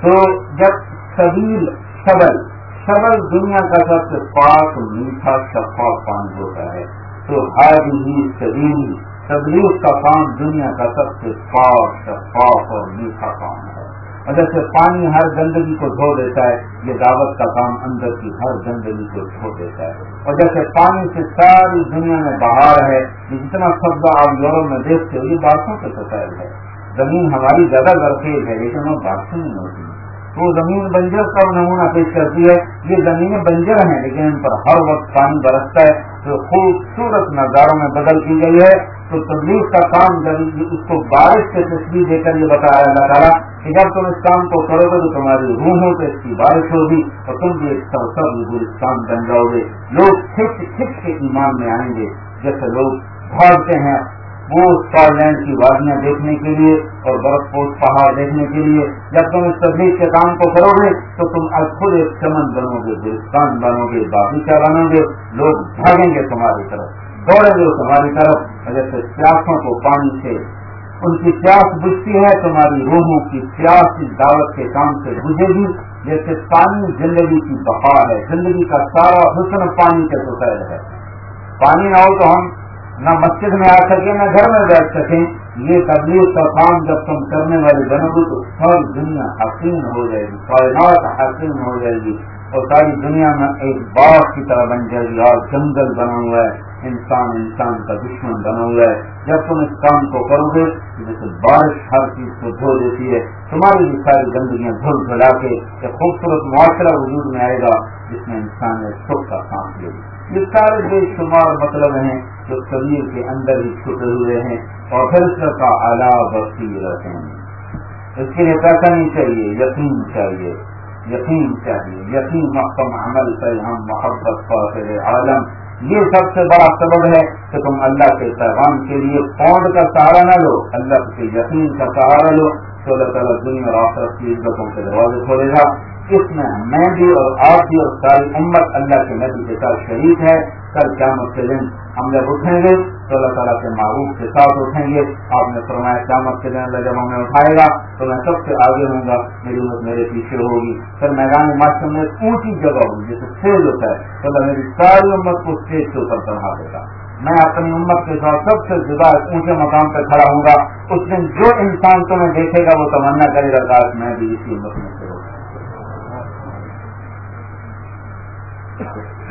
تو جب سبیل سبل سبل دنیا کا سب سے پاک، میٹھا شفاف پانی ہوتا ہے، تو ہر ہی سبیل تبلیغ کا کام دنیا کا سب سے پاک، شفاف اور میٹھا کام ہے۔ اگر سے پانی ہر گندگی کو دھو دیتا ہے، یہ دعوت کا کام اندر کی ہر گندگی کو دھو دیتا ہے۔ اور جیسے پانی سے ساری دنیا میں بہار ہے یہ جتنا سبزہ آپ یورپ میں دیکھتے ہو، یہ بارشوں کے سطح ہے زمین ہماری زیادہ زرخیز ہے، لیکن وہ بارشیں نہیں ہوتی۔ وہ زمین بنجر کا نمونہ پیش کرتی ہے۔ یہ زمینیں بنجر ہیں، لیکن ان پر ہر وقت پانی برستا ہے۔ جو خوبصورت نظاروں میں بدل کی گئی ہے، تو تبلیغ کا کام اس کو بارش سے تصویر دے کر یہ بتا رہا ہے اللہ تعالیٰ کہ جب تم اس کام کو کرو گے تو تمہاری روحوں پہ اس کی بارش ہوگی اور تم بھی ایک سب سب گلستان بن جاؤ گے۔ لوگ کھچ کھچ کے ایمان میں آئیں گے، جیسے لوگ بھاگتے ہیں۔ وہ اسکاٹ لینڈ کی وادیاں دیکھنے کے لیے اور برف پوش پہاڑ دیکھنے کے لیے۔ جب تم اس تبلیغ کے کام کو کرو گے تو تم اب خود ایک چمن بنو گے گلستان بنو گے باغیچہ بنو گے؟ لوگ بھاگیں گے تمہاری طرف دوڑے گے تمہاری طرف۔ جیسے پیاسوں کو پانی سے، ان کی پیاس بجتی ہے، تمہاری روحوں کی پیاس اس دعوت کے کام سے بجے گی۔ جیسے پانی زندگی کی بہار ہے، زندگی کا سارا حسن پانی کے سفید ہے۔ پانی نہ ہو تو ہم نہ مسجد میں آ سکیں نہ گھر میں بیٹھ سکیں۔ یہ تبلیغ کا کام جب تم کرنے والے بنو گے تو ساری دنیا حسین ہو جائے گی، کائنات حسین ہو جائے گی۔ اور ساری دنیا میں ایک باغ کی طرح بن جائے گی، اور جنگل بنا ہوا ہے، انسان انسان کا دشمن بنا ہوا ہے۔ جب تم اس کام کو کرو گے، جیسے بارش ہر چیز کو دھو دیتی ہے تمہاری بھی ساری گندگیاں دھل دھلا کے ایک خوبصورت معاشرہ وجود میں آئے گا، جس میں انسان نے سکھ کا سانس لے یہ سارے بے شمار مطلب ہیں۔ جو شریر کے اندر ہی چھپے ہوئے ہیں اور پھر اس کا اعلیٰ بستی رہتے ہیں۔ اس کے لیے پیسہ نہیں چاہیے، یقین چاہیے یقین چاہیے، یقین محکم عمل سے ہم محبت عالم۔ یہ سب سے بڑا سبب ہے کہ تم اللہ کے پیغام کے لیے پونڈ کا سہارا نہ لو، اللہ کے یقین کا سہارا لو۔ تو اللہ تعالیٰ دنیا اور آخرت کی عزتوں کے دروازے کھولے گا۔ اس میں میں بھی اور آپ بھی اور ساری امت اللہ کے نبی کے ساتھ شریک ہے۔ کل قیامت کے دن ہم جب اٹھیں گے تو اللہ تعالیٰ کے معروف کے ساتھ اٹھیں گے۔ آپ نے فرمایا قیامت کے دن اللہ جب ہمیں اٹھائے گا تو میں سب سے آگے ہوں گا۔ میری امت میرے پیچھے ہوگی۔ پھر میدان معاشرے میں اونچی جگہ ہوگی جیسے اسٹیج ہوتا ہے۔ تو اللہ میری ساری امت کو اسٹیج کے اوپر چڑھا دے گا۔ میں اپنی امت کے ساتھ سب سے زیادہ اونچے مقام پہ کھڑا ہوں گا۔ اس دن جو انسان تمہیں دیکھے گا وہ تمنا کرے گا۔ کاش میں بھی اسی امت میں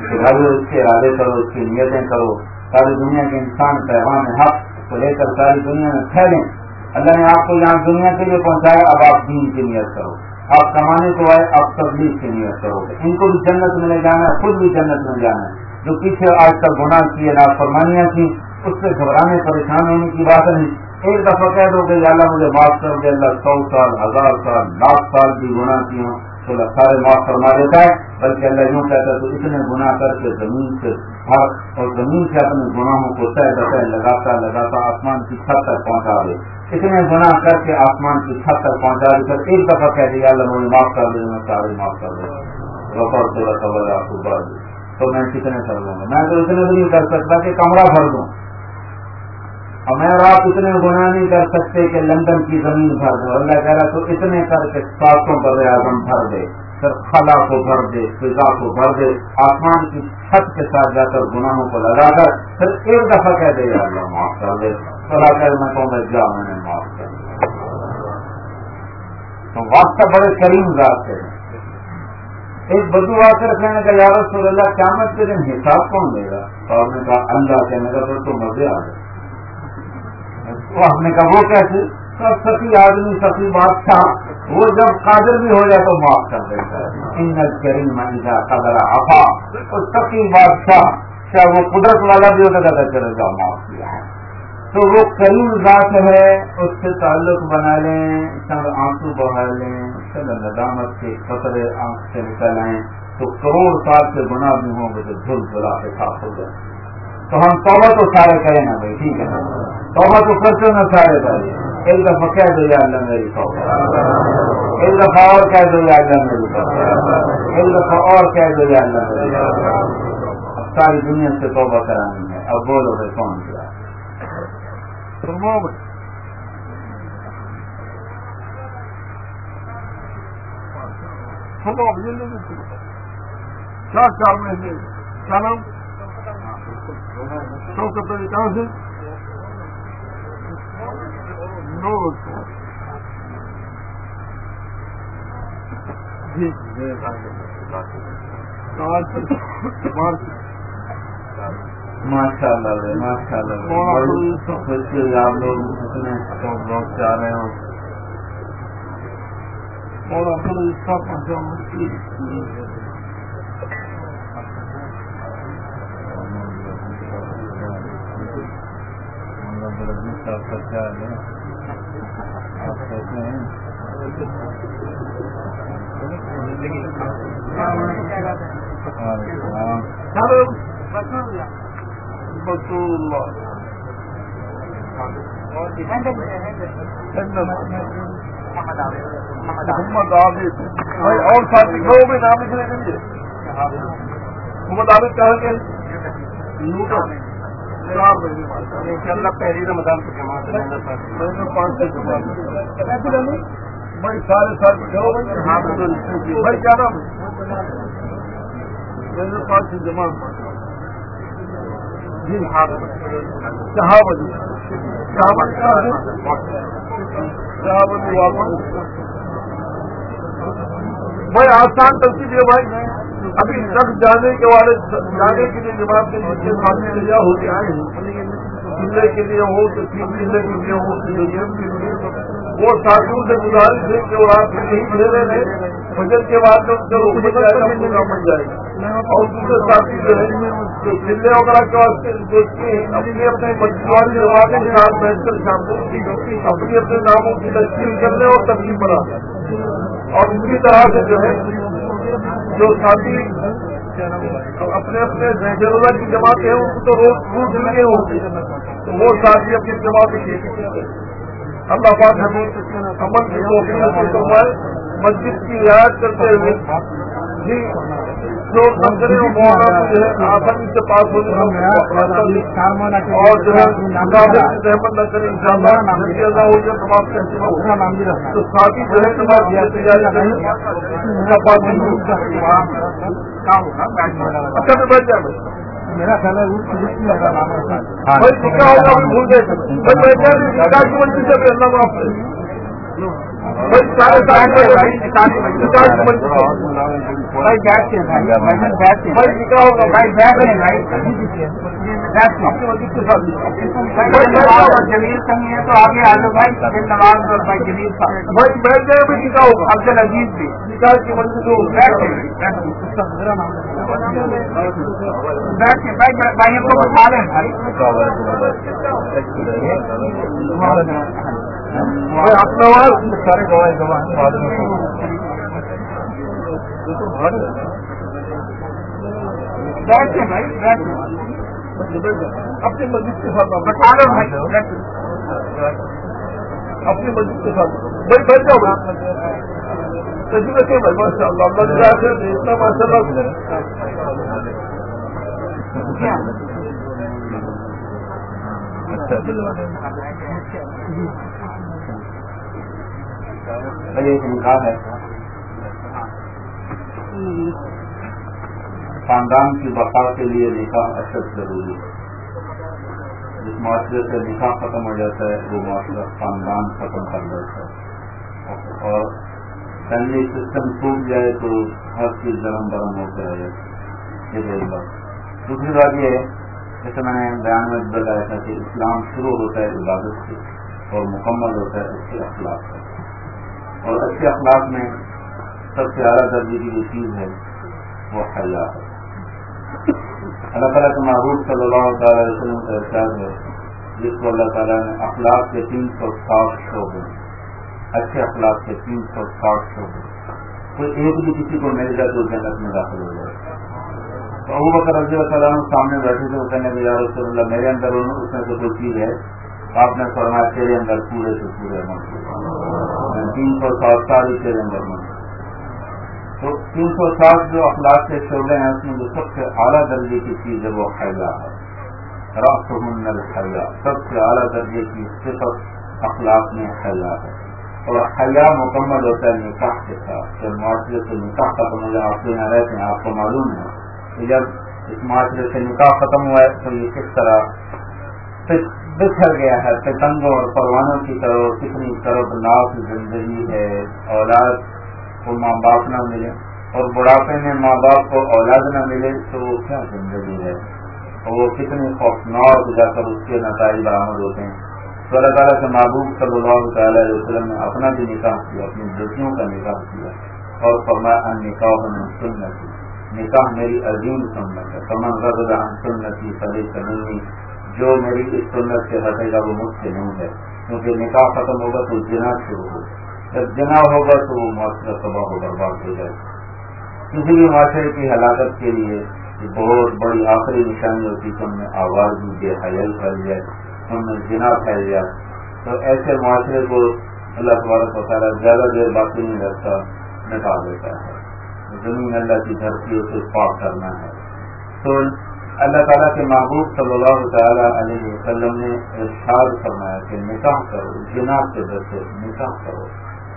سے اس کے ارادے کرو، اس کی نیتیں کرو۔ ساری دنیا کے انسان پیغام حق کو لے کر ساری دنیا میں پھیلیں۔ اللہ نے آپ کو یہاں دنیا کے لیے پہنچایا، اب آپ دین کی نیت کرو۔ آپ کمانے کو آئے، آپ تبلیغ کی نیت کرو۔ گے ان کو بھی جنت میں لے جانا ہے، خود بھی جنت میں جانا ہے۔ جو پیچھے آج تک گناہ کیے نا فرمانیاں کی، اس سے گھبرانے، پریشان ہونے کی بات نہیں۔ ایک دفعہ کہہ دو کہ اللہ مجھے معاف کر دے، اللہ سو سال، ہزار سال، لاکھ سال بھی گناہ کی ہوں۔ سارے معاف فرما دیتا ہے، بلکہ اللہ یوں کہتا ہے، تو اتنے گناہ کر کے زمین سے بھر اور زمین سے اپنے گناہوں کو طے بتہ لگاتا لگاتا آسمان کی چھت تک پہنچا دے۔ اتنے گناہ کر کے آسمان کی چھت تک پہنچا دے کر ایک دفعہ کہہ دیا، اللہ مجھے معاف کر دے، میں سارے معاف کر دوں رفر تو رقبر آپ کو بڑھ دوں تو میں کتنے کر لوں گا؟ میں تو اتنے بھی نہیں کر سکتا کہ کمرہ بھر دوں۔ اور میں اور آپ اتنے گناہ نہیں کر سکتے کہ لندن کی زمین بھر دو۔ اللہ کہہ رہا تو اتنے کر کے ساتوں پر اعظم بھر دے، پھر خلا کو بھر دے، فضا کو بھر دے، آسمان کی چھت کے ساتھ جا کر گناہوں کو لگا کر پھر ایک دفعہ کہہ دے اللہ معاف کر دے۔ چلا کر میں کہوں گا، جا، میں نے معاف کر دیا۔ تو واقع بڑے کریم ذات ہے ایک بدو آ کر کہنے کا یار رسول اللہ، قیامت کے دن حساب کون دے گا؟ تو آپ نے کہا، اللہ کہنے کا تو مزے آ گئے۔ تو آپ نے کہا وہ کیسے؟ سب سخی آدمی، سخی بادشاہ، وہ جب قادر بھی ہو جائے تو معاف کر دیتا ہے ان کریم قدر آفا تو سخی بادشاہ چاہے وہ قدرت والا بھی ہوتا کہتا چلے جاؤ، معاف کیا۔ ہے تو وہ کریم ذات ہے، اس سے تعلق بنا لیں سب آنسو بہا لیں چلو ندامت کے خطرے آنکھ سے نکل آئیں۔ تو کروڑ سال سے گناہ بھی ہوں گے تو دھل دھلا کے صاف ہو جائے تو ہم توبہ تو سارے کریں نا بھائی، ٹھیک ہے۔ توبہ تو کرتے نا سارے بھائی۔ ایک دفعہ کہہ دو یا اللہ میری توبہ۔ ایک دفعہ اور کہہ دو یا اللہ میری توبہ۔ ایک دفعہ اور کہہ دو یا اللہ میری اب ساری دنیا سے توبہ کرانی ہے۔ اب بولو بھائی، کون کیا؟ چار چار مہینے۔ کیا نام سو کپڑے کہاں سے نو جی ماشاء اللہ ماشاء اللہ آپ لوگ اتنے لوگ چاہ رہے ہو اور اپنا اس کا پہنچا آپ کہتے ہیں محمد عابد اور ساتھی لوگ بھی نام لکھنے کے لیے محمد عابد کہاں کے نوٹن چار مہینے پہلی رمضان کی جماعت میں نے پانچ بھائی سارے بھائی کیا نام پانچ جماعت جی ہاں کہاں بجے۔ کہاں بجے۔ کہاں بجے واپس۔ بھائی آسان ترتیب ہے بھائی۔ ابھی تک جانے کے والے جانے کے لیے جماعت کے نیچے سامنے لیا ہوتے آئے ہیں کے لیے ہو تو کے لیے ہو وہ ساتھیوں سے گزارش ہے کہ وہ آپ نہیں دے رہے ہیں بجٹ کے بعد میں چلو بن جائے گا بن جائے گا اور دوسرے ساتھی جو ہے جو قلعے وغیرہ کے واسطے دیکھتے ہیں، اپنی اپنے مجھواری جماعتوں کے ساتھ بیٹھ کر شام کو اپنی اپنے ناموں کی تشکیل کر لیں اور تقسیم بنا اور اسی طرح سے جو ہے جو ساتھی اپنے اپنے ضرورت کی جماعتیں ہیں، ان کو تو روز روز ملے ہوں تو وہ ساتھی اپنی جماعت کی اللہ پاک ہمیں عمل کی توفیق فرمائے، مسجد کی رعایت کرتے ہوئے۔ جی۔ جو ہے آسانی سے پاس ہو جائے اور جو ہے ان شاء اللہ ہو جائے نماز کا اہتمام تو ساتھی جو ہے اچھا میں بیٹھ جائے میرا خیال ہے بھائی ہوگا بھول گئے بھی اللہ معاف کرے بھائی جمیل سنگھ ہے تو آگے آ جاؤ بھائی نواز اور بھائی جمیل صاحب بھائی بیٹھ بھی ہوگا عبد العزیز بھی بیٹھ کے بھائی بھائی کو بتا لیں بھائی سارے گواہ گواہ اپنی مسجد کے ساتھ بتا لو بھائی۔ اپنی مسجد کے ساتھ۔ بھائی بیٹھ جاؤ۔ بھائی؟ ماشاء اللہ سے اتنا ماشاء اللہ ایک نکاح ہے۔ خاندان کی بقا کے لیے نکاح اشد ضروری ہے۔ جس معاشرے سے نکاح ختم ہو جاتا ہے، وہ معاشرہ خاندان ختم کر دیتا ہے۔ اور فیملی سسٹم ٹوٹ جائے تو ہر چیز گرم گرم ہوتے رہے یہ ایک بات۔ دوسری بات یہ ہے، جیسے میں نے بیان میں بتایا تھا کہ اسلام شروع ہوتا ہے عبادت سے اور مکمل ہوتا ہے اچھے اخلاق سے۔ اور اچھے اخلاق میں سب سے اعلیٰ درجے کی جو چیز ہے، وہ حیا ہے۔ اللہ تعالیٰ کے معروف صلی اللہ تعالی وسلم کا احساس ہے، جس کو اللہ تعالیٰ نے اخلاق کے تین سو ساٹھ شعبے اچھے اخلاق کے تین سو ساٹھ شعبے کوئی ایک بھی کسی کو مل جائے تو جنت میں داخل ہو جائے۔ تو ابو بکر رضی اللہ تعالیٰ سامنے بیٹھے تھے، وہ کہنے کہ یا رسول اللہ، میرے اندر اس میں سے کوئی چیز ہے آپ نے فرمایا تیرے اندر پورے سے پورے مت تین سو ساٹھ سال تیرے اندر مت تو تین سو ساٹھ جو اخلاق کے شعبے ہیں، اس میں جو سب سے اعلیٰ درجے کی چیز ہے وہ خیلا ہے۔ رقم الحیا سب سے اعلیٰ درجے کی صفت اخلاق میں حیا ہے۔ اور حیا مکمل ہوتا ہے نکاح کے ساتھ۔ جب معاشرے سے نکاح ختم ہو جائے، آپ کے یہاں رہتے ہیں، آپ کو معلوم ہے۔ کہ جب اس معاشرے سے نکاح ختم ہوا ہے، تو یہ کس طرح بچھڑ گیا ہے پتنگوں اور پروانوں کی طرف کتنی طرف ناک زندگی ہے، اولاد کو ماں باپ نہ ملے اور بڑھاپے میں ماں باپ کو اولاد نہ ملے تو وہ کیا زندگی ہے؟ اور وہ کتنی خوفناک جا کر اس کے نتائج برآمد ہوتے ہیں۔ تو اللہ تعالیٰ سے محبوب صلی اللہ تعالیٰ علیہ وسلم نے اپنا بھی نکاح کیا، اپنی بیٹیوں کا نکاح کیا اور فرمایا نکاح میں سنت نکاح میری عظیم سنت ہے۔ کمن غرض سنتی سبھی سنونی جو میری اس سنت سے ہٹے گا وہ مجھ سے نہیں ہے، کیونکہ نکاح ختم ہوگا تو جنا شروع ہو جب جنا ہوگا تو وہ معاشرہ تباہ و برباد ہو جائے کسی بھی معاشرے کی ہلاکت کے لیے بہت بڑی آخری نشانی ہوتی کہ ہم نے آواز بھی بے حیل پھیل جائے ہم میں جنا پھیل گیا تو ایسے معاشرے کو اللہ تبارک و زیادہ دیر باقی نہیں رکھتا، نکال دیتا ہے۔ زمین اللہ کی دھرتی اسے پاک کرنا ہے۔ تو اللہ تعالیٰ کے محبوب صلی اللہ تعالیٰ علیہ وسلم نے ارشاد فرمایا کہ نکاح کرو جنا سے بچو، نکاح کرو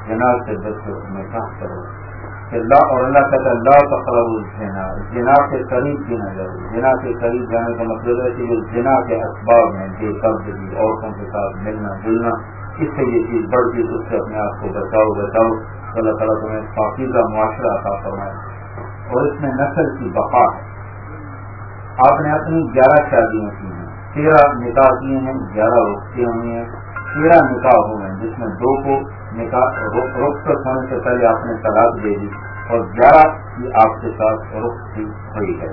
جنا سے بچو، نکاح کرو۔ اللہ اور اللہ کہتا اللہ تقرب الجنا جنا کے قریب بھی نہ جاؤ۔ جنا کے قریب جانے کا مطلب ہے کہ جو جنا کے اسباب ہیں بے قبض بھی عورتوں کے ساتھ ملنا، جلنا، اس سے یہ چیز بڑھ گئی اس سے اپنے آپ کو بچاؤ بچاؤ۔ اللہ تعالیٰ تمہیں پاکیزہ معاشرہ عطا فرمائے۔ اور اس میں نسل کی بقا ہے۔ آپ نے اپنی گیارہ شادیاں کی ہیں، تیرہ نکاح کیے ہیں، گیارہ رختے ہوئے ہیں، تیرہ نکاح ہوئے ہیں، جس میں دو کو نکاح رخصت ہونے سے پہلے آپ نے طلاق دے دی اور گیارہ کی آپ کے ساتھ رخ ہوئی ہے۔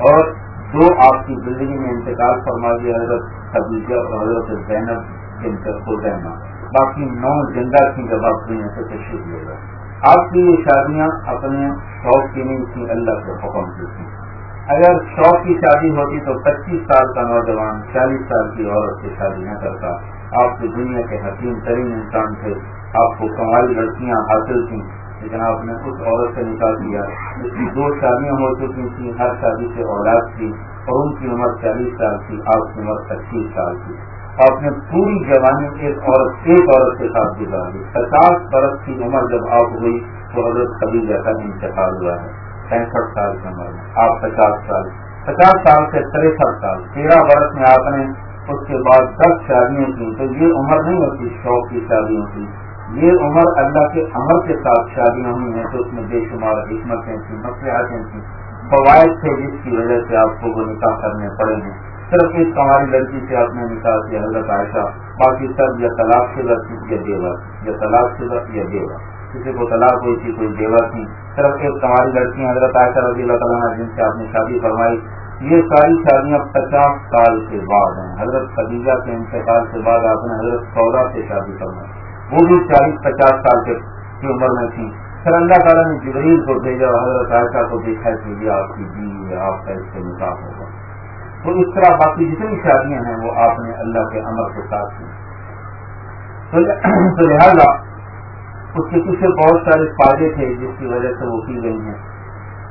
اور دو آپ کی زندگی میں انتقال فرما دیا، حضرت خدیجہ اور حضرت زینب جن کا خزینہ باقی نو زندہ کی جب آپ دنیا سے تشریف لے گا آپ کی یہ شادیاں اپنے شوق کی نہیں تھی اللہ کے حکم کی تھی اگر شوق کی شادی ہوتی تو پچیس سال کا نوجوان، چالیس سال کی عورت سے شادی نہ کرتا۔ آپ کی دنیا کے حکیم ترین انسان تھے۔ آپ کو کمالی لڑکیاں حاصل تھیں، لیکن آپ نے اس عورت سے نکال دیا اس کی دو شادیاں ہو چکی تھیں، ہر شادی سے اولاد تھی اور ان کی عمر چالیس سال تھی، آپ کی عمر پچیس سال تھی۔ آپ نے پوری جوانی ایک عورت ایک عورت کے ساتھ گزار دی پچاس برس کی عمر جب آپ ہوئی تو حضرت خدیجہ کا انتقال ہوا ہے۔ پینسٹھ سال کی عمر میں، آپ پچاس سال پچاس سال سے تریسٹھ سال، تیرہ برس میں آپ نے اس کے بعد دس شادیاں کی تو یہ عمر نہیں ہوتی، شوق کی شادیوں کی یہ عمر اللہ کے عمر کے ساتھ شادیاں ہوئی ہیں تو اس میں بے شمار حکمتیں تھیں مسئلے تھیں۔ فوائد تھے جس کی وجہ سے آپ کو وہ نکاح کرنے پڑے ہیں۔ صرف ایک ہماری لڑکی سے آپ نے نکاح کیا، حضرت عائشہ، باقی سب یا طلاق سے بس یا دیور یا طلاق سے بس یا دیور کسی کو طلاق ہوئی تھی، کوئی دیور تھی۔ صرف ایک ہماری لڑکی حضرت عائشہ رضی اللہ تعالیٰ جن سے آپ نے شادی فرمائی، یہ ساری شادیاں پچاس سال کے بعد ہیں۔ حضرت خدیجہ کے انتقال کے بعد آپ نے حضرت سودا سے شادی فرمائی۔ وہ بھی چالیس، پچاس سال کے کی عمر میں تھی پھر اللہ تعالیٰ نے جبریل کو بھیجا، حضرت عائشہ کو دیکھا کہ یہ آپ کی بیوی آپ کا اس سے نکاح ہوگا۔ تو اس طرح باقی جتنی شادیاں ہیں، وہ آپ نے اللہ کے عمر کے ساتھ کی۔ تو لہٰذا اس کے پیچھے بہت سارے فائدے تھے جس کی وجہ سے وہ کی گئی ہیں۔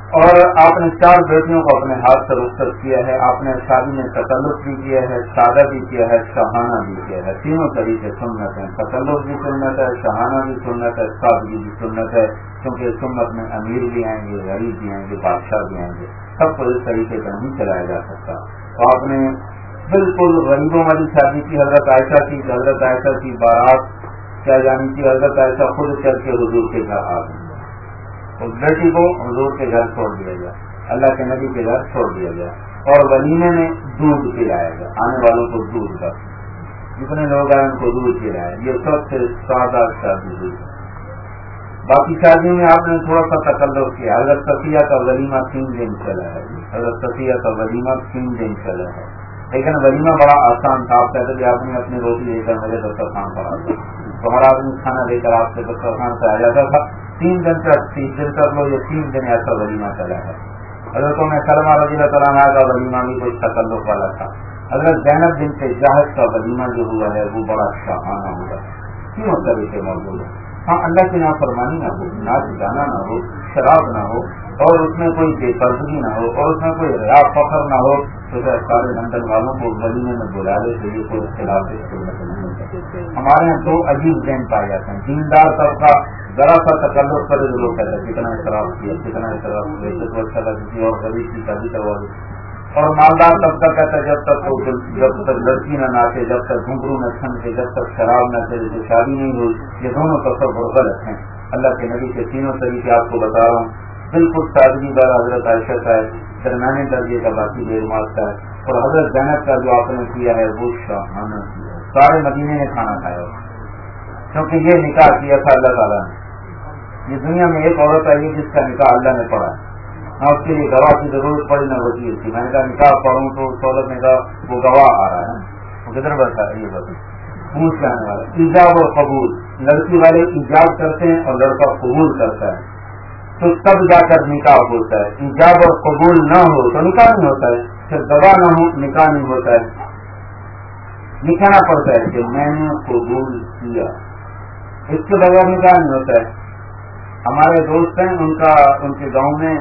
اور آپ نے چار بیٹیوں کو اپنے ہاتھ سے رخصت کیا ہے، آپ نے شادی میں تکلف بھی کیا ہے، سادہ بھی کیا ہے شہانہ بھی کیا ہے۔ تینوں طریقے سنت ہیں۔ تکلف بھی سنت ہے شہانہ بھی سنت ہے، سادگی بھی سنت ہے، کیونکہ سنت میں امیر بھی آئیں گے، غریب بھی آئیں گے، بادشاہ بھی آئیں گے۔ سب کو اس طریقے سے نہیں چلایا جا سکتا۔ تو آپ نے بالکل غریبوں والی شادی کی، حضرت عائشہ کی، حضرت عائشہ کی بارات کیا جانی کی حضرت عائشہ خود چل کے حضور کے گھر آ گئی اس بیٹی کو حضور کے گھر چھوڑ دیا گیا۔ اللہ کے نبی کے گھر چھوڑ دیا گیا۔ اور ولیمے میں دودھ پلایا گیا۔ آنے والوں کو دودھ کا جتنے لوگ آئے ان کو دودھ پلایا۔ یہ سب سے سادہ شادی ہوئی۔ باقی شادی میں آپ نے تھوڑا سا تکلف کیا۔ حضرت صفیہ کا ولیمہ تین دن چلا ہے۔ حضرت صفیہ کا ولیمہ تین دن چلا ہے۔ لیکن ولیمہ بڑا آسان تھا، آپ کہتے کہ آپ نے اپنی روٹی لے کر مجھے دسترخوان پڑا تو ہر آدمی کھانا لے کر آپ سے دسترخوان سے آ جاتا تھا۔ تین دن تک، تین دن تک لو یہ تین دن ایسا ولیمہ چلا ہے حضرت میں سلمہ رضی اللہ تعالیٰ کا ولیمہ بھی کوئی تکلق والا تھا۔ حضرت زینب دن سے جہاز کا ولیمہ جو ہوا ہے، وہ بڑا شاہانہ ہوا کیوں طریقے موجود ہے؟ ہاں اللہ کی نافرمانی نہ ہو ناچ گانا نہ ہو، شراب نہ ہو اور اس میں کوئی بے پردگی نہ ہو اور اس میں کوئی ریا فخر نہ ہو تو پھر سارے لندن والوں کو گلینے میں بلا لے تو یہ کوئی اختلاف ہمارے یہاں دو عجیب ذہن پائے جاتے ہیں۔ دیندار طبقہ ذرا سا تکلف کرے جو لوگ کہتے ہیں کتنا اعتراف کیا کتنا اعتراف کیا تو اچھا تھا کسی اور غریب کی شادی کروا دی۔ اور مالدار طبقہ کہتا ہے جب تک جب تک لڑکی نہ ناچے جب تک گھنگرو نہ چھن کے جب تک شراب نہ چلے جو شادی نہیں ہوئی یہ دونوں تصور غلط ہیں۔ اللہ کے نبی کے تینوں طریقے آپ کو بتا رہا ہوں۔ بالکل سادگی دار حضرت عائشہ کا ہے، درمیانے درجے کا باقی بے مال کا ہے۔ اور حضرت جنت کا جو آپ نے کیا ہے، وہ شاہانہ کیا ہے۔ سارے مدینے نے کھانا کھایا۔ کیونکہ یہ نکاح کیا تھا اللہ تعالیٰ نے۔ یہ دنیا میں ایک عورت آئی جس کا نکاح اللہ نے پڑھا۔ نہ اس کے لیے گواہ کی ضرورت پڑی، نہ وزیر کی۔ میں نے کہا، نکاح پڑھوں تو سہولت نے کہا، وہ گواہ آ رہا ہے وہ کدھر بیٹھا ہے؟ یہ بس۔ پوچھ والا ایجاب اور قبول۔ لڑکی والے ایجاب کرتے ہیں اور لڑکا قبول کرتا ہے۔ تو تب جا کر نکاح ہوتا ہے۔ ایجاب اور قبول نہ ہو تو نکاح نہیں ہوتا ہے۔ پھر دبا نہ ہو، نکاح نہیں ہوتا ہے۔ لکھنا پڑتا ہے کہ میں نے قبول کیا۔ اس کے بغیر نکاح نہیں ہوتا ہے۔ ہمارے دوست ہیں، ان کا، ان کے گاؤں میں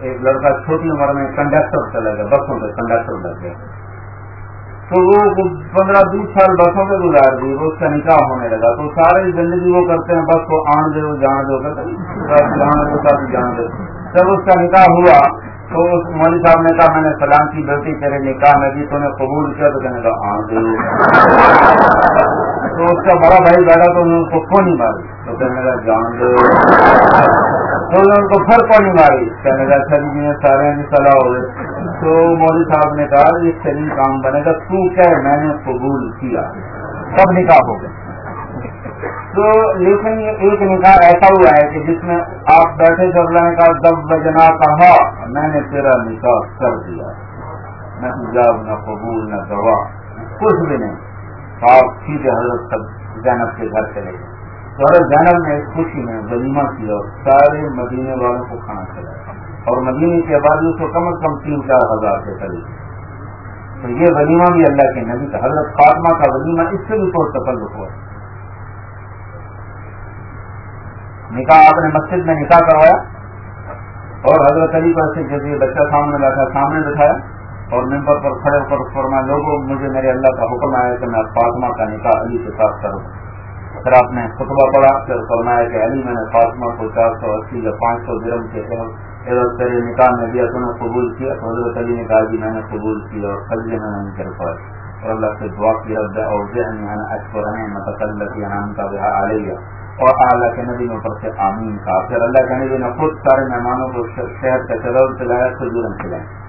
ایک لڑکا چھوٹی عمر میں کنڈکٹر چلا گیا، بسوں پہ کنڈکٹر لگ گیا۔ تو وہ پندرہ بیس سال بسوں پہ گزار دی اس کا نکاح ہونے لگا۔ تو سارے زندگی وہ کرتے ہیں، بس کو آن دے جان دو کرتے جان دے جب اس کا نکاح ہوا، تو اس مولوی صاحب نے کہا، میں نے سلام کی بیٹی، تیرے نکاح میں بھی تو نے قبول کیا، تو کہنے کا آن دے۔ تو اس کا بڑا بھائی بیٹھا، تو انہوں کو کون نہیں ماری۔ تو کہنے کا جان دے۔ تو ان کو پھر کون نہیں ماری۔ کہنے کا اچھا جی سارے جی، صلاح ہو گئے۔ تو مودی صاحب نے کہا یہ شریر کام بنے گا، تو کیا میں نے قبول کیا سب نکاح ہو گئے۔ تو لیکن یہ ایک نکاح ایسا ہوا ہے کہ جس میں آپ بیٹھے جب اللہ نے کہا بجنا کہا، میں نے تیرا نکاح کر دیا۔ نہ حجاب نہ قبول نہ گواہ کچھ بھی نہیں۔ آپ سیدھے حضرت تک زینب کے گھر چلے گئے۔ تو حضرت زینب نے خوشی میں ولیمہ کیا اور سارے مدینے والوں کو کھانا کھلایا۔ اور مدینے کی آبادی سے کم از کم تین چار ہزار کے قریب۔ تو یہ ولیمہ بھی اللہ کے نبی کا حضرت فاطمہ کا ولیمہ اس سے بھی تھوڑا تکلف ہوا۔ نکاح آپ نے مسجد میں نکاح کروایا اور حضرت علی پر سے جب یہ بچہ سامنے بیٹھا، سامنے بٹھایا اور ممبر پر کھڑے ہو کر فرمایا، لوگوں، مجھے میرے اللہ کا حکم آیا کہ میں فاطمہ کا نکاح علی کے ساتھ کروں۔ پھر آپ نے خطبہ پڑا پھر فرمایا کہ علی میں نے فاطمہ کو چار سو اسی یا پانچ سو درم کے تیرے نکاح میں دیا، تو نے قبول کیا تو حضرت علی نے کہا کہ میں نے قبول کیا اور خرچے میں نہیں کر پائے اور اللہ سے دعا کی کیا اور ذہن اکبر متقل کی انعام کا بہا آ گیا اور اللہ کے نبی نے اوپر سے آمین کہا۔ پھر اللہ کے نبی نے خود سارے مہمانوں کو شہر کا چدر چلایا کھجورن کھلائے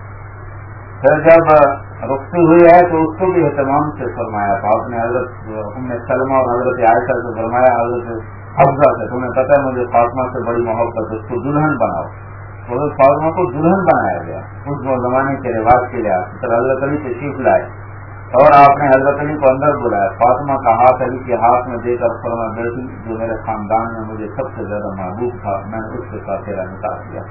پھر جب رخصی ہوئی ہے تو اس کو بھی اہتمام سے فرمایا تو آپ نے حضرت ام سلمہ اور حضرت عائشہ سے فرمایا، حضرت حفظہ سے، تمہیں پتہ ہے مجھے فاطمہ سے بڑی محبت اس کو دلہن بناؤ۔ حضرت فاطمہ کو دلہن بنایا گیا۔ اس زمانے کے رواج کے لیے حضرت علی تشریف لائے۔ اور آپ نے حضرت علی کو اندر بلایا۔ فاطمہ کا ہاتھ علی کے ہاتھ میں دے کر فرما، بیٹی، جو میرے خاندان میں مجھے سب سے زیادہ محبوب تھا، میں نے اس کے ساتھ تیرا نکاح کیا۔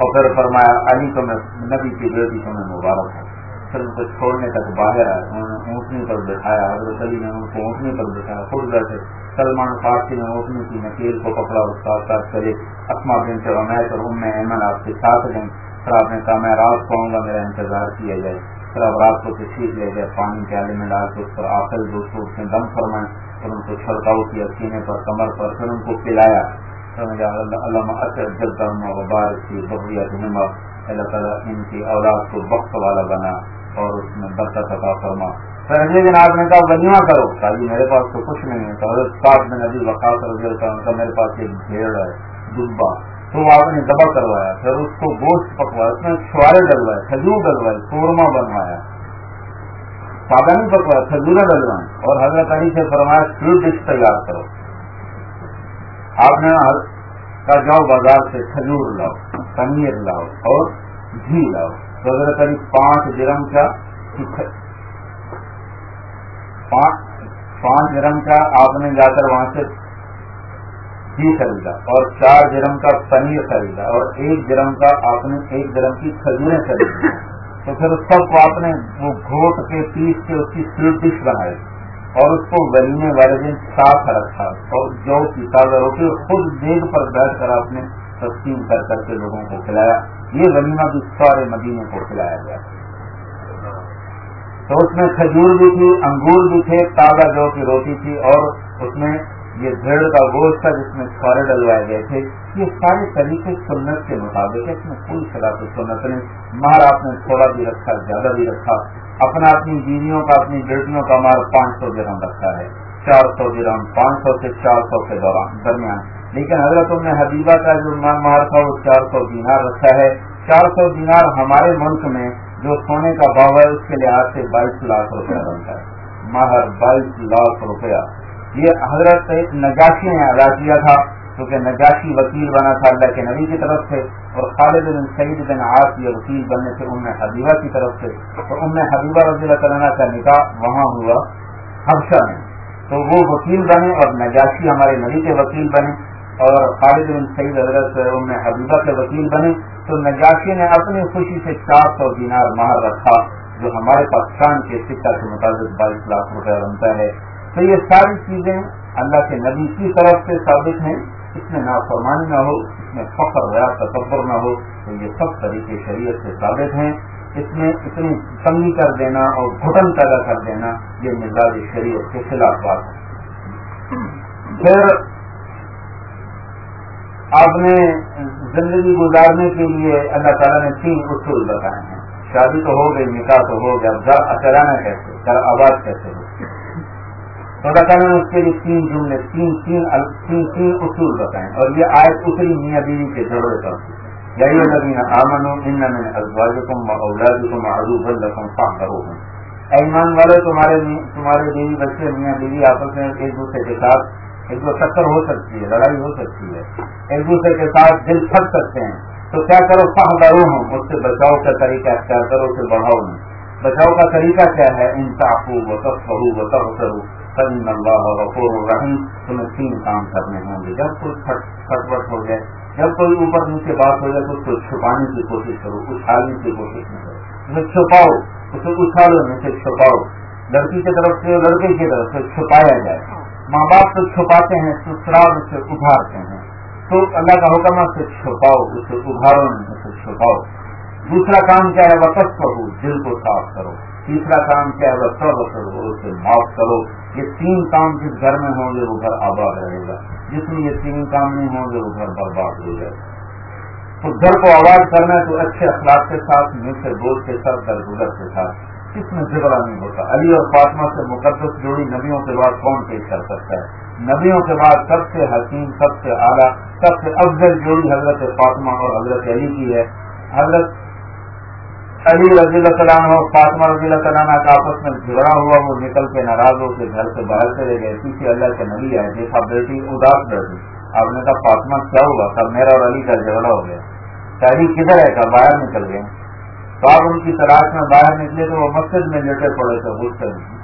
اور پھر فرمایا علی کو میں نبی کی بیٹی کو میں مبارک ہوں۔ پھر ان کو چھوڑنے تک باہر آئے انہوں نے اونٹنی پر بٹھایا، حضرت علی نے ان کو اونٹنی پر بٹھایا، خود بیٹھے۔ سلمان فارسی نے اونٹنی کی نکیل کو پکڑا اور ساتھ ساتھ چلے اسما بن سے رمیش اور ام ایمن آپ کے ساتھ گئے پھر آپ نے کہا، میں رات کو آؤں گا، میرا انتظار کیا جائے۔ پھر اب رات کو تشریف لے گئے، پانی کے آلے میں ڈال کے اس پر آخر دوستوں اس نے دم فرمائے پھر ان کو چھڑکاؤ کیا، سینے پر، کمر پر، پھر ان کو پلایا۔ اللہ جب کرنا غبار کی بحریت اللہ تعالیٰ ان کی اولاد کو وقت والا بنا اور اس میں برکت عطا فرما۔ پھر دن آپ نے کہا ولیمہ کرو۔ تاکہ جی، میرے پاس تو کچھ نہیں ہے۔ تو حضرت صاحب میں نبی وقاص رضی اللہ عنہ کا میرے پاس ایک بھیڑ ہے دبا تو آپ نے دبا کروایا، پھر اس کو گوشت پکوایا، اس میں چھوارے ڈلوائے، کھجور ڈلوائے، قورمہ بنوایا۔ سادہ نہیں پکوایا کھجورے ڈلوائے اور حضرت علی سے فرمایا سویٹ ڈش تیار کرو۔ آپ نے کہا جاؤ بازار سے کھجور لاؤ، پنیر لاؤ اور گھی لاؤ۔ تو حضرت پانچ جرم کا پانچ جرم کا آپ نے جا کر وہاں سے گھی خریدا اور چار جرم کا پنیر خریدا اور ایک جرم کا آپ نے ایک جرم کی کھجوریں خریدی۔ تو پھر سب کو آپ نے وہ گھوٹ کے پیس کے اس کی سویٹ ڈش بنائی۔ اور اس کو گلینے والے دن صاف رکھا اور جو کی تازہ خود دیگ پر بیٹھ کر آپ نے تقسیم کر کر کے لوگوں کو کھلایا۔ یہ ولیمہ بھی سارے مدینے کو کھلایا گیا۔ تو اس میں کھجور بھی تھی، انگور بھی تھے، تازہ جو کی روٹی تھی اور اس میں یہ بھیڑ کا گوشت تھا جس میں چھوڑے ڈلوائے گئے تھے۔ یہ سارے طریقے سنت کے مطابق ہے، اس میں کوئی خلاف سنت نہیں۔ مہر آپ نے تھوڑا بھی رکھا، زیادہ بھی رکھا۔ اپنا اپنی بیویوں کا، اپنی بیٹیوں کا مار پانچ سو گرام رکھا ہے۔ چار سو گرام پانچ سو سے چار سو کے دوران، درمیان۔ لیکن حضرت نے حبیبہ کا جو مہر تھا، وہ چار سو دینار رکھا ہے۔ چار سو دینار ہمارے ملک میں جو سونے کا بھاؤ ہے، اس کے لحاظ سے بائیس لاکھ روپیہ بنتا ہے۔ مہر بائیس لاکھ روپیہ۔ یہ حضرت نگاشی نے ادا کیا تھا۔ کیونکہ نگاشی وکیل بنا تھا اللہ کے نبی کی طرف سے اور خالد بن سعید بن آس یہ وکیل بننے سے ام حبیبہ کی طرف سے اور ام حبیبہ رضی اللہ تعالیٰ کا نکاح وہاں ہوا حبشہ میں۔ تو وہ وکیل بنے اور نگاشی ہمارے نبی کے وکیل بنے اور خالد بن سعید حضرت ام حبیبہ کے وکیل بنے۔ تو نگاشی نے اپنی خوشی سے چار سو دینار مہر رکھا جو ہمارے پاکستان کے سکہ کے مطابق بائیس لاکھ روپے بنتا ہے۔ تو یہ ساری چیزیں اللہ کے نبی کی طرف سے ثابت ہیں۔ اس میں نافرمانی نہ ہو، اس میں فخر یا تصور نہ ہو، تو یہ سب طریقے شریعت سے ثابت ہیں۔ اس میں اتنی تنگی کر دینا اور گھٹن پیدا کر دینا، یہ مزاج شریعت کے خلاف بات ہے۔ پھر آپ نے زندگی گزارنے کے لیے اللہ تعالیٰ نے تین اصول بتائے ہیں۔ شادی تو ہو گئی، نکاح تو ہو گیا گھر اچرانا اچھا کیسے آواز کیسے ہو؟ تو اللہ تعالیٰ نے اس کے لیے تین جملے، تین تین تین تین اصول بتائے اور یہ آئے اتری میاں بیوی کے جھگڑے پر۔ یہی نبین آمن ان میں کم اولاد کم عروب الرقم پاک ایمان والے، تمہارے تمہارے بیوی بچے، میاں بیوی آپس میں ایک دوسرے کے ساتھ، ایک دو ٹکر ہو سکتی ہے، لڑائی ہو سکتی ہے، ایک دوسرے کے ساتھ دل پھٹ سکتے ہیں۔ تو کیا کرو؟ پاہ ہوں اس سے بچاؤ کا طریقہ اختیار کرو؟ اسے بڑھاؤ۔ نہیں بچاؤ کا طریقہ کیا ہے؟ ان تعفو و تصفرو تغفرو اللہ غفور الرحیم تمہیں تین کام کرنے ہوں گے؟ جب کوئی کھٹپٹ ہو جائے، جب کوئی اوپر نیچے بات ہو جائے، تو اس کو چھپانے کی کوشش کرو، اچھالنے کی کوشش نہ کرو۔ اسے چھپاؤ، اسے اچھالو اسے چھپاؤ۔ لڑکی کی طرف سے لڑکے کی طرف سے چھپایا جائے۔ ماں باپ تو چھپاتے ہیں سسرال سے ابھارتے ہیں۔ تو اللہ کا حکم ہے اسے چھپاؤ، اسے ابھارو، نہیں اسے چھپاؤ۔ دوسرا کام کیا ہے؟ وقت کرو دل کو صاف کرو۔ تیسرا کام کیا ہے؟ سب کرو اسے معاف کرو۔ یہ تین کام جس گھر میں ہوں گے، وہ گھر آباد رہے گا۔ جس میں یہ تین کام نہیں ہوں گے، وہ گھر برباد ہو جائے گا۔ تو گھر کو آباد کرنا ہے تو اچھے اخلاق کے ساتھ میٹھے بوجھ کے ساتھ درگزر کے ساتھ۔ اس میں جھگڑا نہیں ہوتا۔ علی اور فاطمہ سے مقدس جوڑی نبیوں کے بعد کون پیش کر سکتا ہے؟ نبیوں کے بعد سب سے حسین سب سے اعلیٰ، سب سے افضل جوڑی حضرت فاطمہ اور حضرت علی کی ہے۔ حضرت علی رضی اللہ تعالیٰ فاطمہ رضی اللہ تعالیٰ کا آپس میں جھگڑا ہوا، وہ نکل کے ناراض ہو کے گھر سے باہر چلے گئے۔ پیچھے اللہ کے نبی آئے دیکھا بیٹی اداس بیٹھی۔ آپ نے کہا، فاطمہ، کیا ہوا؟ تھا میرا اور علی کا جھگڑا ہو گیا۔ شاہی کدھر ہے؟ کہا، باہر نکل گئے۔ تو آپ ان کی تلاش میں باہر نکلے تو وہ مسجد میں لیٹے پڑے تھے، غصے میں۔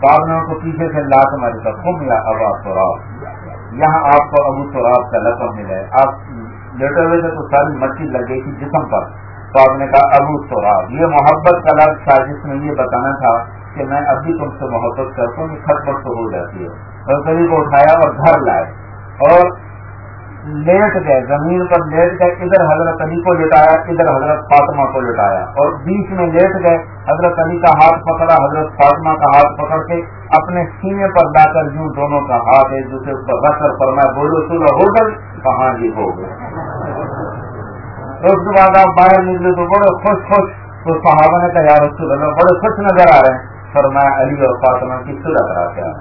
تو آپ نے ان کو پیچھے سے لات ماری۔ تھا خم یا ابا سوراب یہاں آپ کو ابو سوراب کا لقب ملا ہے۔ آپ لیٹے ہوئے تھے تو ساری مٹی لگ گئی تھی جسم پر۔ تو آپ نے کہا، ابو سوراب یہ محبت کا لفظ تھا جس میں یہ بتانا تھا کہ میں ابھی تم سے محبت کرتا ہوں کھٹ پٹ تو ہو جاتی ہے۔ اور سبھی کو اٹھایا اور گھر لائے۔ اور لیٹ گئے، زمین پر لیٹ گئے، ادھر حضرت علی کو لٹایا، ادھر حضرت فاطمہ کو لٹایا۔ اور بیچ میں لیٹ گئے، حضرت علی کا ہاتھ پکڑا، حضرت فاطمہ کا ہاتھ پکڑ کے اپنے سینے پر لا کر یوں دونوں کا ہاتھ ایک دوسرے پر رکھ کر فرمایا، بولو سولہ ہو گئی، کہاں جی ہو گئے؟ اس کے بعد آپ باہر نکلے تو بڑے خوش خوش تو صحابہ نے کہا یار رسول اللہ، بڑے خوش نظر آ رہے ہیں۔ پر میں علی اور فاطمہ کی سلح کرا کے آ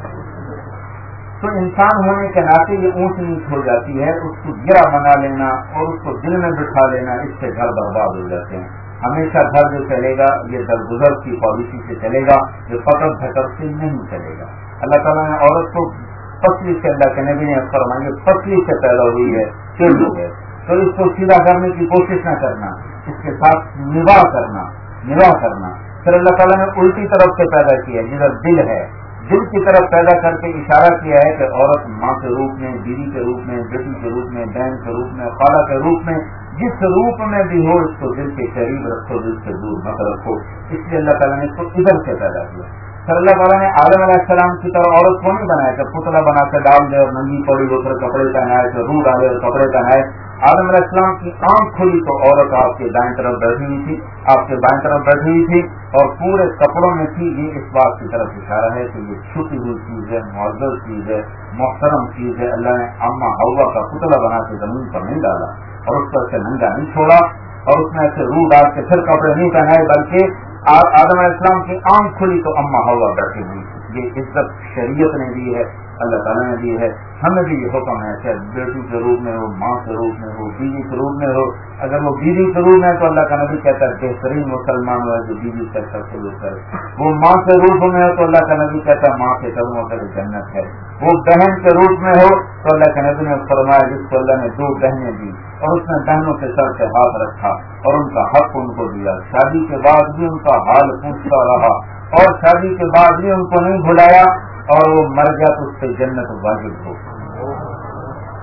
تو انسان ہونے کے ناطے یہ اونچ نیچ ہو جاتی ہے، اس کو گرا بنا لینا اور اس کو دل میں بٹھا لینا، اس سے گھر برباد ہو جاتے ہیں۔ ہمیشہ گھر جو چلے گا، یہ درگزر کی پالیسی سے چلے گا، یہ فقط بھٹک سے نہیں چلے گا۔ اللہ تعالیٰ نے عورت کو پتلی سے اللہ کے نبی نے فرمائی پتلی سے پیدا ہوئی ہے، چل ہے تو اس کو سیدھا کرنے کی کوشش نہ کرنا، اس کے ساتھ نواح کرنا نواح کرنا۔ پھر اللہ تعالیٰ نے الٹی طرف سے پیدا کیا، جدھر دل ہے، دل کی طرف پیدا کر کے اشارہ کیا ہے کہ عورت ماں کے روپ میں، بیوی کے روپ میں، بیٹی کے روپ میں، بہن کے روپ میں، خالہ کے روپ میں، جس روپ میں بھی ہو، اس کو دل کے قریب رکھو، دل سے دور مت رکھو۔ اس لیے اللہ تعالیٰ نے اس کو ادھر سے پیدا کیا۔ پھر اللہ تعالیٰ نے عالم علیہ السلام کی طرح عورت کو نہیں بنایا، کہ پتلا بنا کے ڈال دے اور ننگی پڑی ہو کر کپڑے پہنائے تو رو ڈالے اور کپڑے پہنائے۔ آدم علیہ السلام کی آنکھ کھلی تو عورت آپ کے دائیں طرف بیٹھی ہوئی تھی، آپ کے بائیں طرف بیٹھی ہوئی تھی اور پورے کپڑوں میں تھی۔ یہ اس بات کی طرف اشارہ ہے کہ یہ چھپی ہوئی چیز ہے معذر چیز ہے، محترم چیز ہے۔ اللہ نے اما ہوا کا پتلا بنا کے زمین پر نہیں ڈالا اور اس پر سے ننگا نہیں چھوڑا اور اس میں ایسے روح ڈال کے پھر کپڑے نہیں پہنائے، بلکہ آدم علیہ السلام کی آنکھ کھلی تو اما ہوا بیٹھی ہوئی تھی یہ عزت شریعت نے دی ہے، اللہ تعالیٰ نے دی ہے۔ ہمیں بھی یہ حکم ہے چاہے بیٹی کے روپ میں ہو، ماں کے روپ میں ہو، بیوی کے روپ میں ہو۔ اگر وہ بیوی کے روپ میں تو اللہ کا نبی کہتا ہے، بہترین مسلمان ہوا جو بیوی سے اچھا سلوک کرے۔ وہ ماں کے روپ میں ہو تو اللہ کا نبی کہتا ہے، ماں کے قدموں پر جنت ہے۔ وہ بہن کے روپ میں ہو تو اللہ کے نبی نے فرمایا، جس کو اللہ نے دو بہنیں دی اور اس نے بہنوں کے سر سے ہاتھ رکھا اور ان کا حق ان کو دیا۔ شادی کے بعد بھی ان کا حال پوچھتا رہا۔ اور شادی کے بعد بھی ان کو نہیں بھلایا اور وہ مر گیا تو اس سے جنت واجب ہو۔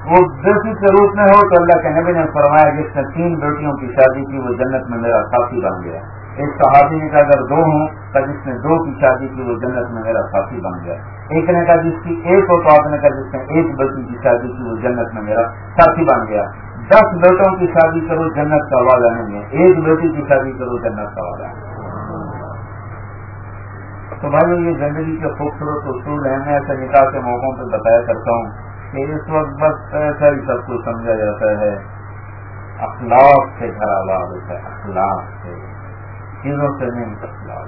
وہ بیٹی کے روپ میں ہو تو اللہ کے نبی نے فرمایا جس نے تین بیٹیوں کی شادی کی، وہ جنت میں میرا ساتھی بن گیا۔ ایک صحابی نے کہا، اگر دو ہوں تو جس نے دو کی شادی کی، وہ جنت میں میرا ساتھی بن گیا۔ ایک نے کہا، جس کی ایک ہو تو آپ نے کہا، جس نے ایک بیٹی کی شادی کی، وہ جنت میں میرا ساتھی بن گیا۔ دس بیٹوں کی شادی کرو، جنت کا وعدہ نہیں ہے۔ ایک بیٹی کی شادی کرو، جنت کا وعدہ ہے۔ تو بھائی یہ زندگی کے خوبصورت اصول ہیں، میں ایسے نکاح کے موقعوں پہ بتایا کرتا ہوں کہ اس وقت بس ایسا ہی سب کچھ سمجھا جاتا ہے۔ اخلاق سے گھر آباد ہوتا ہے، اخلاق سے۔ چیزوں سے نہیں، اخلاق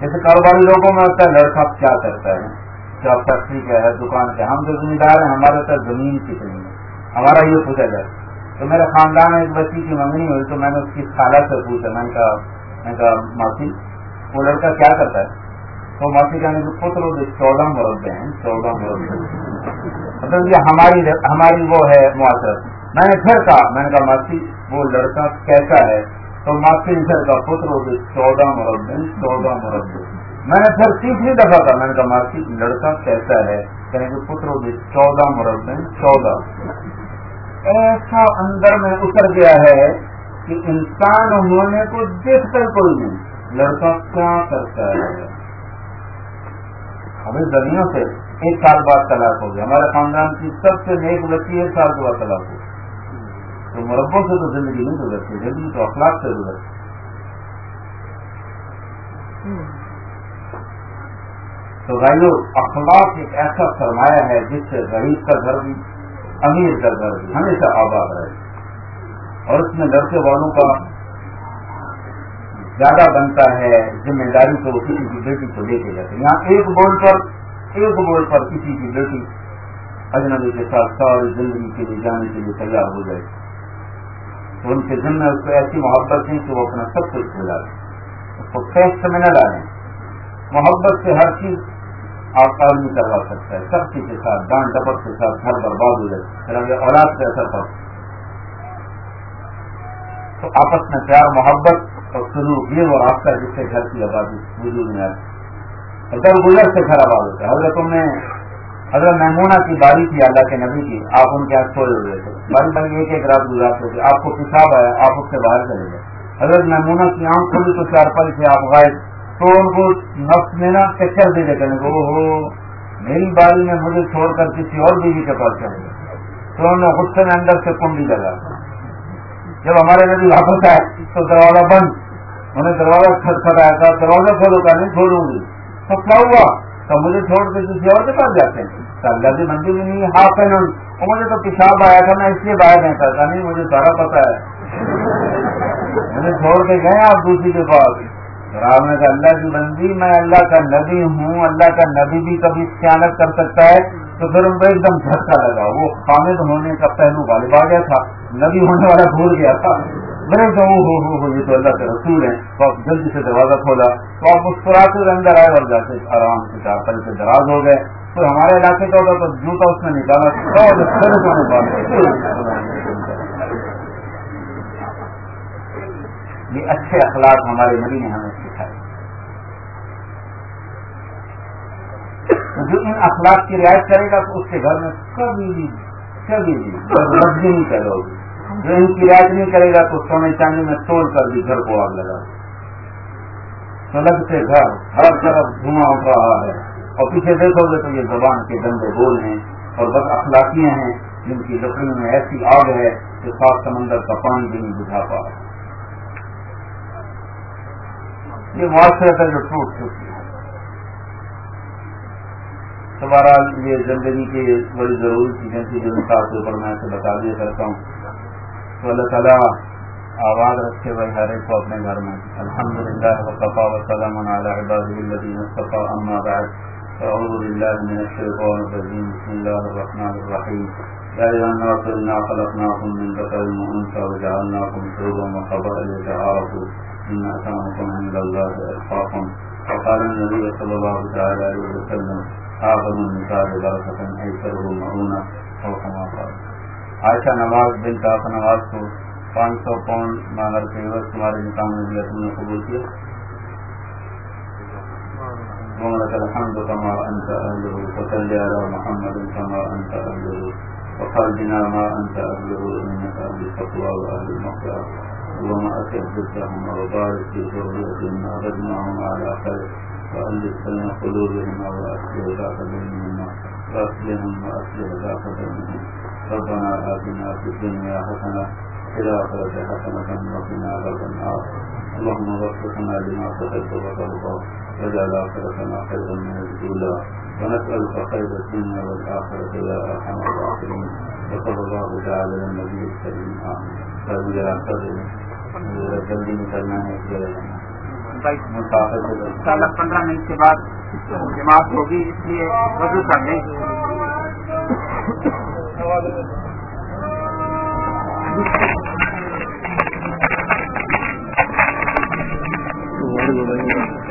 جیسے کاروباری لوگوں میں ہوتا ہے، لڑکا کیا کرتا ہے؟ کیا فیکٹری کا ہے، دکان کا ہم جو ذمہ دار ہیں، ہمارے ساتھ زمین کتنی ہے۔ ہمارا یہ پوچھا جائے۔ تو میرے خاندان میں ایک بچی کی منگنی ہوئی تو میں نے اس کی خالہ سے پوچھا، میں نے کہا، میں کہا معافی وہ لڑکا کیا کرتا ہے؟ تو ماسی کہنے کے پتر جو چودہ مربع ہیں، چودہ مربع مطلب یہ ہماری ہماری وہ ہے معاشرت۔ میں نے پھر کہا، میں نے کہا، ماسی، وہ لڑکا کیسا ہے؟ تو ماسی نے پھر کہا پتر جو چودہ مربع چودہ مربع میں نے پھر تیسری دفعہ کہا، میں نے کہا، ماسی، لڑکا کیسا ہے؟ کہنے کے پتر جو چودہ مربع چودہ۔ ایسا اندر میں اتر گیا ہے کہ انسان ہونے کو دیکھ کر کوئی نہیں، لڑکا کیا کرتا ہے؟ ہمیں زمینوں سے ایک سال بعد طلاق ہو گیا۔ ہمارے خاندان کی سب سے نیک بچی ایک سال کے بعد طلاق ہو تو مربوں سے تو زندگی نہیں گزرتی، زندگی تو اخلاق سے گزرتی۔ تو بھائیو، اخلاق ایک ایسا سرمایہ ہے جس سے غریب کا گھر بھی، امیر کا گھر بھی ہمیشہ آباد رہے۔ اور اس میں لڑکے والوں کا زیادہ بنتا ہے، ذمہ داری تو کسی کی بیٹی کو لے کے جاتے یہاں ایک بول پر، ایک بول پر کسی کی بیٹی اجنبی کے ساتھ ساری زندگی کے لیے جانے کے لیے تیار ہو جائے۔ تو ان کے ذمہ اس کو ایسی محبت ہے کہ وہ اپنا سب کچھ بھلا اس کو ٹیسٹ میں نہ ڈالیں۔ محبت سے ہر چیز آپ آدمی کروا سکتا ہے۔ سختی کے ساتھ ڈانٹ ڈپٹ کے ساتھ گھر برباد ہو جائے۔ اولاد کا اثر پڑ تو آپس میں پیار، محبت اور سلوک یہ وہ راستہ جس سے گھر کی آبادی وجود میں آتی اور گزر سے گھر آباد ہوتا ہے۔ حضرت نے، حضرت محمونہ کی باری تھی، اللہ کے نبی کی، آپ ان کے یہاں سوئے ہوئے تھے۔ باری باری ایک ایک رات گزارتے تھے۔ آپ کو پیشاب آیا، آپ اس سے باہر چلے گئے۔ حضرت محمونہ کی آنکھ کھلی تو چار پل سے آپ غائب۔ تو ان کو نفس میں نا چکر دے دیتے وہ ہو میری باری میں مجھے چھوڑ کر کسی اور بیوی کے پاس چلے گئے۔ تو انہوں نے غصے میں اندر سے کنڈی لگا۔ جب ہمارے نبی واپس آئے تو دروازہ بند۔ انہیں دروازہ کھٹکھٹایا تھا، دروازہ کھولو کا نہیں چھوڑوں گی۔ تو کیا ہوا؟ تو مجھے چھوڑ کے کسی اور کے پاس جاتے ہیں۔ اللہ کی منزل نہیں ہاف این اور مجھے تو پیشاب آیا تھا، میں اس لیے باہر نہیں کرتا نہیں، مجھے سارا پتا ہے۔ مجھے چھوڑ کے گئے آپ دوسری کے پاس۔ رام نے کہا، اللہ کی بندی، میں اللہ کا نبی ہوں، اللہ کا نبی بھی کبھی خیانت کر سکتا ہے۔ تو پھر ان کو ایک دم جھٹکا لگا۔ وہ خامد ہونے کا پہلو غالب آ گیا تھا، نبی ہونے والا بھول گیا تھا۔ میں نے کہا ہو ہو یہ تو اللہ کے رسول ہیں۔ تو آپ جلدی سے دروازہ کھولا، تو آپ مسکراتے ہوئے اندر آئے اور جاتے، آرام سے چار پل سے دراز ہو گئے۔ تو ہمارے علاقے کا ہوتا تو جوتا اس میں نکالا یہ اچھے اخلاق ہمارے نبی نے ہمیں سکھائے۔ جو ان اخلاق کی رعایت کرے گا تو اس کے گھر میں کبھی بھی کبھی بھی نہیں کرو گی جو ان کی رعایت نہیں کرے گا تو سونے چاندی میں توڑ کر بھی گھر کو آگ لگا سلگ سے گھر ہر طرف دھواں اٹھ رہا ہے۔ اور پیچھے دیکھو گے تو یہ زبان کے گندے بول ہیں اور بس اخلاقیاں ہیں جن کی لکڑیوں میں ایسی آگ ہے کہ سات سمندر کا پانی بھی نہیں بجھا پا رہا۔ یہ معاشرت ہے جو ٹوٹ چکی ہے۔ تو یہ زندگی کی بڑی ضروری چیزیں تھیں جو مثال کے اوپر میں بتا دیا کرتا ہوں۔ اللہ تعالیٰ آواز رکھے بھائی ہر ایک کو اپنے گھر میں. الحمد للہ وقفا وسلم اما بعد اعوذ بالله من الشيطان الرجيم بسم الله الرحمن الرحيم يا ايها یعنی الناس انا خلقناكم من ذكر وانثى وجعلناكم شعوبا وقبائل لتعارفوا. ان اكرمكم عند الله اتقاكم وقال النبي صلى الله عليه وسلم اعظم النساء بركة ايسره معونة او كما قال. عائشہ نواز بن تاف نواز کو پانچ سو پاؤنڈ مانگر کے عوض تمہارے نکام میں دیا تم نے قبول کیا؟ ولك الحمد كما أنت أهله فصل على محمد كما أنت أهله وخرجنا ما أنت أهله إنك أهل التقوى وأهل المغفرة اللهم أكد ضدهم وبارك في ذريتهم وغدناهم على خير وألف بين قلوبهم وأصلح ذات بينهما وأصلهم وأصلح ذات بينهم ربنا آتنا في الدنيا حسنة، إلى آخرة حسنة، وقنا عذاب النار. اللهم وفقنا لما تحب وترضى، وجعل آخرتنا خيرا من الأولى ونسألك خير الدنيا والآخرة، يا أرحم الراحمين. وصلى الله تعالى على النبي الكريم. آمين. جلدی نکلنا ہے پندرہ منٹ کے بعد جماعت ہوگی، اس لیے وضو کر لیں Thank you.